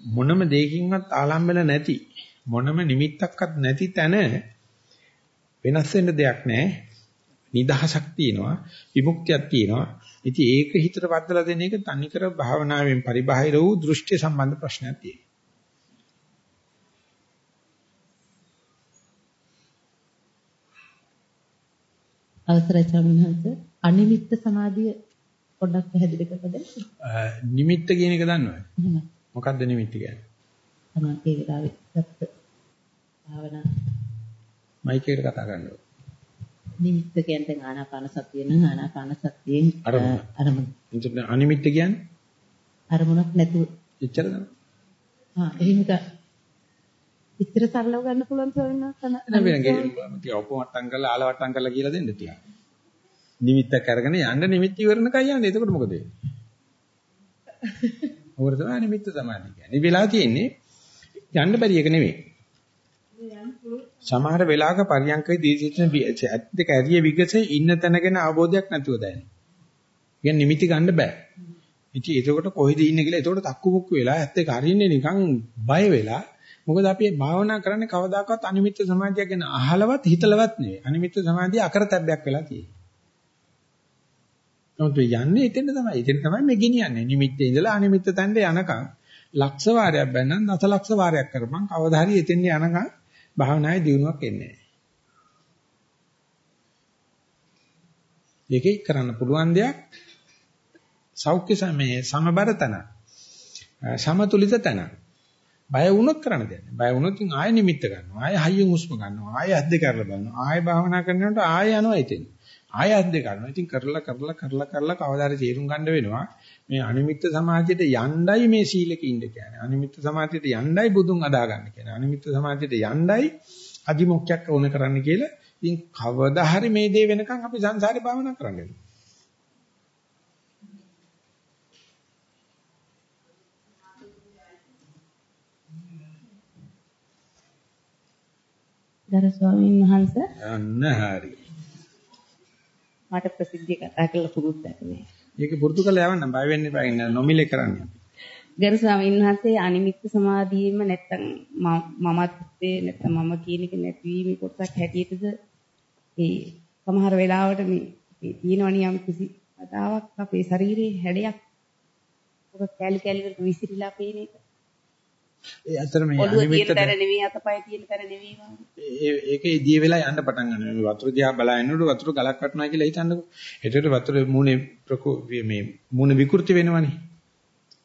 මොනම දෙයකින්වත් ආලම්බන නැති මොනම නිමිත්තක්වත් නැති තැන වෙනස් වෙන්න දෙයක් නැහැ. නිදහසක් තියෙනවා විමුක්තියක් තියෙනවා ඉතින් ඒක හිතට වදලා දෙන එක තනිකර භාවනාවෙන් පරිබාහිර වූ දෘෂ්ටි සම්බන්ධ ප්‍රශ්නයක් තියෙනවා අවසරයි ස්වාමීන් අනිමිත්ත සමාධිය පොඩ්ඩක් පැහැදිලි කරලා දෙන්න. නිමිත්ත කියන එක දන්නවද? මොකක්ද නිමිත්ත කියන්නේ? තමයි ඒ වෙලාවේ භාවනා මයික් එකට කතා කරනවා. නිමිත්ත කියන්නේ ආනාපාන සතිය නම් ආනාපාන සතියෙන් අරමුණ. අනිමිත්ත කියන්නේ? අරමුණක් නැතුව. එච්චර තමයි. ආ එහෙම ඉතර සරලව ගන්න පුළුවන් ස්වාමීන් වහන්සේ. නෑ වෙන ගේ ඔපවට්ටම් කරලා ආලවට්ටම් කරලා කියලා දෙන්න තියා. නිමිත්තක් අරගෙන යන්න නිමිත්ත ඉවරනකයි යන්නේ. එතකොට මොකද වෙන්නේ? [laughs] ඕකට තමයි නිමිත්ත සමාධිය කියන්නේ. මේ වෙලාව තියෙන්නේ යන්න බැරි එක නෙමෙයි. සමහර වෙලාවක පරියන්කේ දී සිටින ඇත් දෙක ඇරිය විගසේ ඉන්න තැනගෙන අවබෝධයක් නැතුව දැනෙන. කියන්නේ නිමිති ගන්න බෑ. ඉතින් ඒකට කොහෙද ඉන්නේ කියලා ඒකට තක්කු මුක්කු වෙලා ඇත්ත ඒක හරින්නේ නිකන් බය වෙලා මොකද අපි භාවනා කරන්නේ කවදාකවත් අනිමිත්ත සමාධිය ගැන අහලවත් හිතලවත් නෙවෙයි. අනිමිත්ත සමාධිය අකරතැබ්බයක් වෙලා තියෙන්නේ. නමුත් යන්නේ එතෙන් තමයි. එතෙන් තමයි මේ ගෙනියන්නේ. නිමිත්තේ ඉඳලා අනිමිත්ත තැනට යනකම් ලක්ෂ වාරයක් බැන්නම් දසලක්ෂ වාරයක් කරපන් කවදා හරි එතෙන් යනකම් භාවනායේ දියුණුවක් එන්නේ නැහැ. ඒකේ කරන්න පුළුවන් දෙයක් සෞඛ්‍ය සමයේ සමබර තන. සමතුලිත තන. බය වුණොත් කරන්න දෙයක් නෑ. බය වුණොත් ඉතින් ආයෙ නිමිත්ත ගන්නවා. ආයෙ හයියෙන් හුස්ම ගන්නවා. ආයෙ අද්ද කරලා බලනවා. ආයෙ භාවනා කරනකොට ආයෙ යනවා ඉතින්. ආයෙ අද්ද කරනවා ඉතින් කරලා කරලා කරලා කරලා කවදාද තේරුම් ගන්න වෙනවා. මේ අනිමිත්ත සමාධියට යණ්ඩයි මේ සීලක ඉන්න කියන්නේ. අනිමිත්ත සමාධියට යණ්ඩයි බුදුන් අදා ගන්න කියන්නේ. අනිමිත්ත සමාධියට යණ්ඩයි අදිමොක්කයක් ඕන කරන්න කියලා. ඉතින් කවදා හරි මේ දේ වෙනකන් අපි සංසාරේ භාවනා කරන්න වෙනවා. ගරු ස්වාමීන් වහන්සේ. යන්න හරි. මට ප්‍රසිද්ධිය කතා කරලා පුරුද්දක් නෑ. ඒක පුරුදු කරලා යවන්න බය වෙන්න එපා. ඉන්න නොමිලේ කරන්නේ. ගරු ස්වාමීන් වහන්සේ අනිමිත්ත සමාධියෙම නැත්තම් මමත්වේ නැත්තම් මම කියන එක නැතිවීම කොටසක් හැටියටද ඒ සමහර වෙලාවට මේ තියෙනවනේ යම් කිසි අදාවක් අපේ ශරීරයේ හැඩයක් ඔක කැලි කැලි වලට විසිරීලා පේන එක. ඒ අතර මේ අනිමිත්තට තර නෙවෙයි අතපය තියෙන තර නෙවෙයි ඒ ඒකේ දී වෙලා යන්න පටන් ගන්නවා. මේ වතුර දිහා බලනකොට වතුර ගලක් වටනවා කියලා හිතන්නකෝ. එතකොට වතුර මූණේ ප්‍රකෝ මේ මූණ විකෘති වෙනවනේ.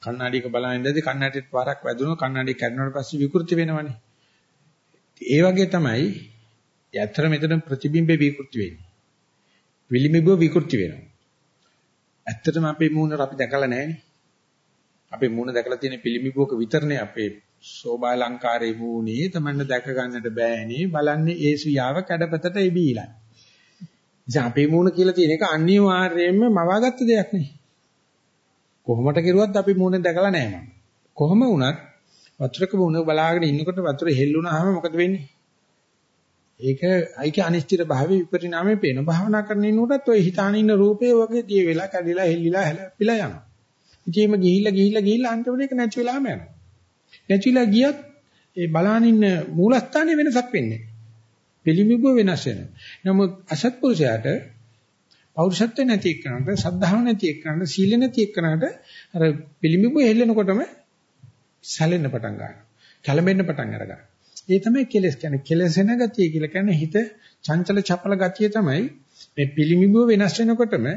කන්නඩියක බලන ඉඳදී කන්නඩියට පාරක් වැදුනොත් කන්නඩිය කැඩුණාට පස්සේ විකෘති වෙනවනේ. ඒ වගේ තමයි යතර මෙතන ප්‍රතිබිම්බේ විකෘති වෙන්නේ. විලිමිබව විකෘති වෙනවා. ඇත්තටම අපේ මූණ අපි දැකලා නැහැනේ. අපේ මූණ දැකලා තියෙන පිළිමිබුවක විතරනේ අපේ සෝභා ලංකාරයේ මූණේ තමන්න දැක ගන්නට බෑනේ බලන්නේ ඒ සියාව කැඩපතට එබීලා. ඉතින් අපේ මූණ කියලා තියෙන එක අනිවාර්යයෙන්ම මවාගත්ත දෙයක් නේ. කොහොමද කෙරුවත් අපි මූණ දැකලා නැහැ මම. කොහොම වුණත් වතුරක මූණ බලාගෙන ඉන්නකොට වතුර හෙල්ලුණාම මොකද වෙන්නේ? ඒක අයික අනිශ්චිත භාවයේ විපරිණාමය පේන භාවනා කරන ඉන්නකොටත් ඔය හිතාන ඉන්න රූපේ වගේ දිය වෙලා කැඩිලා හෙල්ලිලා හැලපිලා යනවා. ඉතින් එimhe ගිහිල්ලා ගිහිල්ලා ගිහිල්ලා අන්තිමට ඒක නැති වෙලාම යනවා. නැතිලා ගියත් ඒ බලාන ඉන්න මූලස්ථානයේ වෙනසක් වෙන්නේ නැහැ. පිළිමිබුව වෙනස් වෙනවා. නමුත් අසත්පුරුෂයාට පෞරුෂත්ව නැති එක්කනට, සද්ධාව නැති එක්කනට, සීල නැති එක්කනට අර පිළිමිබුව හෙල්ලෙනකොටම සැලෙන්න පටන් ගන්නවා. කැළඹෙන්න පටන් අරගන්නවා. ඒ තමයි කෙලස් කියන්නේ. කෙලසෙන ගතිය කියලා කියන්නේ හිත චංචල චපල ගතිය තමයි මේ පිළිමිබුව වෙනස් වෙනකොටම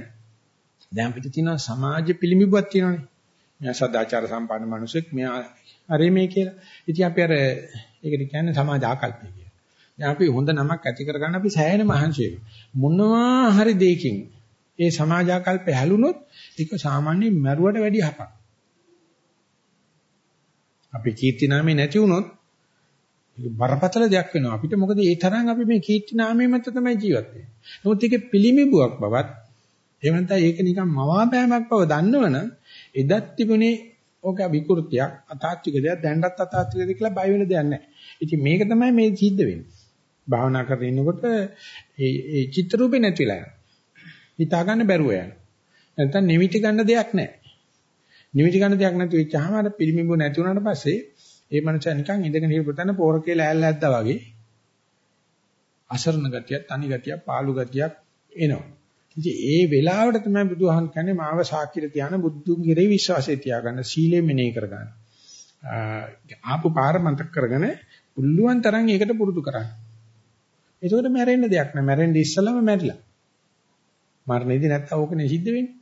දැන් අපිට තියෙනවා සමාජ පිළිඹුවක් තියෙනවානේ. මෙයා සදාචාර සම්පන්න මිනිසෙක් මෙයා අරේ මේ කියලා. ඉතින් අපි අර ඒකට කියන්නේ සමාජ ආකල්පය කියලා. දැන් අපි හොඳ නමක් ඇති කරගන්න අපි සෑහෙන මහන්සි මොනවා හරි දෙයකින් ඒ සමාජ ආකල්පය හැලුනොත් ඒක සාමාන්‍ය මරුවට වැඩි හපක්. අපි කීර්ති නාමේ නැති වුනොත් ඒක බරපතල දෙයක් වෙනවා. අපිට මොකද ඒ තරම් අපි මේ කීර්ති නාමයේ මත තමයි ජීවත් වෙන්නේ. නමුත් ඒකේ පිළිමිබුවක් බවත් එහෙම නැත්නම් ඒක නිකන් මවාපෑමක් බව දන්නවනම් එදත් තිබුණේ ඕක විකෘතියක් අතාත්වික දෙයක් දැනටත් අතාත්වික දෙයක් කියලා බය වෙන දෙයක් නැහැ. ඉතින් මේක තමයි මේ සිද්ධ වෙන්නේ. භාවනා කරගෙන ඉන්නකොට ඒ ඒ චිත්‍ර රූපේ නැතිලා යනවා. හිතා ගන්න බැරුව යනවා. නැත්නම් නිමිති ගන්න දෙයක් නැහැ. නිමිති ගන්න දෙයක් නැති වෙච්චාම අර පිළිමිඹු නැති වුණාට පස්සේ ඒ මනුස්සයා නිකන් ඉඳගෙන හිටපතන පෝරකේ ලෑල්ල ඇද්දා වගේ අසරණ ගතියක්, තනි ගතියක්, පාළු ගතියක් එනවා. ඉතින් ඒ වෙලාවට තමයි බුදුහන් කියන්නේ මාව සාක්කියට තියාන බුදුන් කෙරෙහි විශ්වාසය තියාගන්න සීලෙ මෙනෙහි කරගන්න. ආපු පාර මතක් කරගෙන පුළුවන් තරම් ඒකට පුරුදු කරන්න. එතකොට මැරෙන්න දෙයක් නෑ. මැරෙන්න ඉස්සලම මැරිලා. මරණයේදී නැත්තම් ඕකනේ සිද්ධ වෙන්නේ.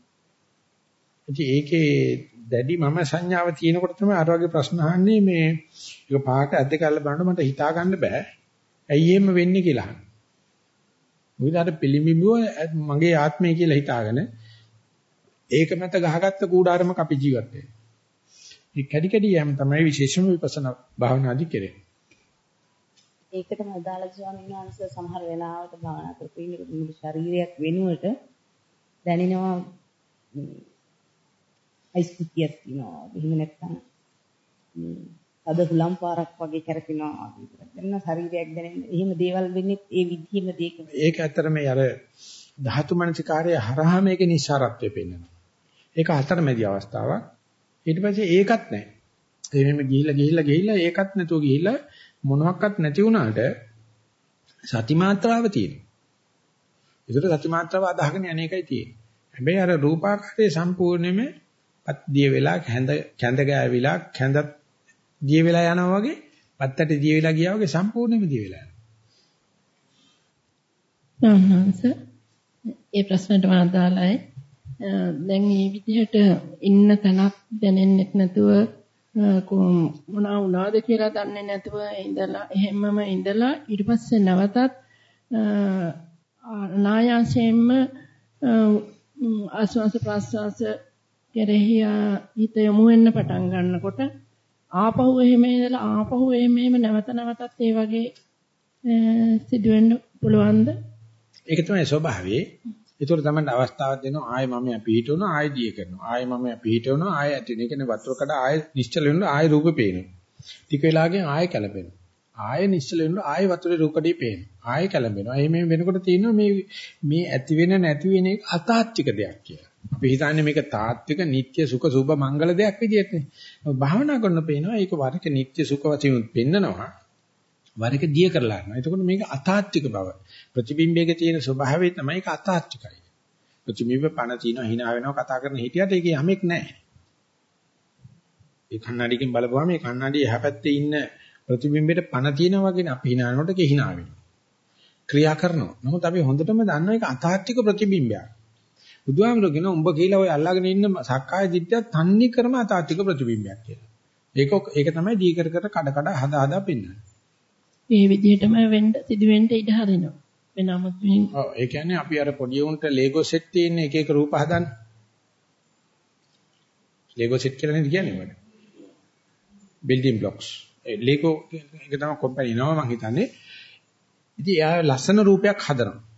ඉතින් ඒකේ දැඩි මම සංඥාව තියෙනකොට තමයි අර වගේ ප්‍රශ්න අහන්නේ මේ ඒක පාට ඇද්ද කරලා බලනකොට මට හිතා ගන්න බෑ. ඇයි එහෙම වෙන්නේ කියලා අහන්නේ. මොකද අර පිළිඹුව මගේ ආත්මය කියලා හිතාගෙන ඒක මත ගහගත්ත කූඩාරමක අපි ජීවත් වෙන්නේ. මේ කැඩි කැඩි යෑම තමයි විශේෂම විපස්සනා භාවනාදී කෙරෙන්නේ. ඒකටම අදාළ ස්වාමීන් වහන්සේ සමහර වෙලාවට භාවනා කරපු ඉන්නකොට මුළු ශරීරයක් වෙනුවට දැනෙනවා අයිස් කුටියක් තියෙනවා. එහෙම නැත්නම් අද හුලම් පාරක් වගේ කරකිනවා දැන් ශරීරයක් දැනෙන එහෙම දේවල් වෙන්නේ ඒ විදිහම දෙයක ඒක ඇත්තට මේ අර ධාතු මනසිකාරය හරහා මේකේ නිස්සාරත්වය පෙන්වනවා ඒක අතරමැදි අවස්ථාවක්. ඊට පස්සේ ඒකත් නැහැ. ඒ මෙහෙම ගිහිල්ලා ගිහිල්ලා ගිහිල්ලා ඒකත් නැතුව ගිහිල්ලා මොනවත් නැති වුණාට සති මාත්‍රාව තියෙනවා. ඒකට සති මාත්‍රාව අදහගෙන අනේකයි තියෙන්නේ. හැබැයි අර රූපාකාරයේ සම්පූර්ණයෙන්ම දිය වෙලා කැඳ කැඳ ගෑවිලා කැඳත් දිය වෙලා යනවා වගේ පත්තට දිය වෙලා ගියා වගේ සම්පූර්ණයෙන්ම දිය වෙලා යනවා. ඒ ප්‍රශ්නට මාදාලයි. දැන් මේ විදිහට ඉන්න තැනක් දැනෙන්නේ නැතුව මොනවා වුණාද කියලා දන්නේ නැතුව ඉඳලා එහෙමම ඉඳලා ඊට පස්සේ නැවතත් නායාසයෙන්ම ආස්වාස ප්‍රාස්වාස කෙරෙහි හිත යොමු වෙන්න පටන් ගන්නකොට ආපහු එහෙම ඉඳලා ආපහු එහෙම එහෙම නැවත නැවතත් ඒ වගේ සිදුවෙන්න පුළුවන්ද? ඒක තමයි ස්වභාවය. ඒතකොට තමයි අවස්ථාවක් දෙනවා ආයෙ මම පිහිටවනවා ආයෙ දිය කරනවා. ආයෙ මම පිහිටවනවා ආයෙ ඇති වෙනවා. ඒ කියන්නේ වතුර කඩ ආයෙ නිශ්චල වෙනවා ආයෙ රූපේ පේනවා. ටික වෙලාවකින් ආයෙ කැළඹෙනවා. ආයෙ නිශ්චල වෙනවා ආයෙ වතුරේ රූකඩේ පේනවා. ආයෙ කැළඹෙනවා. එහෙම වෙනකොට තියෙනවා මේ මේ ඇති වෙන නැති වෙන එක අතාත්වික දෙයක් කියලා. අපි හිතන්නේ මේක තාත්වික නිට්ටය සුඛ සුභ මංගල දෙයක් විදිහටනේ. භාවනා කරන පේනවා ඒක වරක නිට්ටය සුඛ වශයෙන් පෙන්නනවා. වරක දිය කරලා යනවා. එතකොට මේක අතාත්වික බව. ප්‍රතිබිම්බයක තියෙන ස්වභාවය තමයි ඒක අතාත්විකයි. ප්‍රතිබිම්බ පණ තියෙනවා hina වෙනවා කතා කරන හිටියට ඒක යමෙක් නැහැ. ඒ කන්නඩියකින් බලපුවාම මේ කන්නඩිය එහා පැත්තේ ඉන්න ප්‍රතිබිම්බෙට පණ තියෙනවා වගේ අපි hina වෙනකොට ඒක hina වෙනවා. ක්‍රියා කරනවා. නමුත් අපි හොඳටම දන්නවා ඒක අතාත්වික ප්‍රතිබිම්බයක්. බුදුහාමුදුරුවෝ කියන උඹ කියලා ඔය අල්ලාගෙන ඉන්න සක්කාය දිට්ඨිය තන්නේ කරම අතාත්වික ප්‍රතිබිම්බයක් කියලා. ඒක ඒක තමයි දී කර කර කඩ කඩ හදා හදා පෙන්වන්නේ. මේ විදිහටම වෙන්න සිදුවෙන්න ඉඩ හරිනවා. වෙනමුත් මේ ඔව් ඒ කියන්නේ අපි අර පොඩි උන්ට ලේගෝ සෙට් තියෙන එක එක රූප හදන්න. ලේගෝ සෙට් කියලා නේද කියන්නේ මට. Building blocks. ඒ ලේගෝ එක තමයි කම්පැනි නම මම හිතන්නේ. ඉතින් එයා ලස්සන රූපයක් හදනවා.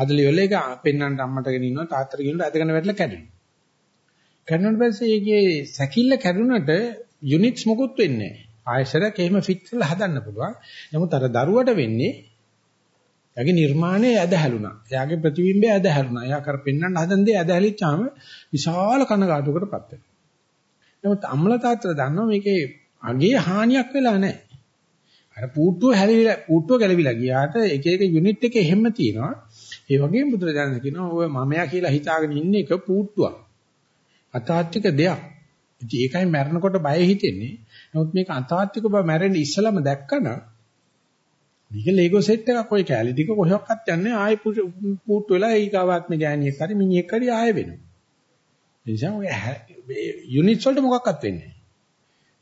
හදලි වල ඒක පෙන්වන්න අම්මට ගෙන ඉන්නවා තාත්තට ගෙනුන ඇදගෙන වැටලා කැඩෙනවා. කැඩුණාට පස්සේ ඒකේ සැකිල්ල කැඩුනට යුනිට්ස් මොකුත් වෙන්නේ නැහැ. ආයශරයක් එහෙම ෆිට කරලා හදන්න පුළුවන්. නමුත් අර දරුවට වෙන්නේ එයාගේ නිර්මාණය ඇදහැළුණා. එයාගේ ප්‍රතිබිම්බය ඇදහැළුණා. එයා කර පෙන්වන්න හදන දේ ඇදහැලිච්චාම විශාල කනගාටුවකටපත් වෙනවා. නමුත් අම්ල තාත්තලා දන්නවා මේකේ අගේ හානියක් වෙලා නැහැ. අර පූට්ටුව හැලිවිලා පූට්ටුව ගැලවිලා ගියාට එක එක යුනිට් එක එහෙම තියෙනවා. ඒ වගේම බුදුරජාණන් කියනවා ඔය මමයා කියලා හිතාගෙන ඉන්න එක පූට්ටුවක්. අතාත්වික දෙයක්. ඉතින් ඒකයි මැරෙනකොට බය හිතෙන්නේ. නමුත් මේක අතාත්වික බව මැරෙන්න ඉස්සලම දැක්කම මේක ලේගෝ සෙට් එකක් ඔය කැලි ටික කොහොක්වත් යන්නේ ආයෙ පූට්ටු වෙලා ඊගාවාත්ම ගෑණියෙක් හරි මිනිහෙක් හරි ආයෙ වෙනවා. ඒ නිසා ඔය යුනිට් වලට මොකක්වත් වෙන්නේ නැහැ.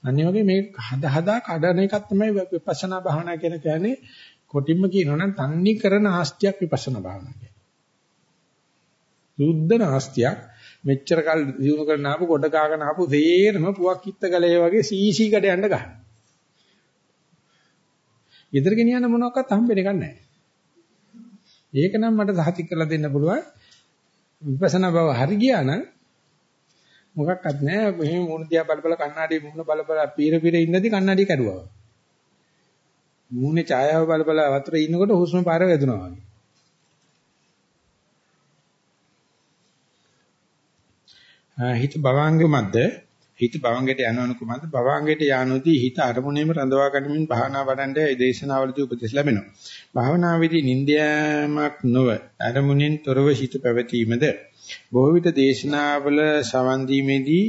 අනිත් වගේ මේ හදා හදා කඩන එකක් තමයි විපස්සනා භාවනා කියන කියන්නේ කොටින්ම කියනවා නම් තන්නේ කරන ආස්තියක් විපස්සනා භාවනා කියන්නේ. සුද්ධ නාස්තියක් මෙච්චර කල් දිනු කරන ආපු කොට කාගෙන ආපු තේරම පුවක් කිත්ත ගලේ වගේ සීසී කඩ යන්න ගන්න. ගෙදර ගෙනියන්න මොනවාක්වත් හම්බෙන්නේ නැහැ. ඒක නම් මට සහතික කරලා දෙන්න පුළුවන්. විපස්සනා බව හරි ගියා නම් මොකක්වත් නැහැ. මෙහෙම මුණ දිහා බල බල කණ්ණාඩියේ මුණ බල බල පීර පීර ඉන්නදී කණ්ණාඩිය කැඩුවා. මූණේ ඡායාව බල බල වතුරේ ඉන්නකොට හුස්ම පාර වැදුනා වගේ. හිත භවංගෙමත්ද හිත භවංගයට යනවන කුමන්ද භවංගයට යానොදී හිත අරමුණේම රඳවා ගනිමින් භාවනා වඩන්න ඒ දේශනාවලදී උපදෙස් ලැබෙනවා. භාවනාවේදී නින්දයමක් නොව අරමුණෙන් තොරව හිත පැවතීමද බොහෝ විට දේශනාවල සවන් දීමේදී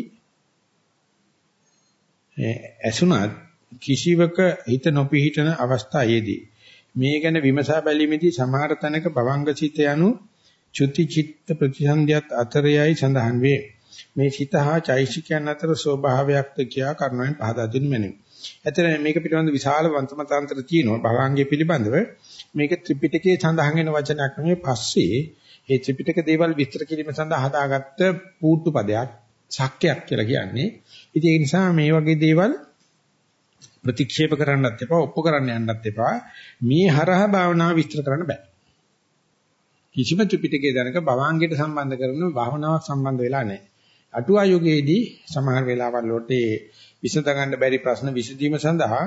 ඇසුණත් කිසිවක හිත නොපිහිටන අවස්ථාවේදී මේ ගැන විමසා බැලීමේදී සමහර තැනක භවංග සිත යනු චුති චිත්ත ප්‍රතිසන්දියත් අතරයයි සඳහන් වේ. මේ සිත හා චෛසිකයන් අතර ස්වභාවයක්ද කියා කරුණෙන් පහදා දෙනු මැනවි. ඇත්තට මේක පිළිබඳ විශාල වන්තමතාන්තර තියෙනවා භවංගය පිළිබඳව. මේක ත්‍රිපිටකයේ සඳහන් වෙන වචනයක් නෙමෙයි පස්සේ ඒ ත්‍රිපිටක දේවල් විස්තර කිරීම සඳහා හදාගත්ත පූර්තු පදයක් ශක්‍යයක් කියලා කියන්නේ. ඉතින් ඒ නිසා මේ වගේ දේවල් ප්‍රතික්ෂේප කරන්නත් එපා ඔප්පු කරන්න යන්නත් එපා. මේ හරහා භාවනාව විස්තර කරන්න බෑ. කිසිම ත්‍රිපිටකයේ දැනක භවංගයට සම්බන්ධ කරන භාවනාවක් සම්බන්ධ වෙලා නැහැ. අටුවා යුගයේදී සමහර වෙලාවල් වලට විසඳ ගන්න බැරි ප්‍රශ්න විසඳීම සඳහා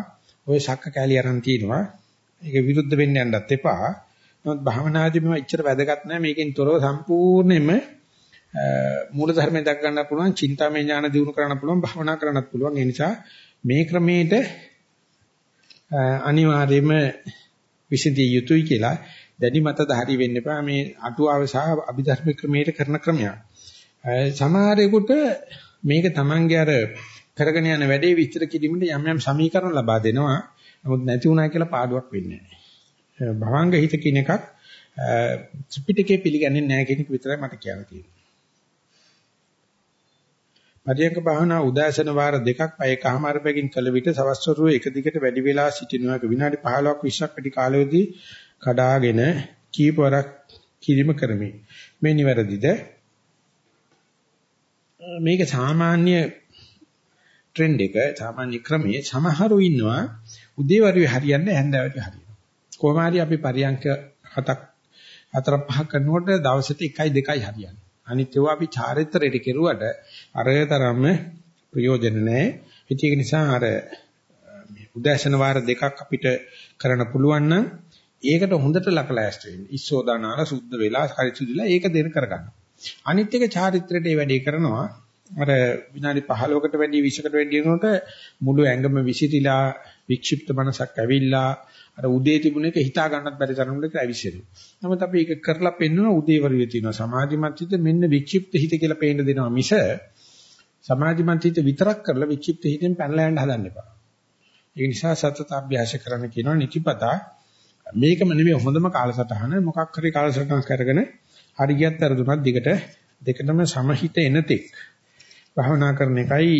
ওই ශක්ක කැලිය අරන් තිනවා. ඒක විරුද්ධ වෙන්න යන්නත් එපා. නමුත් භාවනාදී මේවා ඉච්චර වැදගත් නැහැ. මේකෙන් තොරව සම්පූර්ණයෙන්ම මූල ධර්මයෙන් දක් ගන්න පුළුවන්, චින්තාමය ඥාන දිනු කරන්න පුළුවන්, භවනා කරන්නත් පුළුවන්. ඒ නිසා මේ ක්‍රමයට අනිවාර්යයෙන්ම විසඳිය යුතුයි කියලා දැඩි මතධාරී වෙන්න එපා. මේ අටුවාව සහ අභිධර්ම ක්‍රමයට කරන ක්‍රමයක්. සමහරෙකුට මේක Tamange අර කරගෙන යන වැඩේ විස්තර කිරීමට යම් යම් සමීකරණ ලබා දෙනවා. නමුත් නැති වුණා කියලා පාඩුවක් වෙන්නේ නැහැ. භවංග හිත කියන එකක් ත්‍රිපිටකේ පිළිගන්නේ නැහැ කියන එක විතරයි මට කියන්න තියෙන්නේ. පරියංග භාවනා උදාසන වාර දෙකක් පැයකමාර බැගින් කළ විට සවස්වරුව එක දිගට වැඩි වෙලා සිටිනවා විනාඩි 15ක් 20ක් වැඩි කාලයකදී කඩාගෙන කීපවරක් කිරීම කරමි. මේ නිවැරදිද? මේක සාමාන්‍ය ට්‍රෙන්ඩ් එක සාමාන්‍ය ක්‍රමයේ සමහරු ඉන්නවා උදේවරුේ හරියන්නේ හැන්දෑවට හරියනවා. කොහොම හරි අපි පරියන්ක හතක් හතර පහක් කරනකොට දවසට 1යි 2යි හරියන්නේ. අනිත් ඒවා අපි චාරිත්‍රයට කෙරුවට අරතරම්ම ප්‍රයෝජන නැහැ. ඒක නිසා අර උදෑසන වාර දෙකක් අපිට කරන්න පුළුවන් නම් ඒකට හොඳට ලකලෑස්ට වෙන්න. ඉස්සෝදානාල සුද්ධ වෙලා හරිසුදිලා ඒක දෙන කරගන්න. අනිත් එක චාරිත්‍රයට ඒ වැඩේ කරනවා. අර විනාඩි 15කට වැඩි 20කට වැඩි වෙනකොට මුළු ඇඟම විසිරීලා වික්ෂිප්ත මනසක් ඇවිල්ලා අර උදේ තිබුණ එක හිතා ගන්නත් බැරි තරමට ඇවිස්සෙනවා. නමුත් අපි ඒක කරලා පෙන්නන උදේවරුවේ තියෙනවා සමාධිමත් හිත මෙන්න වික්ෂිප්ත හිත කියලා පේන්න දෙනවා මිස සමාධිමත් හිත විතරක් කරලා වික්ෂිප්ත හිතෙන් පැනලා යන්න හදන්න එපා. ඒ නිසා සතත අභ්‍යාස කරන්න කියනවා නිතිපතා මේකම නෙමෙයි හොඳම කාලසටහන මොකක් හරි කාලසටහනක් අරගෙන හරියට අරදුනත් දිගට දෙකටම සමහිත එනතෙක් භාවනා කරන එකයි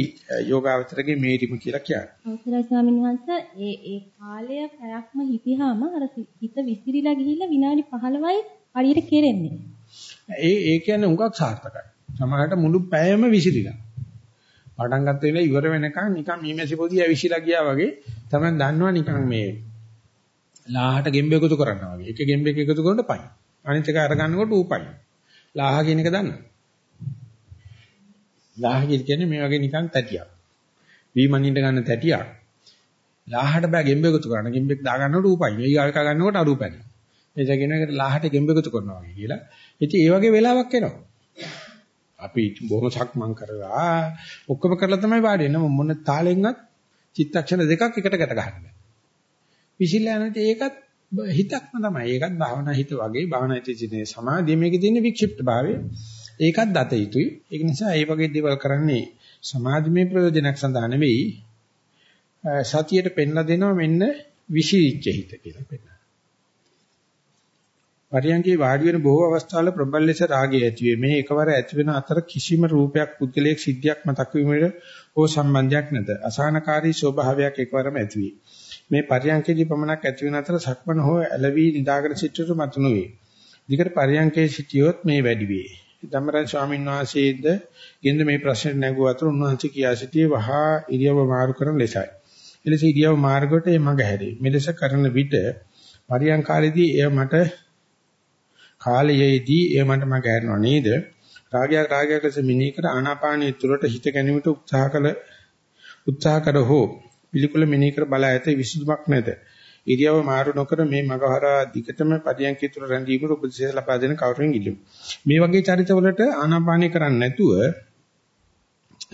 යෝගාවචරගේ මේරිම කියලා කියන්නේ. අවසරයි ස්වාමීන් වහන්සේ ඒ ඒ කාලය පැයක්ම හිටියාම අර හිත විසිරීලා ගිහිල්ලා විනාඩි 15යි හරියට කෙරෙන්නේ. ඒ ඒ කියන්නේ උඟක් සාර්ථකයි. සමහරට මුළු පැයම විසිරීලා. පටන් ගන්න වෙලාව ඉවර වෙනකන් නිකන් මීමැසි පොදිය විසිලා ගියා වගේ තමයි දන්නවා නිකන් මේ ලාහට ගෙම්බ එකතු කරනවා වගේ. එක ගෙම්බෙක් එකතු කරනකොට පයින්. අනිත් එක අර ගන්නකොට ඌ පයින්. ලාහ කියන එක දන්නවා. ලාහ කියන්නේ මේ වගේ නිකන් තැටියක්. වීමනින්ට ගන්න තැටියක්. ලාහට බෑ ගෙම්බ එකතු කරන්න. ගෙම්බෙක් දා ගන්නකොට ඌ පයින්. ඒ ආයක ගන්නකොට අරු පැන. එතන කියන එකට ලාහට ගෙම්බ එකතු කරනවා වගේ කියලා. ඉතින් ඒ වගේ වෙලාවක් එනවා. අපි බොහොම සක්මන් කරලා ඔක්කොම කරලා තමයි වාඩි වෙන්නේ. මොන තාලෙන්වත් චිත්තක්ෂණ දෙකක් එකට ගැට ගන්න බෑ. විසිලා නැති ඒකත් හිතක්ම තමයි. ඒකත් භාවනා හිත වගේ භාවනා හිතේ සමාධිය මේකේ තියෙන වික්ෂිප්ත භාවය. ඒකත් දත යුතුයි. ඒක නිසා මේ වගේ දේවල් කරන්නේ සමාධිමය ප්‍රයෝජනක් සඳහා නෙවෙයි සතියට පෙන්ලා දෙනවා මෙන්න විශීච්ච හිත කියලා පෙන්නනවා. පරියන්කේ වාඩි වෙන බොහෝ අවස්ථාවල ප්‍රබල ලෙස රාගය ඇති වේ. මේ එකවර ඇති වෙන අතර කිසිම රූපයක් පුද්ගලයක් සිද්ධියක් මතක් වීමට හෝ සම්බන්ධයක් නැත. අසහනකාරී ස්වභාවයක් එකවරම ඇති වේ. මේ පරියන්කේදී පමණක් ඇති වෙන අතර සක්මන හෝ ඇලවි නිදාගෙන සිටට මතුණු වේ. දිගට පරියන්කේ සිටියොත් මේ වැඩි වේ. ධම්මරන් ස්වාමීන් වහන්සේද ගෙන්ද මේ ප්‍රශ්නේ නැගුව අතර උන්වහන්සේ කියා සිටියේ වහා ඉරියව මාරු කරන ලෙසයි. එලෙස ඉරියව මාර්ගයට මඟ හැරේ. මෙලෙස කරන විට පරියන්කාරයේදී එය මට කාලයේදී එය මට මඟ හැරෙනව නේද? රාගයක් රාගයක් ලෙස මිනී කර ආනාපානයේ තුරට හිත ගැනීමට උත්සාහ කළ උත්සාහ කර හෝ පිළිකුල මෙනෙහි කර බල ඇත විසුදුමක් නැත. ඉරියව මාරු නොකර මේ මගහරා දිගටම පරියන්කේ තුර රැඳීමට උපදෙස් ලබා දෙන කවුරුන් ඉල්ලමු. මේ වගේ චරිතවලට ආනාපානය කරන්නේ නැතුව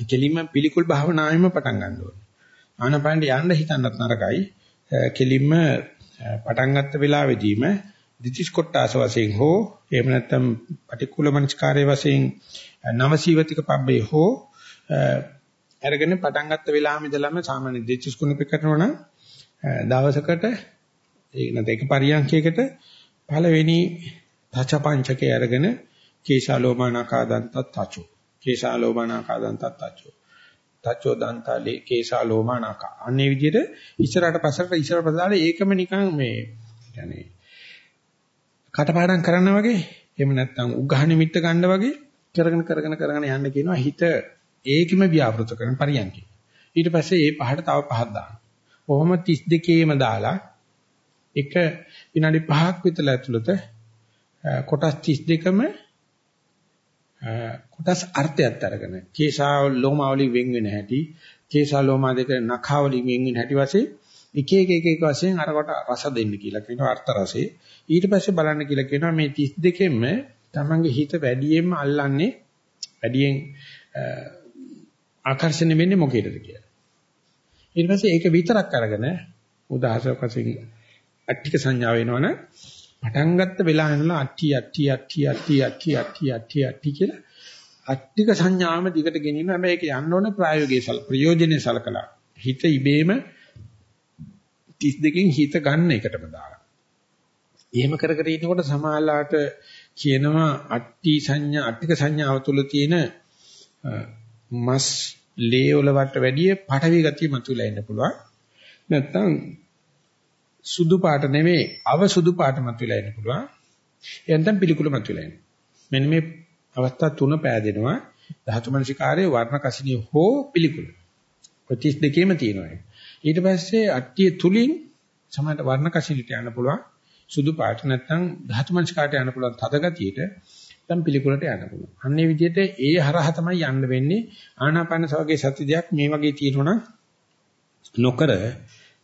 කෙලින්ම පිළිකුල් භාවනාවෙම පටන් ගන්න ඕනේ. ආනාපානෙ යන්න හිතන්නත් නරකයි. කෙලින්ම පටන් ගත්ත වෙලාවෙදීම දිතිස් කොට්ටාස වශයෙන් හෝ එහෙම නැත්නම් පටිකුල මනස්කාරයේ වශයෙන් නවසීවතික පබ්බේ හෝ අරගෙන පටන් ගත්ත වෙලාවෙම ඉඳලම සාමාන්‍ය දෙච්චස් කුණප කරනවා නම් දවසකට ඒක නැත්නම් එක පරියන්කයකට පළවෙනි තච පංචකේ අරගෙන කේශාලෝමානාකා දන්තත් තචෝ කේශාලෝමානාකා දන්තත් තචෝ තචෝ දන්තාලේ කේශාලෝමානාකා අන්නේ විදිහට ඉස්සරහට පස්සට ඉස්සරහට පස්සට ඒකම නිකන් මේ يعني කටපාඩම් කරන්න වගේ එහෙම නැත්නම් උග්ඝහ නිමිත්ත ගන්න වගේ කරගෙන කරගෙන කරගෙන යන්න කියනවා හිත ඒකෙම ව්‍යාපෘත කරන පරියන්කේ. ඊට පස්සේ ඒ පහට තව පහක් දානවා. කොහොම 32ේම දාලා එක විනාඩි 5ක් විතර ඇතුළත කොටස් 32ම කොටස් අර්ථයත් අරගෙන කේශා ලෝමාවලි වෙන් වෙන හැටි කේශා ලෝමා දෙක නඛාවලි වෙන් වෙන හැටි වශයෙන් එක එක එක එක වශයෙන් අර කොට රස දෙන්න කියලා කියනවා අර්ථ රසේ ඊට පස්සේ බලන්න කියලා කියනවා මේ 32කින්ම තමන්ගේ හිත වැඩියෙන්ම අල්ලන්නේ වැඩියෙන් ආකර්ෂණය වෙන්නේ මොකේද කියලා. ඊට පස්සේ ඒක විතරක් අරගෙන උදාහරණයක් වශයෙන් අට්ටික සංඥාව වෙනවනේ පටන් ගත්ත වෙලාව ඉඳලා අට්ටි අට්ටි අට්ටි අට්ටි අට්ටි අට්ටි අට්ටි අට්ටි කියලා අට්ටික සංඥාම දිගට ගෙනියන හැබැයි ඒක යන්න ඕනේ ප්‍රායෝගික සල ප්‍රයෝජනේ සලකලා හිත ඉබේම 32කින් හිත ගන්න එකටම දාලා. එහෙම කර කර ඉන්නකොට සමාහලාට කියනවා අට්ටි සංඥා අට්ටික සංඥාව තුළ තියෙන මස් ලේ වල වට වැඩිය පටවි ගතිය මතුවලා ඉන්න පුළුවන්. නැත්තම් සුදු පාට නෙවෙයි අව සුදු පාට මතුවලා ඉන්න පුළුවන්. එතෙන් පිළිකුල මතුවලා ඉන්න. මෙන්න මේ අවස්ථා තුන පෑදෙනවා. ධාතු මනසිකාරයේ වර්ණ කසිනිය හෝ පිළිකුල. ප්‍රතිස් දෙකේම තියෙනවා. ඊට පස්සේ අට්ටිය තුලින් සමහරට වර්ණ කසිනියට යන්න පුළුවන්. සුදු පාට නැත්නම් ධාතු මනසිකාරයට යන්න පුළුවන් තද ගතියට නැත්නම් පිළිකුලට යන්න පුළුවන්. අන්නේ විදිහට ඒ හරහා තමයි යන්න වෙන්නේ. ආනාපාන සවගේ සති දෙයක් මේ වගේ තියෙනවා නොකර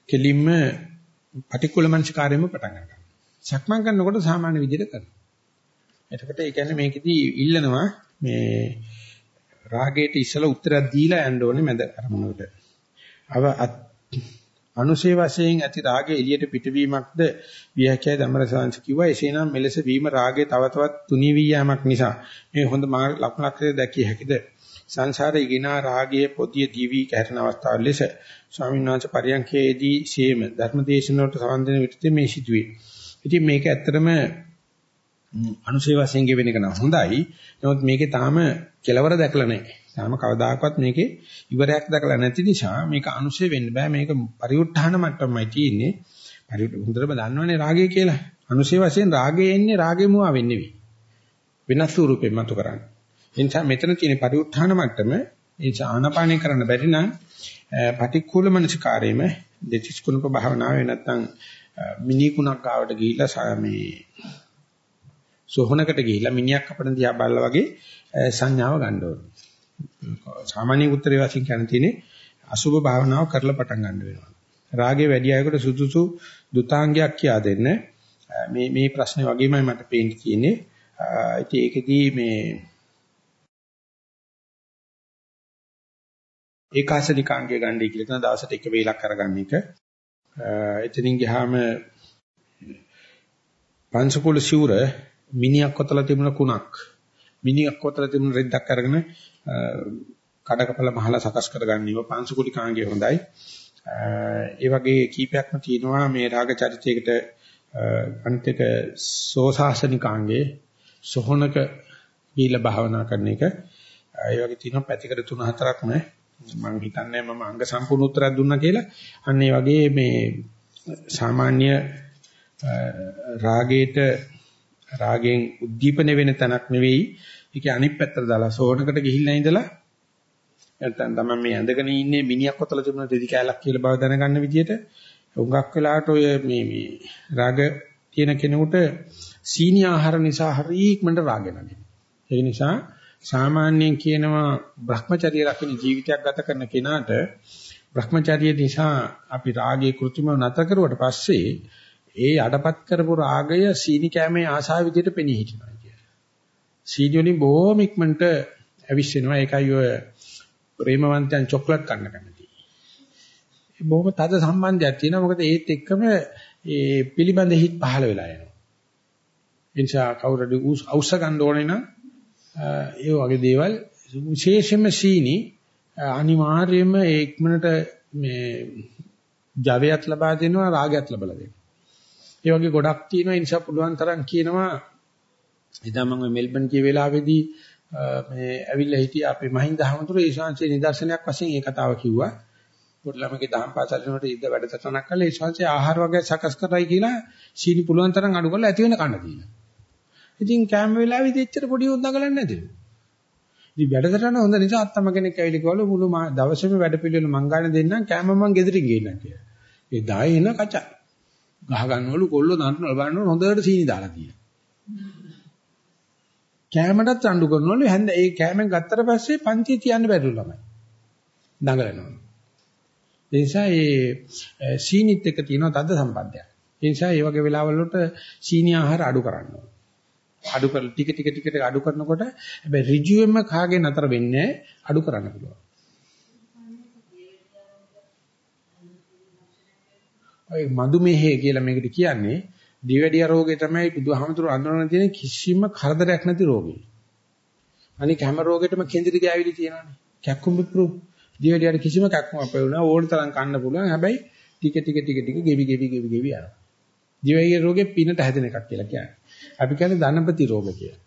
කෙලින්ම පටිකුල මනසිකාරයෙන්ම පටන් ගන්නවා. සක්මන් කරනකොට සාමාන්‍ය විදිහට කරනවා. එතකොට ඒ කියන්නේ මේකෙදි ඉල්ලනවා මේ රාගයට ඉස්සලා උත්තරයක් දීලා යන්න ඕනේ මැද අරමුණකට. අව අනුශේ වශයෙන් ඇති රාගයේ එළියට පිටවීමක්ද වියකේ ධම්මරසංශ කිව්වා එසේනම් මෙලෙස වීම රාගයේ තව තවත් තුනී වී යාමක් නිසා මේ හොඳ ලක්ෂණක් දැකිය හැකිද සංසාරේ ගිනා රාගයේ පොදිය දිවි කැරෙන අවස්ථාව ලෙස ස්වාමීන් වහන්සේ පරියන්කේදී ෂේම ධර්මදේශනවලට සම්බන්ධ වෙන්නේ මේ සිදුවේ. ඉතින් මේක ඇත්තටම අනුශේ වශයෙන් ගෙවෙන එක නම් හොඳයි. නමුත් මේකේ තාම කෙලවර දැකලා නැහැ. තාම කවදාකවත් මේකේ ඉවරයක් දැකලා නැති නිසා මේක අනුශේ වෙන්න බෑ. මේක පරිඋත්ථාන මට්ටමයි තියෙන්නේ. හොඳටම දන්නවනේ රාගය කියලා. අනුශේ වශයෙන් රාගය එන්නේ රාගෙ මුවා වෙන්නේ නෙවෙයි. වෙනස් ස්වරූපෙන් මතු කරන්නේ. ඒ නිසා මෙතන තියෙන පරිඋත්ථාන මට්ටම ඒ ආනාපානය කරන්න බැරි නම් පටික්කුල මනසිකාරයේම දෙතිස් කුණක භාවනාවේ නැත්තම් මිනි කුණක් ගාවට ගිහිල්ලා මේ සෝහනකට ගිහිල්ලා මිනිහක් අපන දිහා බලලා වගේ සංඥාව ගන්න ඕනේ. සාමාන්‍ය උත්තරේ වශයෙන් කියන්න තියෙන්නේ අසුභ භාවනාව කරලා පටන් ගන්න වෙනවා. රාගේ වැඩි අයකට සුදුසු දුතාංගයක් කියා දෙන්න මේ මේ ප්‍රශ්නේ වගේමයි මට පේන්න තියෙන්නේ. ඉතින් ඒකෙදී මේ ඒකාසනිකාංගය ගන්නයි කියලා කියන දවසට එක වේලක් අරගන්න එක. එතනින් ගියාම පංචකුල සිවුර මිනිහක් කොතලා තිබුණ කුණක් මිනිහක් කොතලා තිබුණ රෙද්දක් අරගෙන කඩකපල මහලා සකස් කරගන්න ඉව පංසුකුටි කාංගේ හොඳයි. ඒ වගේ කීපයක්ම තියෙනවා මේ රාග චරිතයකට අනිත් එක සෝසාසනිකාංගේ සොහනක දීලා භාවනා කරන එක. ඒ වගේ තියෙනවා පැතිකඩ තුන හතරක්ම මම හිතන්නේ මම අංග සම්පූර්ණ උත්තරයක් දුන්නා කියලා. අන්න ඒ වගේ මේ සාමාන්‍ය රාගයට රාගයෙන් උද්දීපන වෙන තැනක් නෙවෙයි. ඒකේ අනිත් පැත්තට දාලා සෝනකට ගිහිල්ලා ඉඳලා නැත්නම් තමයි මේ ඇඳගෙන ඉන්නේ මිනිහක් ඔතල තිබුණ දෙදි කැලක් කියලා බව දැනගන්න විදිහට උඟක් වෙලාවට ඔය මේ මේ රාග තියෙන කෙනෙකුට සීනි ආහාර නිසා හරි ඉක්මනට රාග නැගෙනවා. ඒ නිසා සාමාන්‍යයෙන් කියනවා Brahmacharya රකින්න ජීවිතයක් ගත කරන කෙනාට Brahmacharya නිසා අපි රාගයේ કૃත්‍රිමව නැතර කරුවට පස්සේ ඒ යඩපත් කරපු රාගය සීනි කැමේ ආශාව විදිහට පෙනී හිටිනවා කියලා. සීනි වලින් බොහොම ඉක්මනට ඇවිස්සෙනවා. ඒකයි ඔය ප්‍රේමවන්තයන් චොක්ලට් කන්න කැමති. බොහොම තද සම්බන්ධයක් තියෙනවා. මොකද ඒත් එක්කම ඒ පිළිබඳ හිත් පහළ වෙලා යනවා. එනිසා කවුරුද අවශ්‍ය ගන්න ඕනේ නම් ඒ වගේ දේවල් විශේෂයෙන්ම සීනි අනිවාර්යයෙන්ම ඒ ඉක්මනට මේ ජවයක් ලබා දෙනවා රාගයක් ලබා දෙනවා. ඒ වගේ ගොඩක් තියෙනවා ඒ නිසා පුළුවන් තරම් කියනවා එදා මම මෙල්බන් කිය වෙලාවේදී මේ ඇවිල්ලා හිටිය අපේ මහින්ද හමුදුර ඒ ශාංශයේ නිදර්ශනයක් වශයෙන් ඒ කතාව කිව්වා. පොඩි ළමගේ දහම් පාසල් යනකොට ඉඳ වැඩසටහනක් කළා ඒ ශාංශයේ ආහාර වර්ග සකස් කරයි කියලා සීනි පුළුවන් තරම් අඩු කරලා ඇති වෙන කන්න තියෙනවා. ඉතින් කැම වෙලාවේදී එච්චර පොඩි උන් දඟලන්නේ නැතිලු. ඉතින් වැඩසටහන හොඳ නිසා අත්තම කෙනෙක් ඇවිල්ලා කිව්වලු මුළු දවසේම වැඩ පිළිවෙල මං ගන්න දෙන්නම් කැම මං ගෙදරින් ගේන්නම් කියලා. ඒ දායේ එන කචා. ගහ ගන්නවලු කොල්ලෝ දන්ටනවලු බලනවලු හොඳට සීනි දාලා තියෙනවා. කෑමටත් රණ්ඩු කරනවලු හැන්ද ඒ කෑමෙන් ගත්තට පස්සේ පන්තිය තියන්න බැරිලු ළමයි. දඟලනවා. ඒ නිසා ඒ සීනිත් එක්ක තියෙන තද සම්බන්ධයක්. ඒ නිසා මේ වගේ වෙලාවල් වලට සීනි ආහාර අඩු කරන්න ඕනේ. අඩු කරලා ටික ටික ටික ටික අඩු කරනකොට හැබැයි ඍජුවෙන්ම කාගේ නතර වෙන්නේ අඩු කරන්න පුළුවන්. ඔය මදුමෙහෙ කියලා මේකට කියන්නේ දිවැඩිය රෝගේ තමයි බුදුහාමුදුරු අඳුරන තියෙන කිසිම කරදරයක් නැති රෝගේ. අනික හැම රෝගෙටම කෙන්දිරි ගෑවිලි තියෙනවානේ. කැක්කුම් පිපුරු දිවැඩියට කිසිම කැක්කුම් අපේ වුණා ඕන තරම් කන්න පුළුවන්. හැබැයි ටික ටික ටික ටික ගෙවි ගෙවි ගෙවි ගෙවි යනවා. දිවැඩිය රෝගේ පිනට හැදෙන එකක් කියලා කියන්නේ. අපි කියන්නේ ධනපති රෝග කියලා.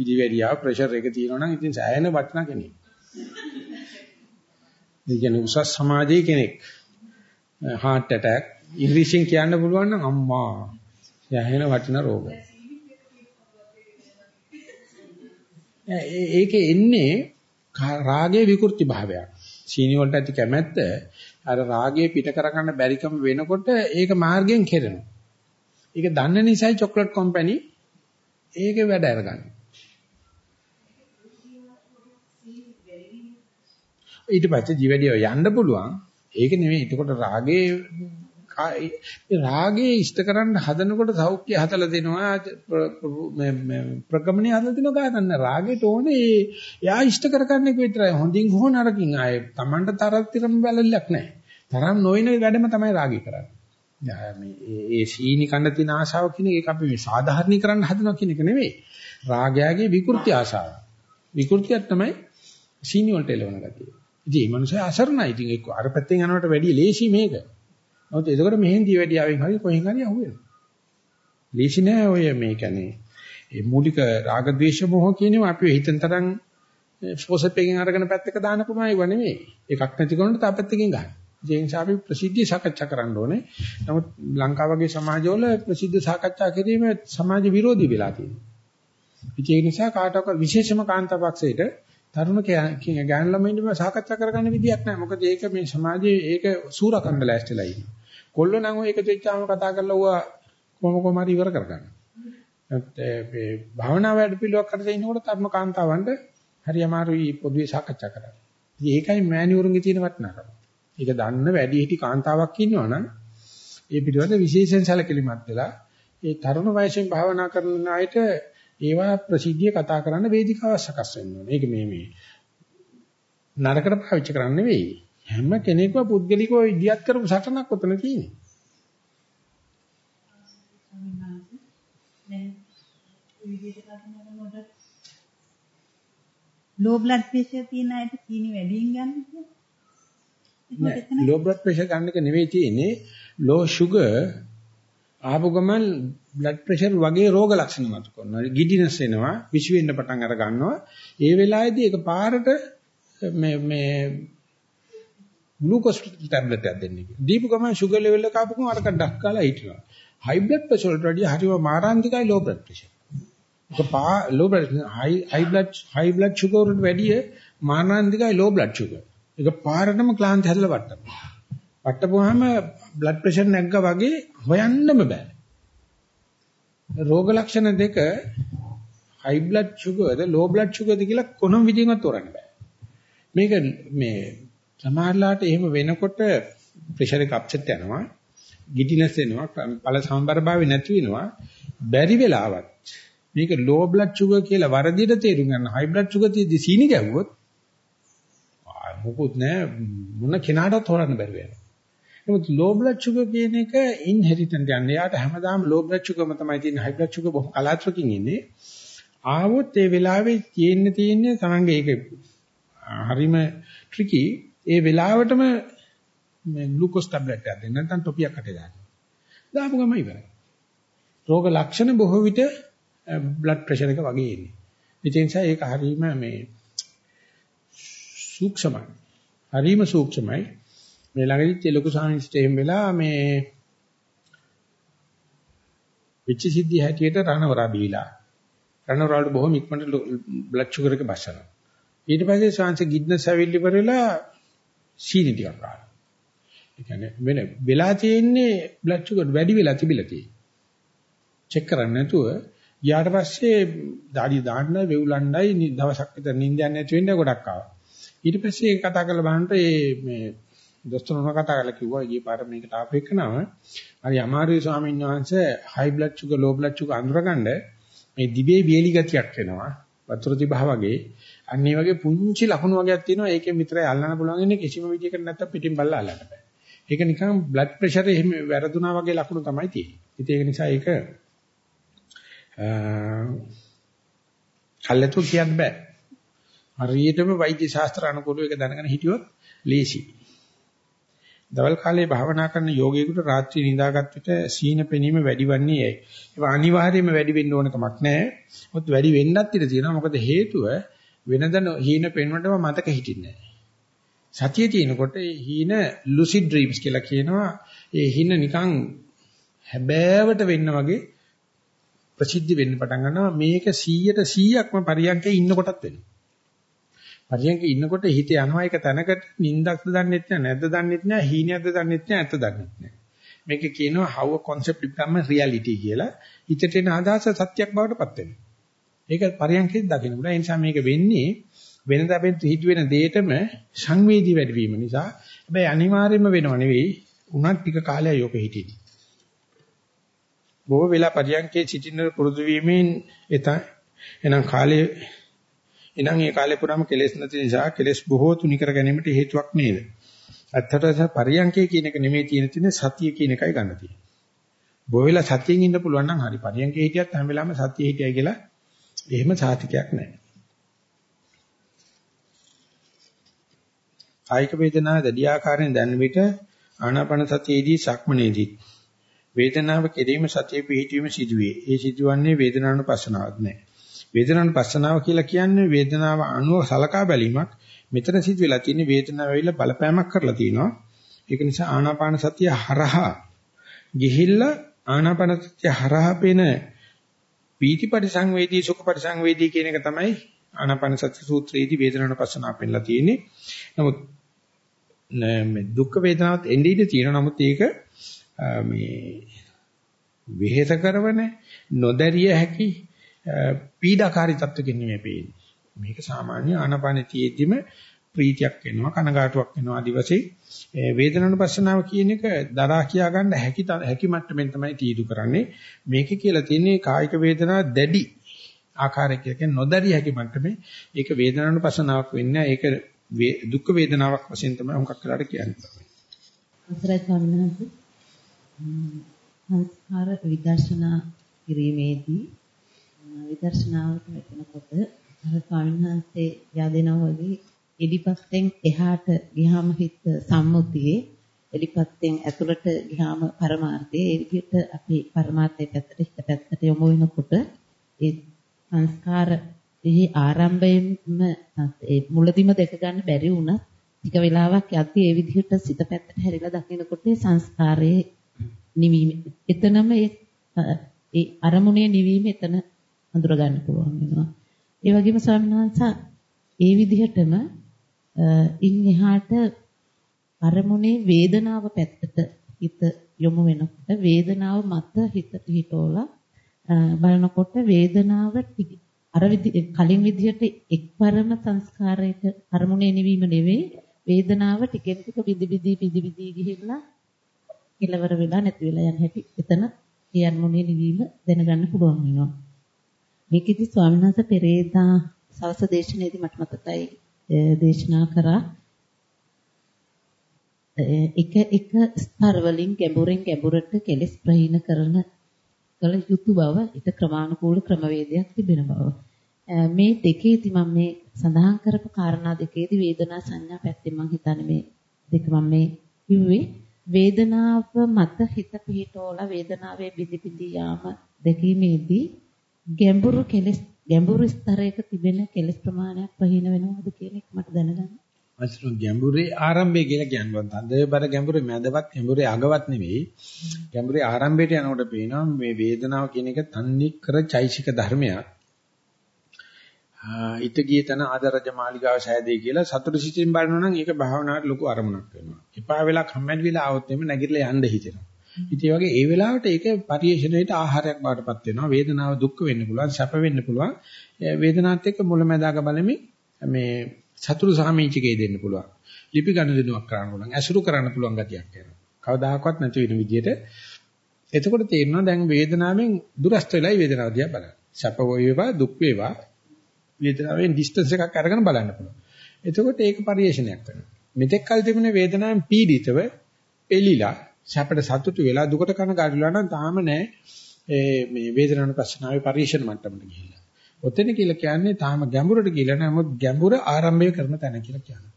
දිවැඩියා ප්‍රෙෂර් එක තියෙනවා නම් ඉතින් සෑහෙන වටිනා කෙනෙක්. ඒ කියන්නේ උසස් සමාජයේ කෙනෙක්. heart attack ඉංග්‍රීසියෙන් කියන්න පුළුවන් නම් අම්මා යැහෙන වටිනා රෝග. ඒකේ එන්නේ රාගයේ විකෘති භාවයක්. සීනි වලට ඇති කැමැත්ත අර රාගයේ පිට කරගන්න බැරිකම වෙනකොට ඒක මාර්ගයෙන් කෙරෙනවා. ඒක දන්න නිසායි චොක්ලට් කම්පැනි ඒකේ වැඩ අරගන්නේ. ඊට පස්සේ ජීවැඩිය යන්න පුළුවන්. ඒක නෙමෙයි. එතකොට රාගේ රාගේ ඉෂ්ට කරන්න හදනකොට සෞඛ්‍ය හදලා දෙනවා ප්‍රගමණය හදලා දෙනවා කාටන්න රාගයට ඕනේ එයා ඉෂ්ට කරගන්න එක විතරයි. හොඳින් හෝ නරකින් ආයේ Tamanට තරත්තරම බැලලක් නැහැ. තරම් නොයන වැඩම තමයි රාගය කරන්නේ. මේ ඒ සීනි කන්න තියෙන ආශාව කියන එක අපි මේ සාධාරණීකරන්න හදනවා කියන එක නෙවෙයි. රාගයගේ විකෘති ආශාව. විකෘතියක් තමයි සීනි වලට එළවන ගතිය. ඉතින් මේ මනුස්සයා අසරණයි. ඉතින් ඒක අර පැත්තෙන් යනවට වැඩිය ලේසි මේක. නමුත් එතකොට මෙහෙන් දියවැඩියාවෙන් හරි කොහෙන් හරි අහුවෙනවා. ලීසි නෑ ඔය මේ කියන්නේ ඒ මූලික රාග ద్వේෂ මොහ කියනවා අපි හිතෙන් තරම් ෆෝසප් එකකින් අරගෙන පැත්තක දාන්න පුළුවන් ඒවා නෙමෙයි. එකක් නැති කෙනාට තා පැත්තකින් ගන්න. ඒ නිසා අපි ප්‍රසිද්ධිය සාකච්ඡා කරන්න ඕනේ. නමුත් ලංකාව වගේ සමාජවල ප්‍රසිද්ධ සාකච්ඡා කිරීම සමාජ විරෝධී වෙලා තියෙනවා. ඒ නිසා කාටවත් විශේෂම කාන්තාවක්සයට තරුණ ගෑනු ළමයින්ට සාකච්ඡා කරගන්න විදියක් නැහැ. මොකද ඒක මේ සමාජයේ ඒක සූරකණ්ඩ ලෑස්තිලා ඉන්නේ. කොල්ලෝ නම් ඔය එකතු වෙච්චාම කතා කරලා ඌවා කොහොම කොහම හරි ඉවර කරගන්න. මේ භාවනා වැඩ පිළිවෙලක් කරලා ඉන්නකොට තරුණ කාන්තාවන්ට හරි අමාරුයි පොදුවේ සාකච්ඡා කරන්න. ඉතින් ඒකයි මෑණිවරුන්ගේ තියෙන වටිනාකම. ඒක දන්න වැඩි හිටි කාන්තාවක් ඉන්නවනම් ඒ පිළිවෙල විශේෂයෙන් සැලකිලිමත් වෙලා ඒ තරුණ වයසෙන් භාවනා කරන අයට ඒවා ප්‍රසිද්ධිය කතා කරන්න වේදිකාවක් සකස් ඕනේ. ඒක මේ මේ නරකට පාවිච්චි කරන්න නෙවෙයි. හැම කෙනෙක්ම පුද්ගලිකව ඉදියත් කරපු සටනක් උතන තියෙන්නේ. ලෝ බ්ලඩ් ප්‍රෙෂර් තියෙන අයට සීනි වැඩියෙන් ගන්න නෑ ලෝ බ්ලඩ් ප්‍රෙෂර් ගන්න එක නෙවෙයි තියෙන්නේ ලෝ ෂුගර් ආපු ගමන් බ්ලඩ් ප්‍රෙෂර් වගේ රෝග ලක්ෂණ මතු කරනවා. ගිඩිනස් එනවා, විශ් වෙන්න පටන් අර ගන්නවා. ඒ වෙලාවේදී ඒක පාරට මේ මේ ග්ලූකෝස් ටැබ්ලට් එකක් දෙන්න කිව්වා. දීපු ගමන් ෂුගර් ලෙවල් එක ආපු ගමන් අරක ඩක් කාලා හිටිනවා. හයි බ්ලඩ් ප්‍රෙෂර් වලට වඩා හරිම මාරාන්තිකයි ලෝ බ්ලඩ් ප්‍රෙෂර්. ඒක පා low blood high high blood high blood sugar වලට වැඩිය මාරාන්තිකයි ලෝ බ්ලඩ් ෂුගර්. ඒක පාරටම ක්ලාන්ති හැදලා වට්ටනවා. වට්ටපුවාම බ්ලඩ් ප්‍රෙෂර් නැග්ගා වගේ හොයන්නම බෑ. රෝග ලක්ෂණ දෙක high blood sugarද low blood sugarද කියලා කොනම විදිහකට තෝරන්න බෑ. මේක මේ සමහරලාට එහෙම වෙනකොට ප්‍රෙෂර් එක අප්සෙට් යනවා, ගිඩිනස් එනවා, පළ සමබරභාවය නැති වෙනවා. බැරි වෙලාවත් මේක low blood sugar කියලා වරදියට තේරුම් ගන්න high blood sugar තියදී සීනි ගැව්වොත් මොකුත් නෑ මොන කෙනාටවත් හොරන්න බැරි වෙනවා. නමුත් low blood sugar කියන එක inheritant යන්නේ. යාට හැමදාම low blood sugarම තමයි තියෙන්නේ. high blood sugar බොහොම කලාතුරකින් ඉන්නේ. ආවොත් ඒ වෙලාවේ තියෙන්නේ තියෙන්නේ තමන්ගේ ඒක හරිම ට්‍රිකි. ඒ වෙලාවටම මේ ග්ලූකෝස් ටැබ්ලට් එකක් දෙන්න නැත්නම් ටොපියක් අටේ දාන්න. දාපු ගම ඉවරයි. රෝග ලක්ෂණ බොහෝ විට බ්ලඩ් ප්‍රෙෂර් එක වගේ එන්නේ. ඒ නිසා ඒක හරීම මේ සූක්ෂමයි. හරීම සූක්ෂමයි. මේ ළඟදිත් ලොකු සාමිස්ට එහෙම වෙලා මේ විච සිද්ධි හැටියට රණවරා බීලා. රණවරාට බොහොම ඉක්මනට බ්ලඩ් ෂුගර් එක බස්සනවා. ඊට පස්සේ ශාංශ ගිඩ්නස් ඇවිල්ලි ඉවරලා සීනි ටිකක් ගන්නවා. ඒ කියන්නේ වෙන වෙලා තියෙන්නේ බ්ලඩ් ෂුගර් වැඩි වෙලා තිබිලා තියෙන්නේ. චෙක් කරන්නේ නැතුව ඊට පස්සේ දාඩිය දාන්න වෙවුලණ්ඩයි දවසක් විතර නිින්දයක් නැති වෙන්න ගොඩක් ආවා. ඊට පස්සේ කතා කරලා බලනකොට මේ දොස්තරණෝ කතා කරලා කිව්වා ඊයේ පාර මේකට ආපු එකනම හරි අමාරුයි ස්වාමීන් වහන්සේ high blood sugar low blood sugar අඳුරගන්න මේ දිවේ බියලි ගතියක් එනවා. වතුර තිබහා වගේ. අන්න ඒ වගේ පුංචි ලකුණු වගේක් තියෙනවා. ඒකෙන් විතරයි අල්ලන්න පුළුවන් ඉන්නේ කිසිම විදිහකට නැත්තම් පිටින් බලලා අල්ලන්න බෑ. ඒක නිකන් බ්ලඩ් ප්‍රෙෂර් එහෙම වැරදුනා වගේ ලකුණු තමයි තියෙන්නේ. ඉතින් ඒක නිසා ඒක කල්ලාතු කියන්න බෑ. හරියටම වෛද්‍ය ශාස්ත්‍ර අනුකූලව ඒක දැනගෙන හිටියොත් ලේසි. දවල් කාලේ භාවනා කරන යෝගීෙකුට රාත්‍රී නිදාගත් විට සීන පෙනීම වැඩි වන්නේ ඇයි? ඒක අනිවාර්යයෙන්ම වැඩි වෙන්න ඕන කමක් නැහැ. මොකද වැඩි වෙන්නත් ඉඩ තියෙනවා. මොකද හේතුව වෙනදන හීන පෙන්වන්නම මතක හිටින්නේ නැහැ. සතිය තියෙනකොට ඒ හීන lucid dreams කියලා කියනවා. ඒ හීන නිකන් හැබෑවට වෙන්න වගේ ප්‍රසිද්ධ වෙන්න පටන් ගන්නවා. මේක 100ට 100ක්ම පරියන්කේ ඉන්නකොටත් වෙනවා. පරියන්කේ ඉන්නකොට හිත යනවා එක තැනකට නිින්දක්ද දන්නෙත් නැහැ නැද්ද දන්නෙත් නැහැ හීනයක්ද දන්නෙත් නැහැ ඇත්ත දන්නෙත් නැහැ. මේක කියනවා how a concept become a reality කියලා. හිතට එන අදහස සත්‍යයක් බවට පත් වෙනවා. ඒක පරියන්කේ දකින්න බුණා. ඒ නිසා මේක වෙන්නේ වෙනදා වෙන හිත වෙන දෙයටම සංවේදී වැඩි වීම නිසා. හැබැයි අනිවාර්යයෙන්ම වෙනව නෙවෙයි. උනත් ටික කාලයක් යෝක හිටියේ. බොහෝ වෙලා පරියන්කේ සිටින පුරුදු වීමෙන් එත එනම් කාලේ එනම් ඒ කාලේ පුරාම කෙලෙස් නැති නිසා කෙලෙස් බොහෝ තුනි කර ගැනීමට හේතුවක් නේද? ඇත්තටම පරියන්කේ කියන එක නෙමෙයි තියෙන තියෙන්නේ සතිය කියන එකයි ගන්න තියෙන්නේ. බොහෝ වෙලා සතියෙන් ඉන්න පුළුවන් නම් හරි. පරියන්කේ හිටියත් හැම වෙලාවෙම සතිය හිටියයි කියලා එහෙම සාතිකයක් නැහැ. කායික වේදනාව දැඩි ආකාරයෙන් දැනෙන විට ආනාපාන සතියේදී සක්මනේදී වේදනාව කෙරීම සතිය පිහිටීම සිදුවේ. ඒ සිදුවන්නේ වේදනානුපස්සනාවක් නෑ. වේදනානුපස්සනාව කියලා කියන්නේ වේදනාව අනුව සලකා බැලීමක්. මෙතන සිදුවෙලා තියෙන වේදනාව ඇවිල්ලා බලපෑමක් කරලා තිනවා. ඒක නිසා ආනාපාන සතිය හරහා ගිහිල්ලා ආනාපාන සතිය හරහා පෙන පීති පරිසංවේදී සුඛ පරිසංවේදී කියන එක තමයි ආනාපාන සති සූත්‍රයේදී වේදනානුපස්සනාව පෙන්නලා තියෙන්නේ. නමුත් මේ දුක් වේදනාවත් එන්නේ ඉඳී තියෙනවා. නමුත් ඒක මේ වෙහෙස කරවන නොදැරිය හැකි පීඩාකාරී තත්ත්වකින් නෙමෙයි පේන්නේ. මේක සාමාන්‍ය ආනපනතියෙදිම ප්‍රීතියක් වෙනවා කනගාටුවක් වෙනවා ආදි වශයෙන් වේදනානුපස්සනාව කියන එක දරා කියා ගන්න හැකි හැකි මට්ටමින් තමයි තීදු කරන්නේ. මේක කියලා තියෙන්නේ කායික වේදනා දැඩි ආකාරයකින් නොදැරිය හැකි මට්ටමේ ඒක වේදනානුපස්සනාවක් වෙන්නේ ඒක දුක් වේදනාවක් වශයෙන් තමයි හුඟක් වෙලාට කියන්නේ. අසරයි ස්වාමීන් වහන්සේ සංස්කාර විදර්ශනා කිරීමේදී විදර්ශනාවට වැටෙනකොට අර ස්වාමීන් වහන්සේ යදෙනවා වගේ එලිපත්තෙන් එහාට ගියාම හිත සම්මුතියේ එලිපත්තෙන් ඇතුළට ගියාම පරමාර්ථයේ ඒ විදිහට අපි පරමාර්ථයේ පැත්තට හිත පැත්තට යොමු වෙනකොට ඒ සංස්කාර එහි ආරම්භයෙන්ම ඒ මුලදිම දෙක ගන්න බැරි වුණත් ටික වෙලාවක් යද්දී ඒ විදිහට සිත පැත්තට හැරිලා දකිනකොට සංස්කාරයේ නිවීම එතනම ඒ ඒ අරමුණේ නිවීම එතන අඳුර ගන්න පුළුවන් වෙනවා. ඒ වගේම ස්වාමීන් වහන්සේ ඒ විදිහටම ඉන් එහාට අරමුණේ වේදනාව පැත්තට හිත යොමු වෙනකොට වේදනාව මත හිත පිහිටෝලා බලනකොට වේදනාව අර කලින් විදිහට එක්වරම සංස්කාරයක අරමුණේ නිවීම නෙවෙයි වේදනාව ටිකෙන් ටික විදි විදි විදි විදි ගිහිල්ලා කෙලවර වෙලා නැති වෙලා යන හැටි එතන කියන්මුනේ නිවීම දැනගන්න පුළුවන් වෙනවා. මේකෙදි ස්වාමීන් වහන්සේ පෙරේදා සවස දේශනාවේදී මට මතකයි දේශනා කරා එක එක ස්තර වලින් ගැඹුරෙන් ගැඹුරට කෙලස් ප්‍රහීන කරන කල යුතු බව ඊට ක්‍රමානුකූල ක්‍රමවේදයක් තිබෙන බව. මේ දෙකේදී මම මේ සඳහන් කරපු කාරණා දෙකේදී වේදනා සංඥා පැත්තෙන් මම හිතන්නේ මේ දෙක මම මේ කිව්වේ වේදනාව මත හිත පිහිටෝලා වේදනාවේ බිඳි බිඳි යාම දැකීමේදී ගැඹුරු කෙලස් ගැඹුරු ස්තරයක තිබෙන කෙලස් ප්‍රමාණයක් ප්‍රහීන වෙනවද කියන එක මට දැනගන්න. අසුරු ගැඹුරේ ආරම්භය කියලා කියනවා. තදබර ගැඹුරේ මැදවත් ගැඹුරේ අගවත් නෙවෙයි. ගැඹුරේ ආරම්භයට යනකොට පේනවා මේ වේදනාව කියන එක තන්නේ කර චෛසික ධර්මයක්. ඊට ගිය තන ආදරජ මාලිගාව සෑදේ කියලා සතුටු සිතින් බලනවා නම් ඒක භාවනාවට ලොකු අරමුණක් වෙනවා. එපා වෙලා කම්මැලි වෙලා આવොත් එimhe නැගිටලා යන්න හිතෙනවා. ඉතින් වගේ ඒ වෙලාවට ඒක පරිේශණයට ආහාරයක් බාටපත් වෙනවා. වේදනාව දුක් වෙන්න පුළුවන්, සැප වෙන්න පුළුවන්. වේදනාවත් එක්ක මුලැමැදාක බලමින් මේ සතුටු සාමීචිකේ දෙන්න පුළුවන්. ලිපි ගනුදෙනුවක් කරන්න පුළුවන්. ඇසුරු කරන්න පුළුවන් ගතියක් එනවා. කවදාහක්වත් නැති වෙන විදිහට එතකොට තේරෙනවා දැන් වේදනාවෙන් දුරස්ත වෙලයි වේදනාව දිහා බලන්නේ. සැප වේවා දුක් වේවා වේදනාවෙන් ඩිස්ටන්ස් එකක් අරගෙන බලන්න පුළුවන්. එතකොට ඒක පරිේශනයක් වෙනවා. මෙතෙක් කල තිබුණේ වේදනාවෙන් පීඩිතව එලිලා සැපට සතුටු වෙලා දුකට කන ගැටලුවා නම් තාම නෑ මේ වේදනානුපස්සනාවේ පරිේශන මට්ටමට ගිහිල්ලා. ඔතන කියලා කියන්නේ තාම ගැඹුරට ගිහිල්ලා නමුත් ගැඹුර ආරම්භය කරන තැන කියලා කියනවා.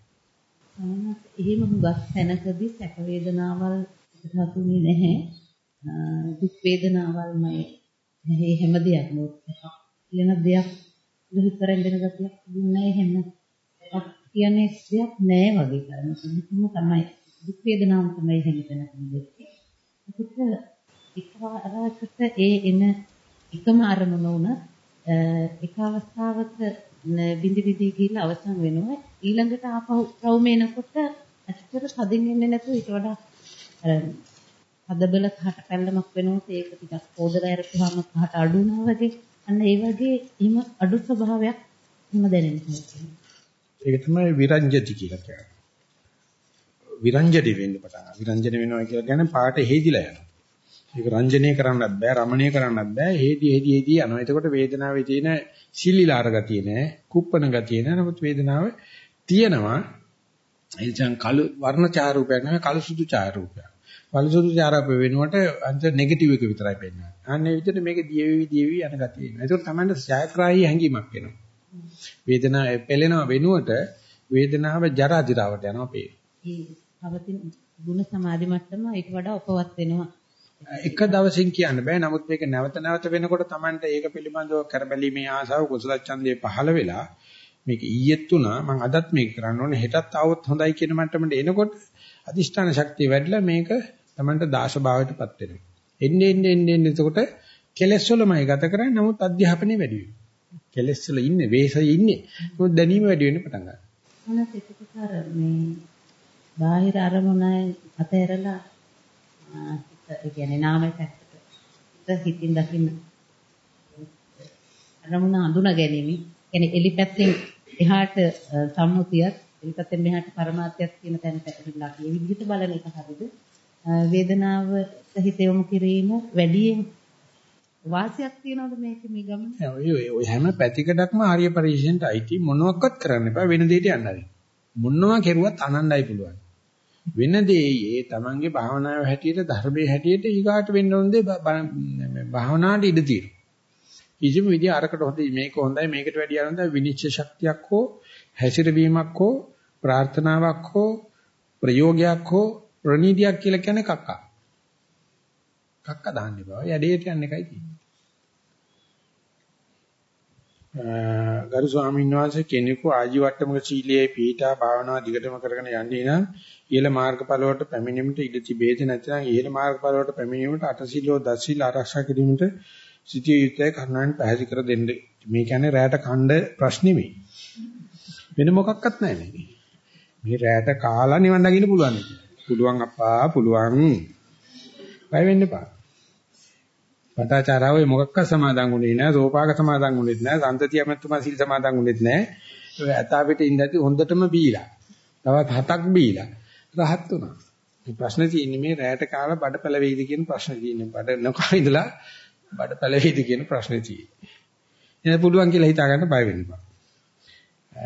එහෙම හුඟක් තැනකදී සැප වේදනාවල් සතුනේ නැහැ. දුක් වේදනාවල්මයි මේ හැම දෙයක්ම කියන දෙයක් විතරෙන් දෙන ගතියක් දුන්නේ එහෙම කියන්නේ දෙයක් නෑ වගේ කරන කිසිම තමයි දුක් වේදනාව තමයි එහෙම තැනකදී ඒකට එකවරකට ඒ එන එකම අරමුණ උන එක අවස්ථාවක බිඳි බිඳි ගිහිල්ලා අවසන් වෙනවා ඊළඟට ආපහු රවුමේනකොට ඇත්තට සදින් එන්නේ නැතුව ඊට වඩා හදබල කහට පැල්ලමක් වෙනකොට ඒක ටිකක් පොදර ඇරපුවාම කහට අඩු වෙනවා වගේ අන්න ඒ වගේ එහෙම අඩු ස්වභාවයක් හිම දැනෙනවා. ඒක තමයි විරංජති කියලා කියන්නේ. විරංජටි වෙන්න පටන් ගන්නවා. විරංජන වෙනවා කියලා කියන්නේ පාට හේදිලා යනවා. ඒක රංජනීය කරන්නත් බෑ, රමණීය කරන්නත් බෑ. හේදි හේදි හේදි යනවා. එතකොට වේදනාවේ තියෙන සිලිලාර ගතිය නෑ, කුප්පන ගතිය නෑ. නමුත් වේදනාව තියෙනවා. ඒ කියන්නේ කළු වර්ණ ඡාරූපයක් නෙවෙයි කළු සුදු ඡාරූපයක්. වලසුදු චාරාප වෙනකොට අන්ත නෙගටිව් එක විතරයි පෙන්වන්නේ. අනේ විදිහට මේක දියවි දියවි යන ගතිය එනවා. ඒක තමයි ජයග්‍රාහී හැඟීමක් එනවා. වේදනාව පෙළෙනව වෙනුවට වේදනාව ජරා දිරාවට යනවා පේ. පවතින ගුණ සමාධි මට්ටම ඊට වඩා උපවත් වෙනවා. එක දවසින් කියන්න බෑ. නමුත් මේක නැවත නැවත වෙනකොට Tamanට ඒක පිළිබඳව කරබැලීමේ ආසාව කුසල ඡන්දය පහළ වෙලා මේක ඊයේත් උනා මම අදත් මේක කරන්න ඕනේ හෙටත් આવොත් හොඳයි කියන මට්ටමට එනකොට අදිෂ්ඨාන ශක්තිය වැඩිලා මේක Tamanට දාශ භාවයටපත් වෙනවා. එන්නේ එන්නේ එන්නේ එතකොට කෙලස් වලමයි ගත කරන්නේ නමුත් අධ්‍යාපනය වැඩි වෙනවා. කෙලස් වල ඉන්නේ වේසයේ ඉන්නේ. මොකද දැනීම වැඩි වෙන්න පටන් ගන්නවා. මොනස් එතකොට අර මේ බාහිර අරමුණයි අතහැරලා ඒ කියන්නේ නාමයේ පැත්තට හිතින් දකින්න අරමුණ අඳුනා ගැනීම කියන්නේ එලිපැත්තෙන් එහාට සම්මුතියත් එලිපැත්තෙන් මෙහාට පරමාර්ථයක් කියන තැනට ඇවිල්ලා ඒ විදිහට බලන එක හරියද වේදනාව සහිත යොමු කිරීම වැඩියෙන් වාසියක් තියනවද මේක මේ ගමන? ඔය ඔය හැම පැතිකඩක්ම ආර්ය පරිශෙන්ට අයිති මොනවත් කරන්න එපා වෙන දෙයකට යන්න හරි. මොනවා කෙරුවත් අනන්නයි පුළුවන්. වෙන දේ ඒ තමන්ගේ භාවනාවේ හැටියට ධර්මයේ හැටියට ඊගාට වෙන්න ඕන දේ භාවනාවට ඉඩ තියෙනවා. කිසිම විදිහ අරකට හොඳයි මේක හොඳයි මේකට වැඩිය හොඳයි විනිශ්චය ශක්තියක් හෝ හැසිරවීමක් හෝ ප්‍රාර්ථනාවක් හෝ ප්‍රයෝගයක් හෝ ප්‍රණීතියක් කියලා කියන්නේ කක්කා. කක්ක දාන්න බෑ. යඩේට යන්න එකයි තියෙන්නේ. ගරු ස්වාමීන් වහන්සේ කෙනෙකු ආජීවට්ටමක සීලයේ පීඨා භාවනාව දිගටම කරගෙන යන්නේ නම් ඉහළ මාර්ගඵල වලට පැමිණීමට ඉඩ තිබේද නැත්නම් ඉහළ මාර්ගඵල වලට පැමිණීමට අටසිලෝ දසසිල ආරක්ෂා කිරීමට සිටිය යුතුයි කර්ණයන් පැහැදිලි කර දෙන්න. මේ කියන්නේ රැයට ඛණ්ඩ ප්‍රශ්නේ මේ. වෙන මොකක්වත් නැහැ මේකේ. මේ රැයට කාලා නිවන් දකින්න පුළුවන්. පුළුවන් අප්පා පුළුවන්. බය වෙන්න එපා. පටාචාරාවේ මොකක්වත් සමාදන් වුණේ නැහැ. සෝපාක සමාදන් වුණෙත් නැහැ. සම්තතිය ඇමතුමා සීල් සමාදන් වුණෙත් නැහැ. ඔය ඇතා පිට ඉඳි හොඳටම බීලා. තවත් හතක් බීලා. රහත් වුණා. මේ ප්‍රශ්නේ තියෙන්නේ මේ රැයට කාලා බඩ පැලවෙයිද කියන ප්‍රශ්නේ තියෙන්නේ. බඩ නොකා ඉඳලා බඩ පැලවෙයිද කියන ප්‍රශ්නේ තියෙන්නේ. එන පුළුවන් කියලා හිතා ගන්න බය වෙන්න එපා.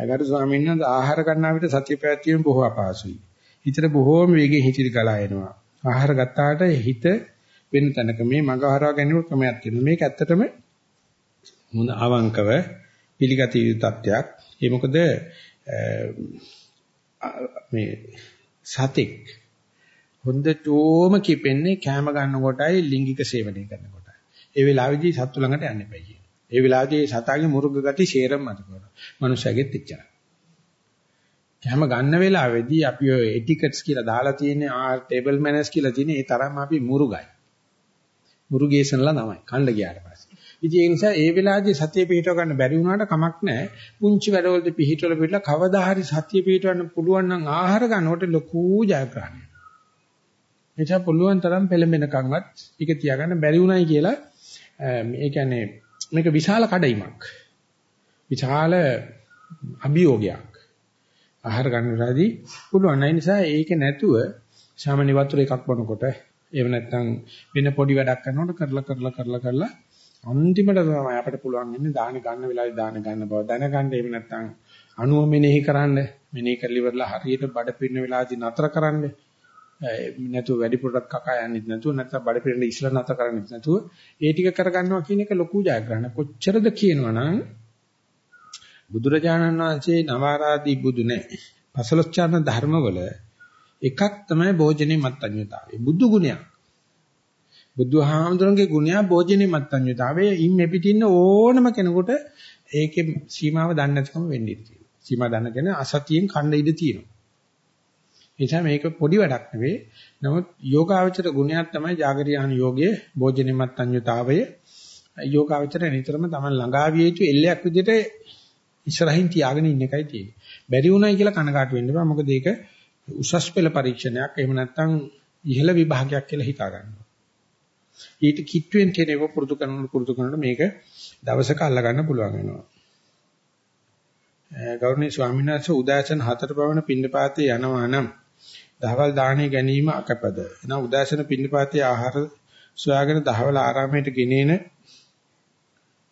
ගරු ස්වාමීන් වහන්සේ ආහාර ගන්නා විට සතිය පැවැත්වීම බොහෝ අපහසුයි. හිතට බොහෝම වේගෙන් හිතිරි ගලා එනවා. ආහාර ගත්තාට හිත වෙන තැනක මේ මග හරවා ගැනීම ක්‍රමයක් තියෙනවා. මේක ඇත්තටම හොඳ අවංකව පිළිගත යුතු තත්ත්වයක්. ඒ මොකද මේ සතෙක් හොඳටම කිපෙන්නේ කැම ගන්න කොටයි ලිංගික සේවනය කරන කොටයි. ඒ වෙලාවේදී සත්තු ළඟට යන්න එපා කියන. ඒ වෙලාවේදී සතාගේ මුරුග ගති ෂේරම් මත කරනවා. මනුස්සයගෙත් එච්චරයි. කැම ගන්න වෙලාවේදී අපි ඔය එටිකට්ස් කියලා දාලා තියෙන්නේ ආ ටේබල් මැනර්ස් කියලා තියෙන්නේ ඒ තරම් අපි මුරුගයි. මුරුගේසන්ලා තමයි කණ්ඩ ගියාට පස්සේ. ඉතින් ඒ නිසා ඒ වෙලාවේදී සතිය පිහිටව ගන්න බැරි වුණාට කමක් නැහැ. පුංචි වැඩවලදී පිහිටවල පිටලා කවදා හරි සතිය පිහිටවන්න පුළුවන් නම් ආහාර ගන්නකොට ලොකු ජයග්‍රහණයක්. එචා පුළුවන් තරම් පෙළඹෙනකන්වත් ඒක තියාගන්න බැරි උණයි කියලා මේ කියන්නේ මේක විශාල කඩයිමක්. විශාල අභියෝගයක්. ආහාර ගන්න වෙලාවේදී පුළුවන්. ඒ නිසා ඒක නැතුව සාමාන්‍ය වතුර එකක් බොනකොට එහෙම නැත්නම් වෙන පොඩි වැඩක් කරනකොට කරලා කරලා කරලා කරලා අන්තිමට තමයි අපිට පුළුවන් ඉන්නේ දාන ගන්න වෙලාවේ දාන ගන්න බව. දැනගන්න එහෙම නැත්නම් අනුව මෙනෙහි කරන්න. මෙනෙහි කරලි ඉවරලා හරියට බඩ පිරෙන වෙලාවදී නතර කරන්න. නැතුව වැඩිපුරට කකා යන්නෙත් නැතුව නැත්නම් බඩ පිරෙන ඉස්සලා නතර කරන්නෙත් නැතුව ඒ ටික කරගන්නවා කියන එක ලොකු ජයග්‍රහණ කොච්චරද කියනවනම් බුදුරජාණන් වහන්සේ නවාරාදී බුදු නැහැ පසලොස්චාරණ ධර්මවල එකක් තමයි භෝජනේ මත්ඤ්‍යතාවය බුදු ගුණයක් බුදුහාමුදුරන්ගේ ගුණය භෝජනේ මත්ඤ්‍යතාවය ඉන් මෙපිටින්න ඕනම කෙනෙකුට ඒකේ සීමාව දන්නේ නැතිකම වෙන්නේ තියෙනවා. සීමා දන්න කෙනා අසතියෙන් කණ්ඩ ඉඳ තියෙනවා. ඒ නිසා මේක පොඩි වැඩක් නෙවෙයි. නමුත් යෝගාවචර ගුණයක් තමයි జాగරියාන යෝගයේ භෝජනේ මත්ඤ්‍යතාවය. යෝගාවචර නිතරම Taman ළඟා විය යුතු එල්ලයක් විදිහට ඉස්සරහින් තියාගෙන ඉන්න එකයි තියෙන්නේ. බැරි වුණයි කියලා කනකාට වෙන්න බෑ. මොකද ඒක උසස් පෙළ පරීක්ෂණයක්. එහෙම නැත්නම් ඉහළ විභාගයක් කියලා හිතා ගන්නවා. ඊට කිට්ටුවෙන් කෙනෙව පුරුදු කරනකොට පුරුදු කරනකොට මේක දවසක අල්ල ගන්න පුළුවන් වෙනවා. ගෞරවනීය ස්වාමීන් වහන්සේ උදාසන හතර පවන පින්නපාතේ යනවා නම් දහවල් දාහනේ ගැනීම අකපද. එනවා උදාසන පින්නපාතේ ආහාර සොයාගෙන දහවල් ආරාමයට ගෙනේන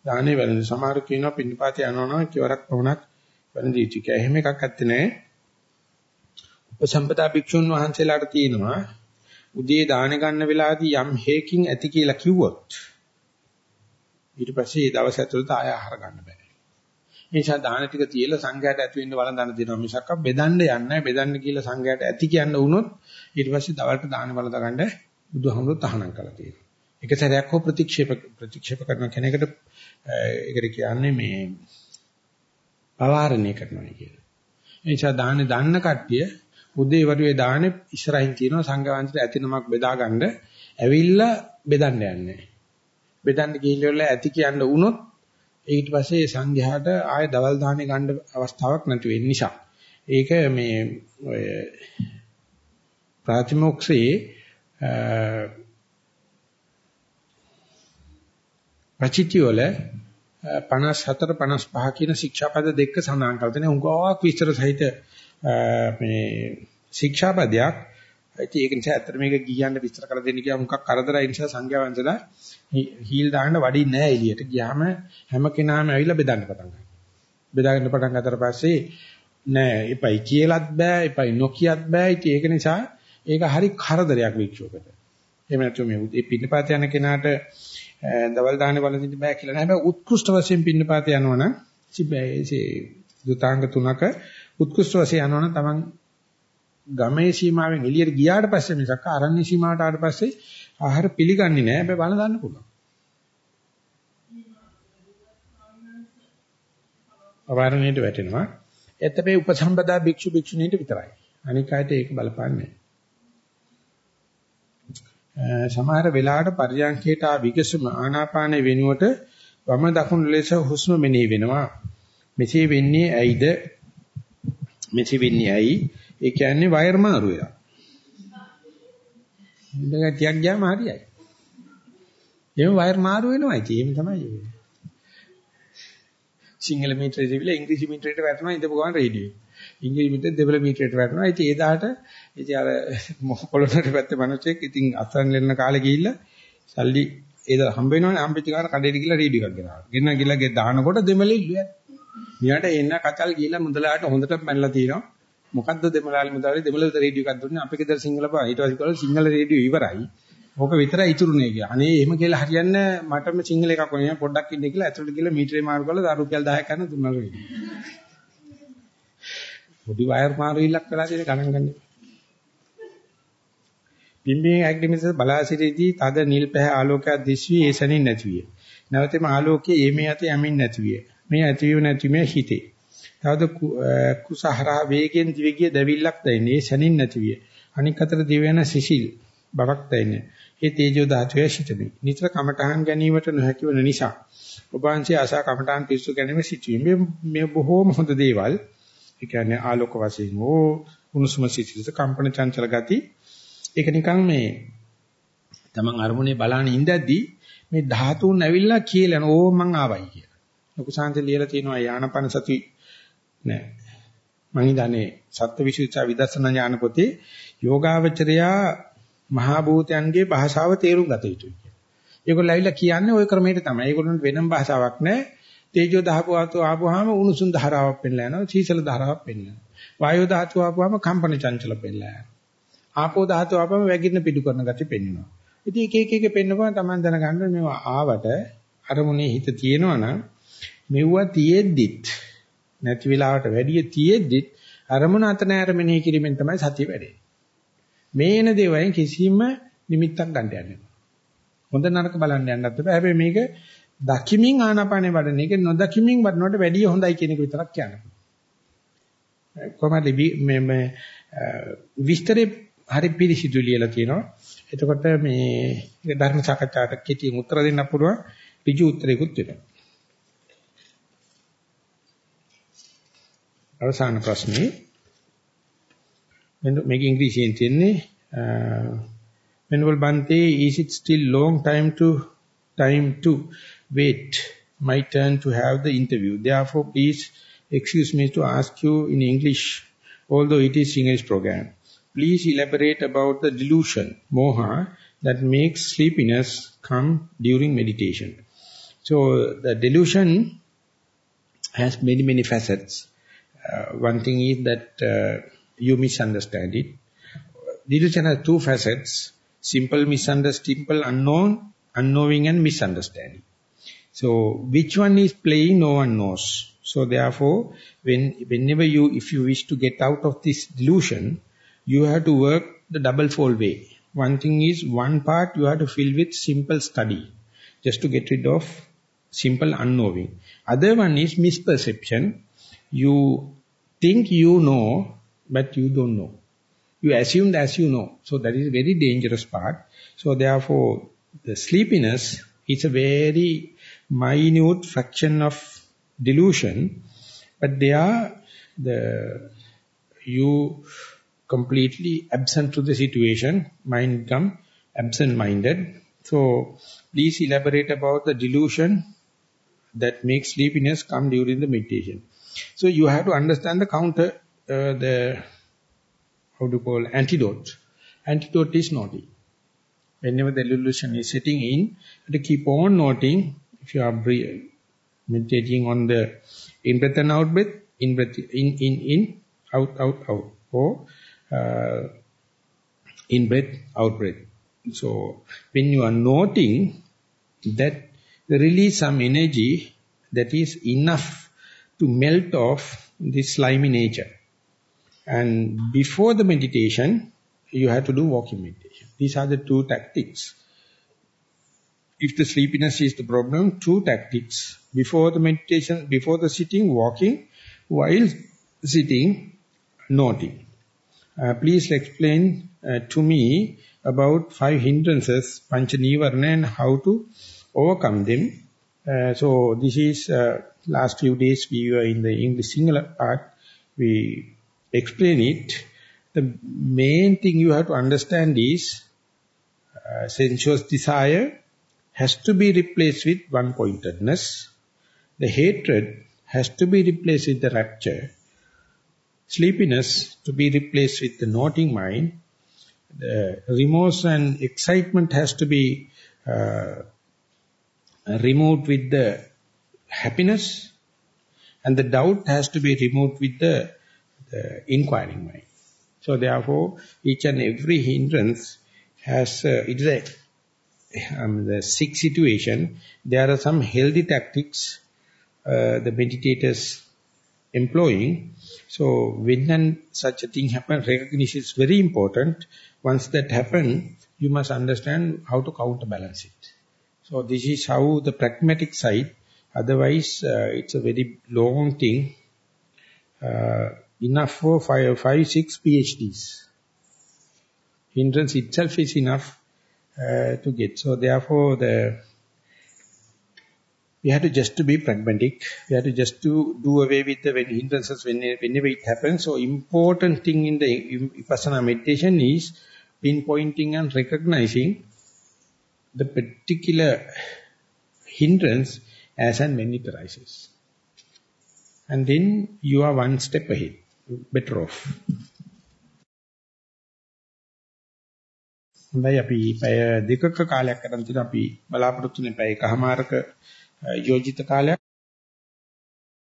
දාහනේ වැළඳ. සමහර කියනවා පින්නපාතේ යනවා නම් කිවරක් පවණක් වැළඳ යුතුයි කියලා. එහෙම එකක් ඇත්තේ නැහැ. උපසම්පදා භික්ෂුන් වහන්සේලාට තියෙනවා උදේ දාන ගන්න වෙලාවදී යම් හේකින් ඇති කියලා කිව්වොත් ඊට පස්සේ ඒ දවස් ඇතුළත ආය ආහාර ගන්න බෑ. ඒ නිසා දාන ටික තියලා සංඝයාට ඇති වෙන්න වළඳන දෙනවා මිසක් බෙදන්න යන්නේ නැහැ. බෙදන්න කියලා සංඝයාට ඇති කියන්න වුණොත් ඊට පස්සේ දවල්ට දාන වළඳ ගන්න බුදුහාමුදුරුවෝ තහනම් කළා තියෙනවා. එක සැරයක් හෝ ප්‍රතික්ෂේප ප්‍රතික්ෂේප කරන කෙනෙකුට ඒකට කියන්නේ මේ පවාරණය කරනවා කියලා. ඒ නිසා දානේ දන්න කට්ටිය උදේ වරුවේ දානේ ඉස්සරහින් තියෙනවා සංඝවංශයට ඇතිනමක් බෙදා ගන්න ඇවිල්ලා බෙදන්න යන්නේ. බෙදන්න ගිහිල්ලා ඇති කියන්න වුණොත් ඊට පස්සේ සංඝයාට ආය දවල් දාහනේ ගන්න අවස්ථාවක් නැති වෙන්න නිසා. ඒක මේ ඔය ප්‍රාතිමෝක්ෂයේ පචිති වල 54 55 කියන ශික්ෂාපද දෙක සඳහන් කරලා තියෙනවා. උගාවක් විස්තර සහිත මේ ශික්ෂාපදයක් ඉතින් ඒක නිසා ඇත්තට මේක ගියන්න විස්තර කරලා දෙන්න ගියා මොකක් කරදරයි නිසා සංඝයා වහන්සේලා හීල් දාන්න වඩින්නේ නැහැ එළියට. ගියාම හැම කෙනාම ඇවිල්ලා බෙදන්න පටන් ගන්නවා. බෙදාගෙන පටන් ගත්තට පස්සේ නෑ එපයි කියලාත් බෑ එපයි නොකියත් බෑ. ඉතින් ඒක නිසා ඒක හරි කරදරයක් වික්ෂෝපකට. එහෙම නැත්නම් මේ මේ පින්නපාත යන කෙනාට දවල් දාහනේ වළඳින්න බෑ කියලා නෑ. හැබැයි උත්කෘෂ්ඨ වශයෙන් පින්නපාත යනවනම් සිබේ දුතාංග තුනක උත්කෘෂ්ඨ වශයෙන් යනවනම් තමන් ගමේ සීමාවෙන් එළියට ගියාට පස්සේ මිසක් ආරණ්‍ය සීමාවට ආවට පස්සේ ආහාර පිළිගන්නේ නැහැ. හැබැයි බල දාන්න පුළුවන්. අවාරණයට වැටෙනවා. එතපේ උපසම්පදා භික්ෂු භික්ෂුණීන්ට විතරයි. අනික අයට ඒක බලපාන්නේ නැහැ. සමහර වෙලාවට පරියන්කේට ආ විගසම ආනාපාන වෙනුවට වම දකුණු ලෙස හුස්ම මෙනෙහි වෙනවා. මෙසේ වෙන්නේ ඇයිද? මෙසේ වෙන්නේ ඇයි? ඒ කියන්නේ වයර් මාරු වෙලා. ඉඳලා ටිකක් ගියාම හරියයි. එහෙම වයර් මාරු වෙනවා ඉතින් එහෙම තමයි ඒක. සිංහල මීටරේ තිබිලා ඉංග්‍රීසි මීටරේට වැටෙනවා ඉඳපු ගමන් රේඩියෝ. ඉංග්‍රීසි මීටරේ දෙබල මීටරේට වැටෙනවා. ඉතින් ඒ දාට ඉතින් අර කොළොනට පැත්තේ මනුස්සෙක් ඉතින් අතන් ලෙන්න කාලේ ගිහිල්ලා සල්ලි ඒ දා හම්බ වෙනවනේ හම්බෙච්ච කාර කඩේට ගිහිල්ලා රේඩියෝ එකක් ගෙනාවා. ගෙන්න ගිහලා ගේ දානකොට දෙමලේ ඉල්ලුවා. මියාට එන්න කචල් ගිහිල්ලා මුදලාට හොඳට පැනලා තියෙනවා. මොකද්ද දෙමළාලි මුදාලි දෙමළ රේඩියෝ එකක් දුන්නේ අපේ ගෙදර සිංහල බා ඊට පස්සේ කළා සිංහල රේඩියෝ ඉවරයි ඕක විතරයි ඉතුරුනේ කියලා. අනේ එහෙම කියලා හරියන්නේ මටම සිංහල එකක් වුණේ පොඩ්ඩක් ඉන්න කියලා ඇතුළට ගිහලා මීටරේ මාරු කරලා රුපියල් 10ක් ගන්න දුන්නා රේඩියෝ. පොඩි වයර් මාරු ඉල්ලක් වෙලා තියෙන ගණන් ගන්න. පිම්බින් ඇක්ටිමිස් බලා සිටීදී තද නිල් පැහැ ආලෝකයක් දිස්වි ඒසනින් නැති විය. නැවතම ආලෝකයේ එමේ යත යමින් නැති විය. මේ ඇතිවීම නැතිවීම හිතේ. තවද කුසහරා වේගෙන් දිවිගිය දැවිල්ලක් දැනෙන්නේ සැනින් නැති විය. අනික් අතට දිව යන සිසිල් බවක් දැනෙන්නේ. ඒ තේජෝ ධාතුවේ සිටමි. නිතර කමඨහන් ගැනීමට නොහැකි වන නිසා ඔබ වහන්සේ ආශා කමඨහන් පිස්සු ගැනීම සිටීමේ මේ බොහෝම හොඳ දේවල්. ඒ කියන්නේ ආලෝක වශයෙන් හෝ උණුසුම සිසිලස කම්පන චංචල ගති. ඒක නිකන් මේ තමන් අරමුණේ බලන ඉඳද්දී මේ ධාතුන් ඇවිල්ලා කියලා ඕ මං ආවයි කියලා. ලකුසාන්ත ලියලා තියෙනවා යානපන සති නෑ. මම හිතන්නේ සත්‍යවිසුද්ධා විදර්ශනා ඥාන පොතේ යෝගාවචරයා මහා භූතයන්ගේ භාෂාව තේරුම් ගත යුතුයි කියලා. ඒගොල්ලෝ ඇවිල්ලා කියන්නේ ওই ක්‍රමයට තමයි. ඒගොල්ලන්ට වෙනම භාෂාවක් නෑ. තේජෝ දහපු ආතු ආපුවාම උණුසුම් ධාරාවක් පෙන්ලා යනවා. සීසල ධාරාවක් පෙන්ලා. වායෝ ධාතු ආපුවාම කම්පන චංචල පෙන්ලා යනවා. ආපෝ ධාතු ආපම වැగిන්න පිටු කරන ගති පෙන්වනවා. ඉතින් එක එක එක පෙන්නපුවා තමයි දැනගන්න මේවා ආවට අරමුණේ හිත තියෙනවා නම් මෙව්වා තියෙද්දිත් නැති වෙලාවට වැඩි තියෙද්දිත් අරමුණ අත නෑර මෙනෙහි කිරීමෙන් තමයි සතිය වැඩෙන්නේ. මේන දේවයෙන් කිසිම නිමිත්තක් ගන්න යන්නේ හොඳ නරක බලන්න යන්නත් බෑ. හැබැයි මේක දකිමින් ආනාපානේ වඩන එක නොදකිමින් වඩනකොට වැඩි හොඳයි කියන එක විතරක් කියන්න කොහමද මේ මේ විස්තරේ හරි පිළිසිදු ලියලා තියෙනවා. එතකොට මේ ධර්ම සාකච්ඡාවට කෙටියෙන් උත්තර දෙන්න පුළුවන් ඍජු උත්තරයකුත් වෙනවා. අවසාන ප්‍රශ්නේ මේක ඉංග්‍රීසියෙන් තියෙන්නේ Venerable Bante, is it still long time to time to wait my turn to have the interview? Therefore, please excuse me to ask you in English, although it is English program. Please elaborate about the delusion, moha, that makes sleepiness come during meditation. So the delusion has many, many facets. Uh, one thing is that uh, you misunderstand it. Delusion has two facets, simple misunderstanding, simple unknown, unknowing and misunderstanding. So which one is playing, no one knows. So therefore, when whenever you, if you wish to get out of this delusion, you have to work the double fold way. One thing is, one part you have to fill with simple study, just to get rid of simple unknowing. Other one is misperception. You think you know, but you don't know. You assume as you know. So that is a very dangerous part. So therefore, the sleepiness is a very minute fraction of delusion, but they are the you completely absent to the situation, mind come absent-minded. So please elaborate about the delusion that makes sleepiness come during the meditation. So you have to understand the counter, uh, the how to call antidote. Antidote is noting. Whenever the illusion is sitting in, to keep on noting, if you are meditating on the in breath and out breath, in in, in, out, out, out, or uh, in breath, out breath. So when you are noting that release some energy that is enough to melt off this slimy nature. And before the meditation, you have to do walking meditation. These are the two tactics. If the sleepiness is the problem, two tactics. Before the meditation, before the sitting, walking, while sitting, noting. Uh, please explain uh, to me about five hindrances, pancha nivarna, and how to overcome them. Uh, so this is uh, last few days we were in the English singular part. We explain it. The main thing you have to understand is uh, sensuous desire has to be replaced with one-pointedness. The hatred has to be replaced with the rapture. Sleepiness to be replaced with the noting mind. The remorse and excitement has to be uh, removed with the happiness and the doubt has to be removed with the, the inquiring mind. So therefore, each and every hindrance has, uh, it is a, um, the sick situation, there are some healthy tactics uh, the meditators employing. So when such a thing happens, recognition is very important. Once that happens, you must understand how to counterbalance it. So this is how the pragmatic side, otherwise uh, it's a very long thing, uh, enough for five, five, six PhDs. Hindrance itself is enough uh, to get. So therefore the we have to just to be pragmatic. We have to just to do away with the hindrances whenever it happens. So important thing in the Vipassana meditation is pinpointing and recognizing the particular hindrance as and when it arises. And then you are one step ahead, better off. හොඳයි අපි පැය දෙකක කාලයක් ගන්න තියෙනවා අපි බලාපොරොත්තු වෙන පැය එකමාරක යෝජිත කාලයක්